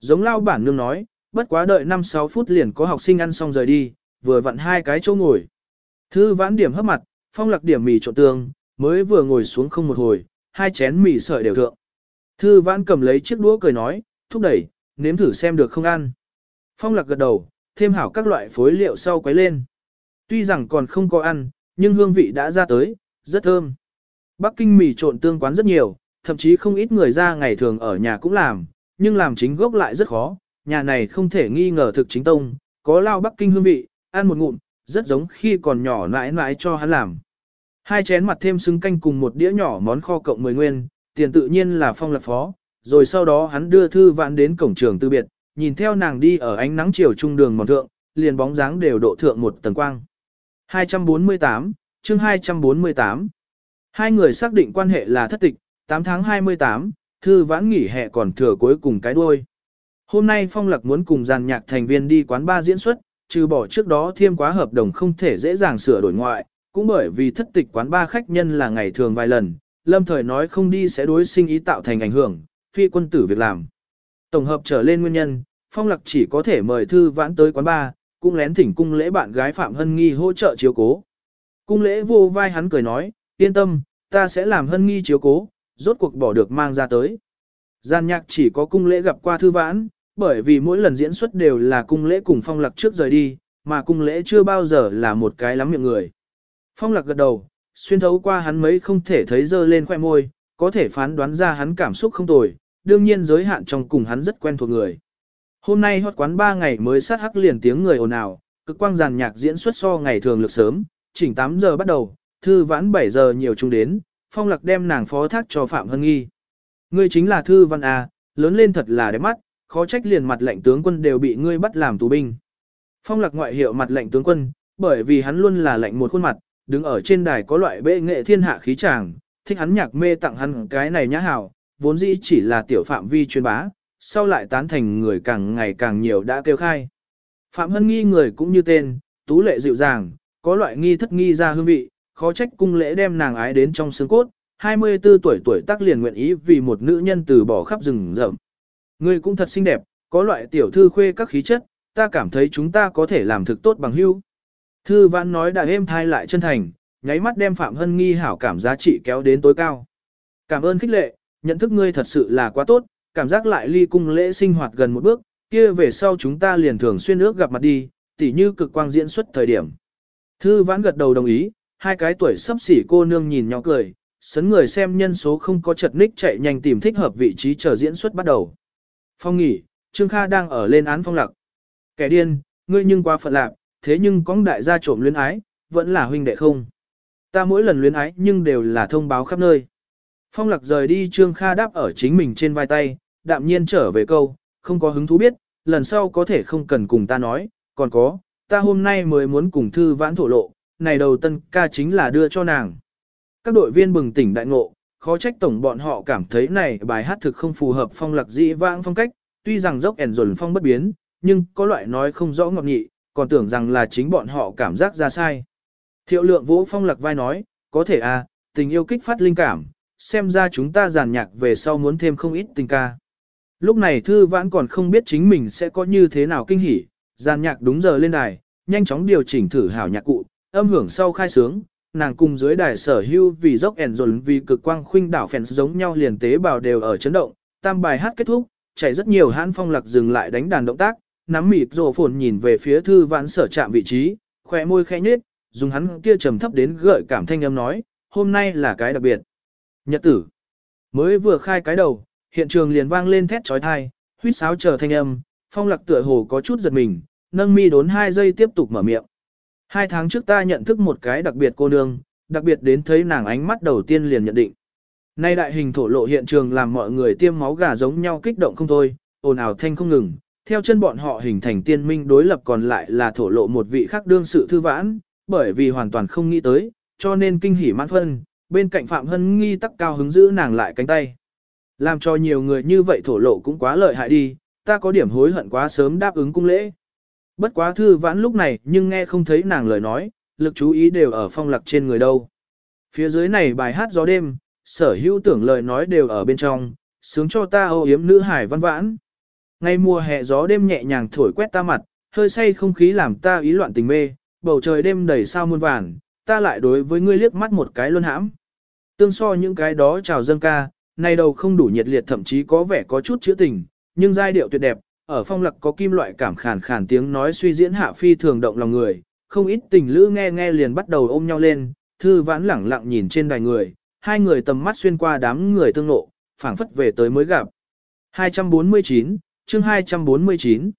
Giống lao bản nương nói, bất quá đợi 5-6 phút liền có học sinh ăn xong rời đi, vừa vặn hai cái chỗ ngồi. Thư vãn điểm hấp mặt, phong lạc điểm mì trộn tương, mới vừa ngồi xuống không một hồi, hai chén mì sợi đều thượng. Thư vãn cầm lấy chiếc đũa cười nói, thúc đẩy, nếm thử xem được không ăn. Phong lạc gật đầu, thêm hảo các loại phối liệu sau quấy lên. Tuy rằng còn không có ăn, nhưng hương vị đã ra tới, rất thơm. Bắc Kinh mì trộn tương quán rất nhiều, thậm chí không ít người ra ngày thường ở nhà cũng làm, nhưng làm chính gốc lại rất khó, nhà này không thể nghi ngờ thực chính tông, có lao Bắc Kinh hương vị, ăn một ngụm, rất giống khi còn nhỏ nãi nãi cho hắn làm. Hai chén mặt thêm xứng canh cùng một đĩa nhỏ món kho cộng 10 nguyên, tiền tự nhiên là phong lạc phó, rồi sau đó hắn đưa thư vãn đến cổng trường tư biệt, nhìn theo nàng đi ở ánh nắng chiều trung đường mòn thượng, liền bóng dáng đều độ thượng một tầng quang. 248, chương 248. Hai người xác định quan hệ là thất tịch, 8 tháng 28, thư vãn nghỉ hè còn thừa cuối cùng cái đuôi. Hôm nay Phong Lạc muốn cùng dàn nhạc thành viên đi quán ba diễn xuất, trừ bỏ trước đó thiêm quá hợp đồng không thể dễ dàng sửa đổi ngoại, cũng bởi vì thất tịch quán ba khách nhân là ngày thường vài lần, lâm thời nói không đi sẽ đối sinh ý tạo thành ảnh hưởng, phi quân tử việc làm. Tổng hợp trở lên nguyên nhân, Phong Lạc chỉ có thể mời thư vãn tới quán ba, cũng lén thỉnh cung lễ bạn gái Phạm Hân Nghi hỗ trợ chiếu cố. Cung lễ vô vai hắn cười nói, yên tâm, ta sẽ làm Hân Nghi chiếu cố, rốt cuộc bỏ được mang ra tới. Gian nhạc chỉ có cung lễ gặp qua thư vãn, bởi vì mỗi lần diễn xuất đều là cung lễ cùng phong lạc trước rời đi, mà cung lễ chưa bao giờ là một cái lắm miệng người. Phong lạc gật đầu, xuyên thấu qua hắn mấy không thể thấy dơ lên khoẻ môi, có thể phán đoán ra hắn cảm xúc không tồi, đương nhiên giới hạn trong cùng hắn rất quen thuộc người. Hôm nay hót quán 3 ngày mới sát hắc liền tiếng người ồn ào, cực quang giàn nhạc diễn xuất so ngày thường lực sớm, chỉnh 8 giờ bắt đầu, thư vãn 7 giờ nhiều chung đến, phong lạc đem nàng phó thác cho Phạm Hân Nghi. Ngươi chính là thư văn A, lớn lên thật là đẹp mắt, khó trách liền mặt lệnh tướng quân đều bị ngươi bắt làm tù binh. Phong lạc ngoại hiệu mặt lệnh tướng quân, bởi vì hắn luôn là lệnh một khuôn mặt, đứng ở trên đài có loại bệ nghệ thiên hạ khí tràng, thích hắn nhạc mê tặng hắn cái này nhã hảo, vốn dĩ chỉ là tiểu phạm vi chuyên bá, sau lại tán thành người càng ngày càng nhiều đã kêu khai. Phạm Hân nghi người cũng như tên, tú lệ dịu dàng, có loại nghi thất nghi ra hương vị, khó trách cung lễ đem nàng ái đến trong xương cốt, 24 tuổi tuổi tác liền nguyện ý vì một nữ nhân từ bỏ khắp rừng rậm. Người cũng thật xinh đẹp, có loại tiểu thư khuê các khí chất, ta cảm thấy chúng ta có thể làm thực tốt bằng hữu. Thư vãn nói đã êm thai lại chân thành, nháy mắt đem Phạm Hân nghi hảo cảm giá trị kéo đến tối cao. Cảm ơn khích lệ, nhận thức ngươi thật sự là quá tốt, cảm giác lại ly cung lễ sinh hoạt gần một bước, kia về sau chúng ta liền thường xuyên ước gặp mặt đi, tỉ như cực quang diễn xuất thời điểm. Thư vãn gật đầu đồng ý, hai cái tuổi sắp xỉ cô nương nhìn nhỏ cười, sấn người xem nhân số không có chật ních chạy nhanh tìm thích hợp vị trí chờ diễn xuất bắt đầu. Phong nghỉ, Trương Kha đang ở lên án phong lặc. Kẻ điên, ngươi nhưng qua phận lạc, thế nhưng có đại gia trộm luyến ái, vẫn là huynh đệ không. Ta mỗi lần luyến ái nhưng đều là thông báo khắp nơi. Phong lạc rời đi Trương Kha đáp ở chính mình trên vai tay, đạm nhiên trở về câu, không có hứng thú biết, lần sau có thể không cần cùng ta nói, còn có, ta hôm nay mới muốn cùng thư vãn thổ lộ, này đầu tân ca chính là đưa cho nàng. Các đội viên bừng tỉnh đại ngộ, khó trách tổng bọn họ cảm thấy này bài hát thực không phù hợp phong lạc dĩ vãng phong cách, tuy rằng dốc ẻn dồn phong bất biến, nhưng có loại nói không rõ ngọt nhị, còn tưởng rằng là chính bọn họ cảm giác ra sai. Thiệu lượng vũ phong lạc vai nói, có thể à, tình yêu kích phát linh cảm, xem ra chúng ta giàn nhạc về sau muốn thêm không ít tình ca. Lúc này thư vãn còn không biết chính mình sẽ có như thế nào kinh hỉ, giàn nhạc đúng giờ lên đài, nhanh chóng điều chỉnh thử hảo nhạc cụ, âm hưởng sau khai sướng, nàng cùng dưới đài sở hưu vì dốc ẻn dồn vì cực quang khuynh đảo phèn giống nhau liền tế bào đều ở chấn động, tam bài hát kết thúc, chảy rất nhiều hãn phong lạc dừng lại đánh đàn động tác, nắm mịt rồ phồn nhìn về phía thư vãn sở chạm vị trí, khỏe môi khẽ nhếch, dùng hắn kia trầm thấp đến gợi cảm thanh âm nói, hôm nay là cái đặc biệt. Nhật tử. Mới vừa khai cái đầu, hiện trường liền vang lên thét trói thai, huýt sáo chờ thanh âm, phong lạc tựa hồ có chút giật mình, nâng mi đốn hai giây tiếp tục mở miệng. Hai tháng trước ta nhận thức một cái đặc biệt cô nương, đặc biệt đến thấy nàng ánh mắt đầu tiên liền nhận định. Nay đại hình thổ lộ hiện trường làm mọi người tiêm máu gà giống nhau kích động không thôi, ồn ào thanh không ngừng. Theo chân bọn họ hình thành tiên minh đối lập còn lại là thổ lộ một vị khác đương sự thư vãn, bởi vì hoàn toàn không nghĩ tới, cho nên kinh hỉ mãn phân, bên cạnh Phạm Hân nghi tắc cao hứng giữ nàng lại cánh tay. Làm cho nhiều người như vậy thổ lộ cũng quá lợi hại đi, ta có điểm hối hận quá sớm đáp ứng cung lễ. Bất quá thư vãn lúc này nhưng nghe không thấy nàng lời nói, lực chú ý đều ở phong lạc trên người đâu. Phía dưới này bài hát gió đêm, sở hữu tưởng lời nói đều ở bên trong, sướng cho ta ô yếm nữ hải văn vãn. Ngày mùa hè gió đêm nhẹ nhàng thổi quét ta mặt, hơi say không khí làm ta ý loạn tình mê, bầu trời đêm đầy sao muôn vàn, ta lại đối với ngươi liếc mắt một cái luôn hãm. Tương so những cái đó chào dâng ca, này đầu không đủ nhiệt liệt thậm chí có vẻ có chút chữa tình, nhưng giai điệu tuyệt đẹp, ở phong lặc có kim loại cảm khàn khàn tiếng nói suy diễn hạ phi thường động lòng người, không ít tình lữ nghe nghe liền bắt đầu ôm nhau lên, thư vãn lẳng lặng nhìn trên đài người, hai người tầm mắt xuyên qua đám người tương nộ, phảng phất về tới mới gặp. 249, chương 249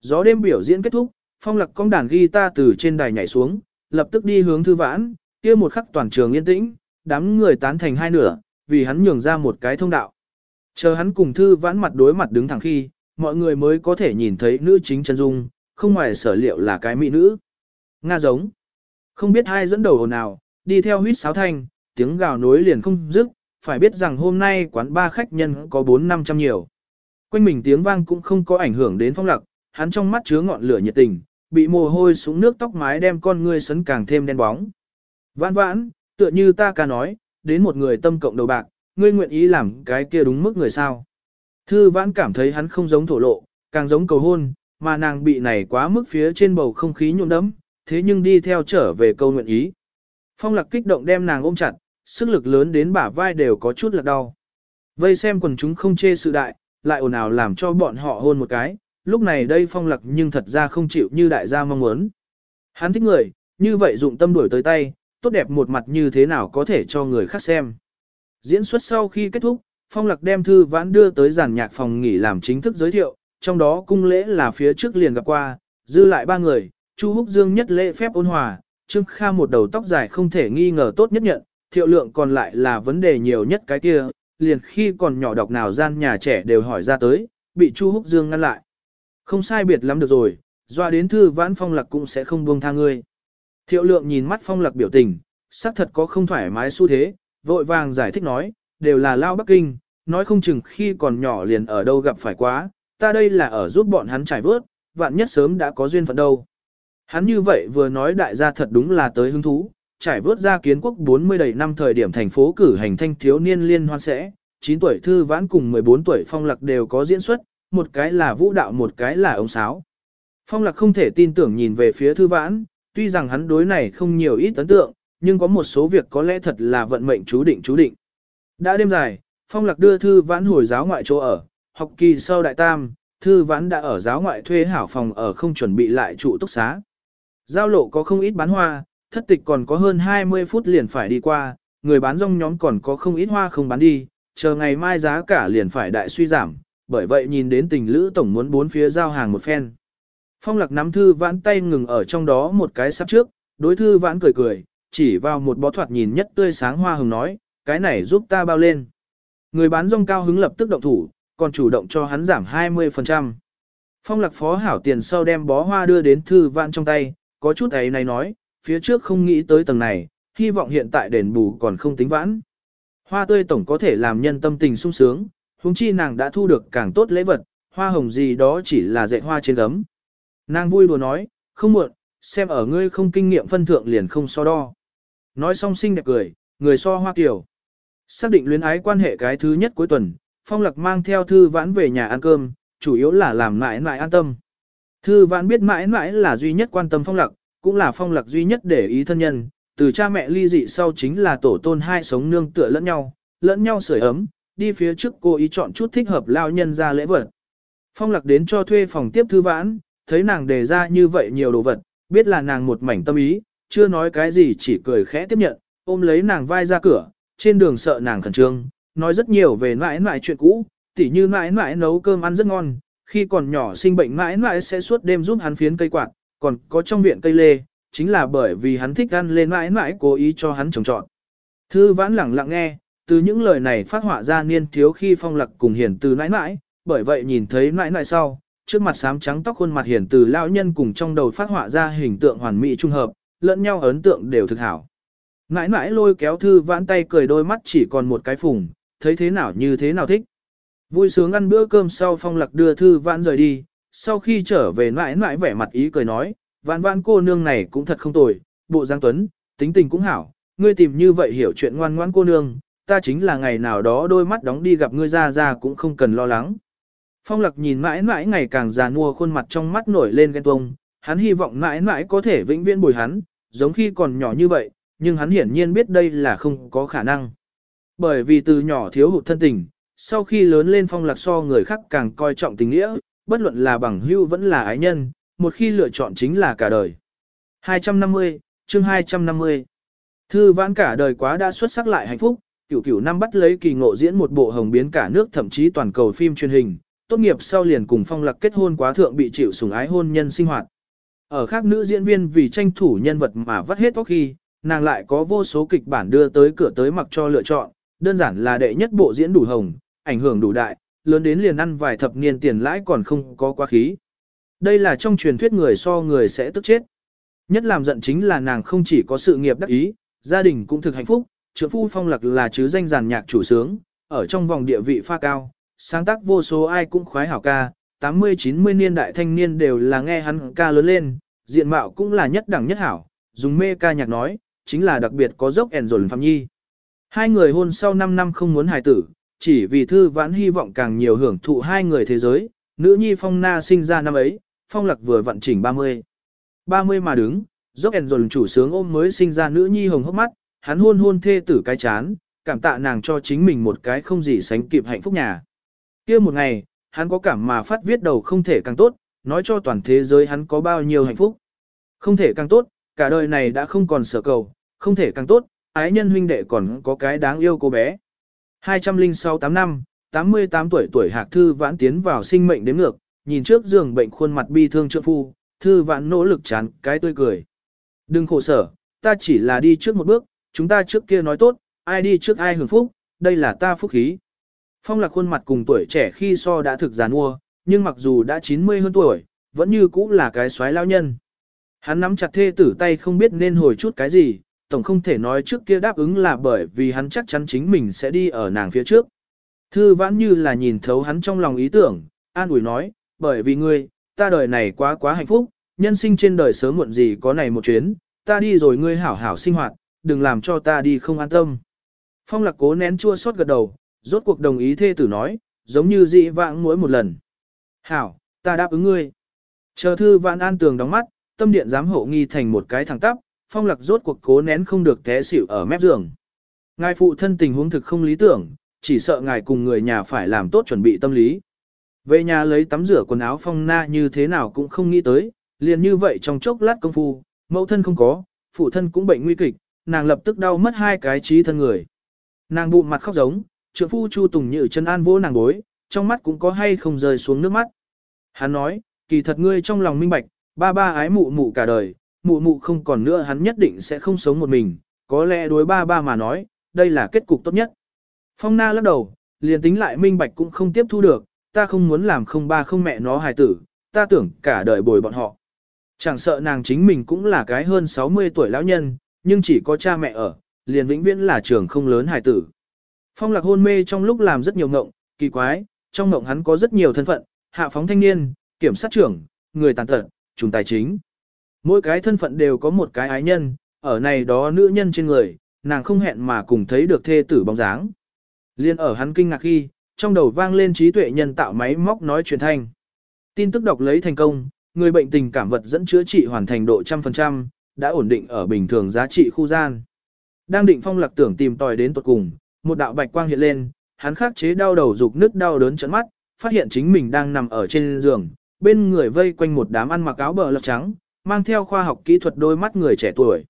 Gió đêm biểu diễn kết thúc, phong Lạc cong đàn guitar từ trên đài nhảy xuống, lập tức đi hướng thư vãn, kia một khắc toàn trường yên tĩnh, đám người tán thành hai nửa, vì hắn nhường ra một cái thông đạo. Chờ hắn cùng thư vãn mặt đối mặt đứng thẳng khi, mọi người mới có thể nhìn thấy nữ chính chân dung, không ngoài sở liệu là cái mỹ nữ. Nga giống. Không biết hai dẫn đầu hồn nào, đi theo huýt sáo thanh, tiếng gào nối liền không dứt, phải biết rằng hôm nay quán ba khách nhân có 4-500 nhiều. Quanh mình tiếng vang cũng không có ảnh hưởng đến phong lạc, hắn trong mắt chứa ngọn lửa nhiệt tình, bị mồ hôi xuống nước tóc mái đem con ngươi sấn càng thêm đen bóng. Vãn vãn, tựa như ta ca nói, đến một người tâm cộng đầu bạc, ngươi nguyện ý làm cái kia đúng mức người sao. Thư vãn cảm thấy hắn không giống thổ lộ, càng giống cầu hôn, mà nàng bị này quá mức phía trên bầu không khí nhuộm đẫm, thế nhưng đi theo trở về câu nguyện ý. Phong lạc kích động đem nàng ôm chặt, sức lực lớn đến bả vai đều có chút lạc đau. Vây xem quần chúng không chê sự đại, lại ồn ào làm cho bọn họ hôn một cái, lúc này đây phong lạc nhưng thật ra không chịu như đại gia mong muốn. Hắn thích người, như vậy dụng tâm đuổi tới tay, tốt đẹp một mặt như thế nào có thể cho người khác xem. Diễn xuất sau khi kết thúc, Phong Lạc đem thư vãn đưa tới giàn nhạc phòng nghỉ làm chính thức giới thiệu, trong đó cung lễ là phía trước liền gặp qua, dư lại ba người, Chu Húc Dương nhất lễ phép ôn hòa, Trương Kha một đầu tóc dài không thể nghi ngờ tốt nhất nhận, thiệu lượng còn lại là vấn đề nhiều nhất cái kia, liền khi còn nhỏ đọc nào gian nhà trẻ đều hỏi ra tới, bị Chu Húc Dương ngăn lại. Không sai biệt lắm được rồi, doa đến thư vãn Phong Lạc cũng sẽ không buông tha ngươi. Thiệu lượng nhìn mắt Phong Lạc biểu tình, xác thật có không thoải mái xu thế, vội vàng giải thích nói, đều là lao Bắc Kinh, nói không chừng khi còn nhỏ liền ở đâu gặp phải quá, ta đây là ở giúp bọn hắn trải vớt, vạn nhất sớm đã có duyên phận đâu. Hắn như vậy vừa nói đại gia thật đúng là tới hứng thú, trải vớt ra kiến quốc 40 đầy năm thời điểm thành phố cử hành thanh thiếu niên liên hoan sẽ, 9 tuổi thư vãn cùng 14 tuổi phong lạc đều có diễn xuất, một cái là vũ đạo một cái là ông sáo. Phong lạc không thể tin tưởng nhìn về phía thư vãn, tuy rằng hắn đối này không nhiều ít ấn tượng, nhưng có một số việc có lẽ thật là vận mệnh chú định chú định. Đã đêm dài, Phong Lạc đưa thư vãn hồi giáo ngoại chỗ ở, học kỳ sau đại tam, thư vãn đã ở giáo ngoại thuê hảo phòng ở không chuẩn bị lại trụ túc xá. Giao lộ có không ít bán hoa, thất tịch còn có hơn 20 phút liền phải đi qua, người bán rong nhóm còn có không ít hoa không bán đi, chờ ngày mai giá cả liền phải đại suy giảm, bởi vậy nhìn đến tình lữ tổng muốn bốn phía giao hàng một phen. Phong lạc nắm thư vãn tay ngừng ở trong đó một cái sắp trước, đối thư vãn cười cười, chỉ vào một bó thoạt nhìn nhất tươi sáng hoa hồng nói, cái này giúp ta bao lên. Người bán rong cao hứng lập tức động thủ, còn chủ động cho hắn giảm 20%. Phong lạc phó hảo tiền sau đem bó hoa đưa đến thư vãn trong tay, có chút ấy này nói, phía trước không nghĩ tới tầng này, hy vọng hiện tại đền bù còn không tính vãn. Hoa tươi tổng có thể làm nhân tâm tình sung sướng, huống chi nàng đã thu được càng tốt lễ vật, hoa hồng gì đó chỉ là dạy hoa trên gấm. Nàng vui đùa nói, không muộn, xem ở ngươi không kinh nghiệm phân thượng liền không so đo. Nói xong xinh đẹp cười, người so hoa kiểu. Xác định luyến ái quan hệ cái thứ nhất cuối tuần, Phong Lạc mang theo Thư Vãn về nhà ăn cơm, chủ yếu là làm mãi mãi an tâm. Thư Vãn biết mãi mãi là duy nhất quan tâm Phong Lạc, cũng là Phong Lạc duy nhất để ý thân nhân, từ cha mẹ ly dị sau chính là tổ tôn hai sống nương tựa lẫn nhau, lẫn nhau sưởi ấm, đi phía trước cô ý chọn chút thích hợp lao nhân ra lễ vật. Phong Lạc đến cho thuê phòng tiếp Thư Vãn, thấy nàng đề ra như vậy nhiều đồ vật, biết là nàng một mảnh tâm ý, chưa nói cái gì chỉ cười khẽ tiếp nhận, ôm lấy nàng vai ra cửa, trên đường sợ nàng khẩn trương, nói rất nhiều về mãi mãi chuyện cũ, tỉ như mãi mãi nấu cơm ăn rất ngon, khi còn nhỏ sinh bệnh mãi mãi sẽ suốt đêm giúp hắn phiến cây quạt, còn có trong viện cây lê, chính là bởi vì hắn thích ăn lên mãi mãi cố ý cho hắn trồng trọt. Thư vãn lẳng lặng nghe, từ những lời này phát họa ra niên thiếu khi phong lặc cùng hiển từ nãi nãi, bởi vậy nhìn thấy nãi nãi sau, trước mặt xám trắng tóc khuôn mặt hiển từ lão nhân cùng trong đầu phát họa ra hình tượng hoàn mỹ trung hợp, lẫn nhau ấn tượng đều thực hảo. Nãi nãi lôi kéo thư vãn tay cười đôi mắt chỉ còn một cái phùng, thấy thế nào như thế nào thích. Vui sướng ăn bữa cơm sau phong lặc đưa thư vãn rời đi, sau khi trở về nãi nãi vẻ mặt ý cười nói, vãn vãn cô nương này cũng thật không tồi, bộ giang tuấn, tính tình cũng hảo, ngươi tìm như vậy hiểu chuyện ngoan ngoãn cô nương, ta chính là ngày nào đó đôi mắt đóng đi gặp ngươi ra ra cũng không cần lo lắng. Phong lạc nhìn mãi mãi ngày càng già nua khuôn mặt trong mắt nổi lên ghen tuông, hắn hy vọng mãi mãi có thể vĩnh viễn bồi hắn, giống khi còn nhỏ như vậy, nhưng hắn hiển nhiên biết đây là không có khả năng. Bởi vì từ nhỏ thiếu hụt thân tình, sau khi lớn lên phong lạc so người khác càng coi trọng tình nghĩa, bất luận là bằng hưu vẫn là ái nhân, một khi lựa chọn chính là cả đời. 250, chương 250 Thư vãn cả đời quá đã xuất sắc lại hạnh phúc, cửu cửu năm bắt lấy kỳ ngộ diễn một bộ hồng biến cả nước thậm chí toàn cầu phim truyền hình, tốt nghiệp sau liền cùng phong lạc kết hôn quá thượng bị chịu sủng ái hôn nhân sinh hoạt. Ở khác nữ diễn viên vì tranh thủ nhân vật mà vắt hết tóc khi, nàng lại có vô số kịch bản đưa tới cửa tới mặc cho lựa chọn, đơn giản là đệ nhất bộ diễn đủ hồng, ảnh hưởng đủ đại, lớn đến liền ăn vài thập niên tiền lãi còn không có quá khí. Đây là trong truyền thuyết người so người sẽ tức chết. Nhất làm giận chính là nàng không chỉ có sự nghiệp đắc ý, gia đình cũng thực hạnh phúc, trưởng phu phong lạc là chứ danh giàn nhạc chủ sướng, ở trong vòng địa vị pha cao, sáng tác vô số ai cũng khoái hảo ca, 80-90 niên đại thanh niên đều là nghe hắn ca lớn lên, diện mạo cũng là nhất đẳng nhất hảo, dùng mê ca nhạc nói, chính là đặc biệt có dốc ẻn rồn phạm nhi. Hai người hôn sau 5 năm không muốn hài tử, chỉ vì thư vãn hy vọng càng nhiều hưởng thụ hai người thế giới, nữ nhi phong na sinh ra năm ấy, phong lạc vừa vận chỉnh 30. 30 mà đứng, dốc ẻn rồn chủ sướng ôm mới sinh ra nữ nhi hồng hốc mắt, hắn hôn hôn thê tử cái chán, cảm tạ nàng cho chính mình một cái không gì sánh kịp hạnh phúc nhà. kia một ngày, hắn có cảm mà phát viết đầu không thể càng tốt, nói cho toàn thế giới hắn có bao nhiêu hạnh phúc. Không thể càng tốt, cả đời này đã không còn sở cầu, không thể càng tốt, ái nhân huynh đệ còn có cái đáng yêu cô bé. 206 8 năm, 88 tuổi tuổi hạc thư vãn tiến vào sinh mệnh đến ngược, nhìn trước giường bệnh khuôn mặt bi thương trượng phu, thư vãn nỗ lực chán cái tươi cười. Đừng khổ sở, ta chỉ là đi trước một bước, chúng ta trước kia nói tốt, ai đi trước ai hưởng phúc, đây là ta phúc khí. Phong lạc khuôn mặt cùng tuổi trẻ khi so đã thực giàn mua, nhưng mặc dù đã 90 hơn tuổi, vẫn như cũ là cái xoái lao nhân. Hắn nắm chặt thê tử tay không biết nên hồi chút cái gì, tổng không thể nói trước kia đáp ứng là bởi vì hắn chắc chắn chính mình sẽ đi ở nàng phía trước. Thư vãn như là nhìn thấu hắn trong lòng ý tưởng, an ủi nói, bởi vì ngươi, ta đời này quá quá hạnh phúc, nhân sinh trên đời sớm muộn gì có này một chuyến, ta đi rồi ngươi hảo hảo sinh hoạt, đừng làm cho ta đi không an tâm. Phong lạc cố nén chua xót gật đầu, rốt cuộc đồng ý thê tử nói, giống như dị vãng mỗi một lần. Hảo, ta đáp ứng ngươi. Chờ thư vạn an tường đóng mắt, tâm điện giám hộ nghi thành một cái thẳng tắp, phong lạc rốt cuộc cố nén không được té xỉu ở mép giường. Ngài phụ thân tình huống thực không lý tưởng, chỉ sợ ngài cùng người nhà phải làm tốt chuẩn bị tâm lý. Về nhà lấy tắm rửa quần áo phong na như thế nào cũng không nghĩ tới, liền như vậy trong chốc lát công phu, mẫu thân không có, phụ thân cũng bệnh nguy kịch, nàng lập tức đau mất hai cái trí thân người. Nàng bụng mặt khóc giống, trượng phu Chu Tùng Nhự chân an vỗ nàng bối, trong mắt cũng có hay không rơi xuống nước mắt. Hắn nói, kỳ thật ngươi trong lòng minh bạch, ba ba ái mụ mụ cả đời, mụ mụ không còn nữa hắn nhất định sẽ không sống một mình, có lẽ đối ba ba mà nói, đây là kết cục tốt nhất. Phong na lắc đầu, liền tính lại minh bạch cũng không tiếp thu được, ta không muốn làm không ba không mẹ nó hài tử, ta tưởng cả đời bồi bọn họ. Chẳng sợ nàng chính mình cũng là cái hơn 60 tuổi lão nhân, nhưng chỉ có cha mẹ ở, liền vĩnh viễn là trường không lớn hài tử. Phong lạc hôn mê trong lúc làm rất nhiều ngộng, kỳ quái, trong ngộng hắn có rất nhiều thân phận, hạ phóng thanh niên, kiểm sát trưởng, người tàn tật, trùng tài chính. Mỗi cái thân phận đều có một cái ái nhân, ở này đó nữ nhân trên người, nàng không hẹn mà cùng thấy được thê tử bóng dáng. Liên ở hắn kinh ngạc khi, trong đầu vang lên trí tuệ nhân tạo máy móc nói truyền thanh. Tin tức đọc lấy thành công, người bệnh tình cảm vật dẫn chữa trị hoàn thành độ trăm phần trăm, đã ổn định ở bình thường giá trị khu gian. Đang định phong lạc tưởng tìm tòi đến tuột cùng, một đạo bạch quang hiện lên, hắn khắc chế đau đầu dục nứt đau đớn chấn mắt, phát hiện chính mình đang nằm ở trên giường, bên người vây quanh một đám ăn mặc áo bờ lọc trắng, mang theo khoa học kỹ thuật đôi mắt người trẻ tuổi.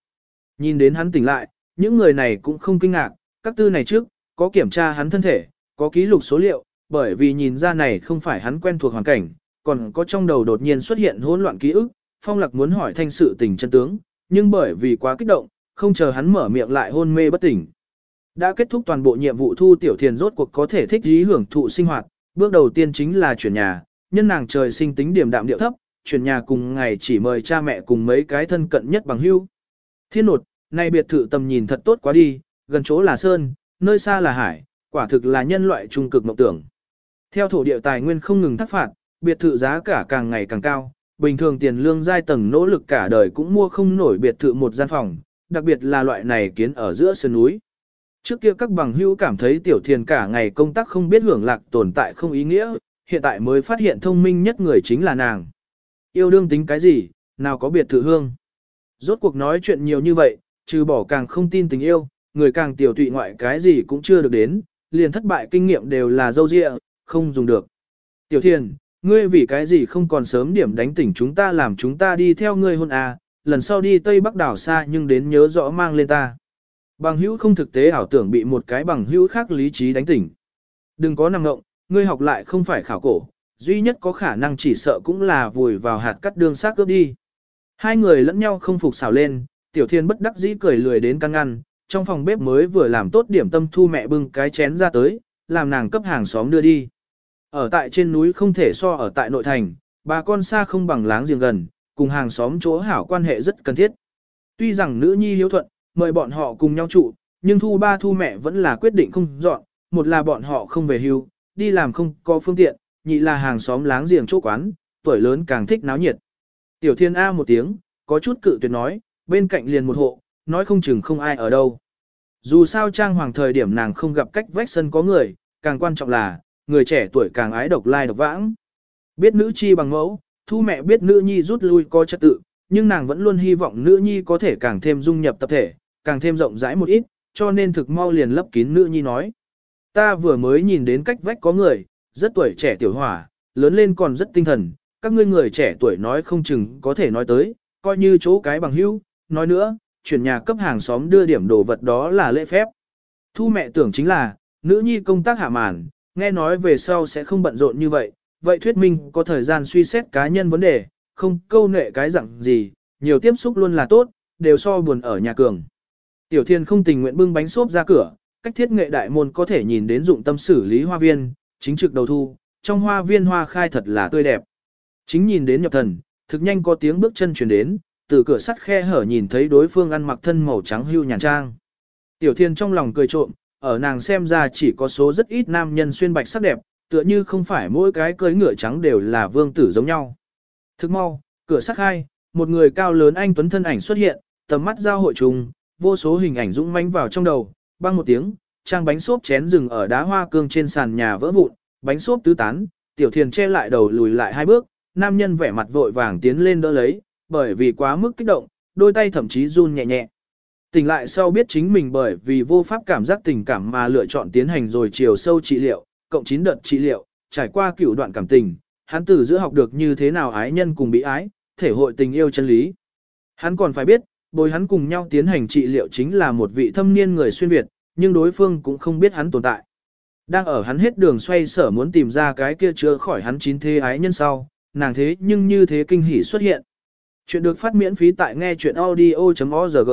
Nhìn đến hắn tỉnh lại, những người này cũng không kinh ngạc, các tư này trước, có kiểm tra hắn thân thể, có ký lục số liệu, bởi vì nhìn ra này không phải hắn quen thuộc hoàn cảnh, còn có trong đầu đột nhiên xuất hiện hỗn loạn ký ức, Phong Lạc muốn hỏi thanh sự tình chân tướng, nhưng bởi vì quá kích động, không chờ hắn mở miệng lại hôn mê bất tỉnh. Đã kết thúc toàn bộ nhiệm vụ thu tiểu thiền rốt cuộc có thể thích ý hưởng thụ sinh hoạt, bước đầu tiên chính là chuyển nhà, nhân nàng trời sinh tính điểm đạm điệu thấp, chuyển nhà cùng ngày chỉ mời cha mẹ cùng mấy cái thân cận nhất bằng hưu. Thiên nột, nay biệt thự tầm nhìn thật tốt quá đi, gần chỗ là sơn, nơi xa là hải, quả thực là nhân loại trung cực mộng tưởng. Theo thổ địa tài nguyên không ngừng thắt phạt, biệt thự giá cả càng ngày càng cao, bình thường tiền lương giai tầng nỗ lực cả đời cũng mua không nổi biệt thự một gian phòng, đặc biệt là loại này kiến ở giữa sơn núi. Trước kia các bằng hữu cảm thấy tiểu thiền cả ngày công tác không biết hưởng lạc tồn tại không ý nghĩa, hiện tại mới phát hiện thông minh nhất người chính là nàng. Yêu đương tính cái gì, nào có biệt thự hương. Rốt cuộc nói chuyện nhiều như vậy, trừ bỏ càng không tin tình yêu, người càng tiểu tụy ngoại cái gì cũng chưa được đến, liền thất bại kinh nghiệm đều là dâu dịa, không dùng được. Tiểu thiền, ngươi vì cái gì không còn sớm điểm đánh tỉnh chúng ta làm chúng ta đi theo ngươi hôn à, lần sau đi Tây Bắc đảo xa nhưng đến nhớ rõ mang lên ta. Bằng hữu không thực tế ảo tưởng bị một cái bằng hữu khác lý trí đánh tỉnh. Đừng có nằm ngộng, ngươi học lại không phải khảo cổ, duy nhất có khả năng chỉ sợ cũng là vùi vào hạt cắt đường xác cướp đi. Hai người lẫn nhau không phục xào lên, tiểu thiên bất đắc dĩ cười lười đến căn ngăn, trong phòng bếp mới vừa làm tốt điểm tâm thu mẹ bưng cái chén ra tới, làm nàng cấp hàng xóm đưa đi. Ở tại trên núi không thể so ở tại nội thành, bà con xa không bằng láng giềng gần, cùng hàng xóm chỗ hảo quan hệ rất cần thiết. Tuy rằng nữ nhi hiếu thuận, mời bọn họ cùng nhau trụ, nhưng thu ba thu mẹ vẫn là quyết định không dọn, một là bọn họ không về hưu, đi làm không có phương tiện, nhị là hàng xóm láng giềng chỗ quán, tuổi lớn càng thích náo nhiệt. Tiểu thiên A một tiếng, có chút cự tuyệt nói, bên cạnh liền một hộ, nói không chừng không ai ở đâu. Dù sao trang hoàng thời điểm nàng không gặp cách vách sân có người, càng quan trọng là, người trẻ tuổi càng ái độc lai độc vãng. Biết nữ chi bằng mẫu, thu mẹ biết nữ nhi rút lui có trật tự, nhưng nàng vẫn luôn hy vọng nữ nhi có thể càng thêm dung nhập tập thể, càng thêm rộng rãi một ít, cho nên thực mau liền lấp kín nữ nhi nói. Ta vừa mới nhìn đến cách vách có người, rất tuổi trẻ tiểu hỏa, lớn lên còn rất tinh thần, các ngươi người trẻ tuổi nói không chừng có thể nói tới, coi như chỗ cái bằng hữu, nói nữa, chuyển nhà cấp hàng xóm đưa điểm đồ vật đó là lễ phép. Thu mẹ tưởng chính là, nữ nhi công tác hạ màn, nghe nói về sau sẽ không bận rộn như vậy, vậy thuyết minh có thời gian suy xét cá nhân vấn đề, không câu nệ cái dạng gì, nhiều tiếp xúc luôn là tốt, đều so buồn ở nhà cường. Tiểu Thiên không tình nguyện bưng bánh xốp ra cửa, cách thiết nghệ đại môn có thể nhìn đến dụng tâm xử lý hoa viên, chính trực đầu thu, trong hoa viên hoa khai thật là tươi đẹp. Chính nhìn đến nhập thần, thực nhanh có tiếng bước chân chuyển đến, từ cửa sắt khe hở nhìn thấy đối phương ăn mặc thân màu trắng hưu nhàn trang. Tiểu Thiên trong lòng cười trộm, ở nàng xem ra chỉ có số rất ít nam nhân xuyên bạch sắc đẹp, tựa như không phải mỗi cái cưới ngựa trắng đều là vương tử giống nhau. Thức mau, cửa sắc hai, một người cao lớn anh tuấn thân ảnh xuất hiện, tầm mắt giao hội trùng, vô số hình ảnh dũng mãnh vào trong đầu, băng một tiếng, trang bánh xốp chén rừng ở đá hoa cương trên sàn nhà vỡ vụn, bánh xốp tứ tán, tiểu thiền che lại đầu lùi lại hai bước, nam nhân vẻ mặt vội vàng tiến lên đỡ lấy, bởi vì quá mức kích động, đôi tay thậm chí run nhẹ nhẹ. Tỉnh lại sau biết chính mình bởi vì vô pháp cảm giác tình cảm mà lựa chọn tiến hành rồi chiều sâu trị liệu, cộng 9 đợt trị liệu, trải qua cửu đoạn cảm tình, hắn từ giữa học được như thế nào ái nhân cùng bị ái, thể hội tình yêu chân lý. Hắn còn phải biết, bồi hắn cùng nhau tiến hành trị liệu chính là một vị thâm niên người xuyên Việt, nhưng đối phương cũng không biết hắn tồn tại. Đang ở hắn hết đường xoay sở muốn tìm ra cái kia chữa khỏi hắn chín thế ái nhân sau, nàng thế nhưng như thế kinh hỉ xuất hiện. Chuyện được phát miễn phí tại nghe chuyện audio.org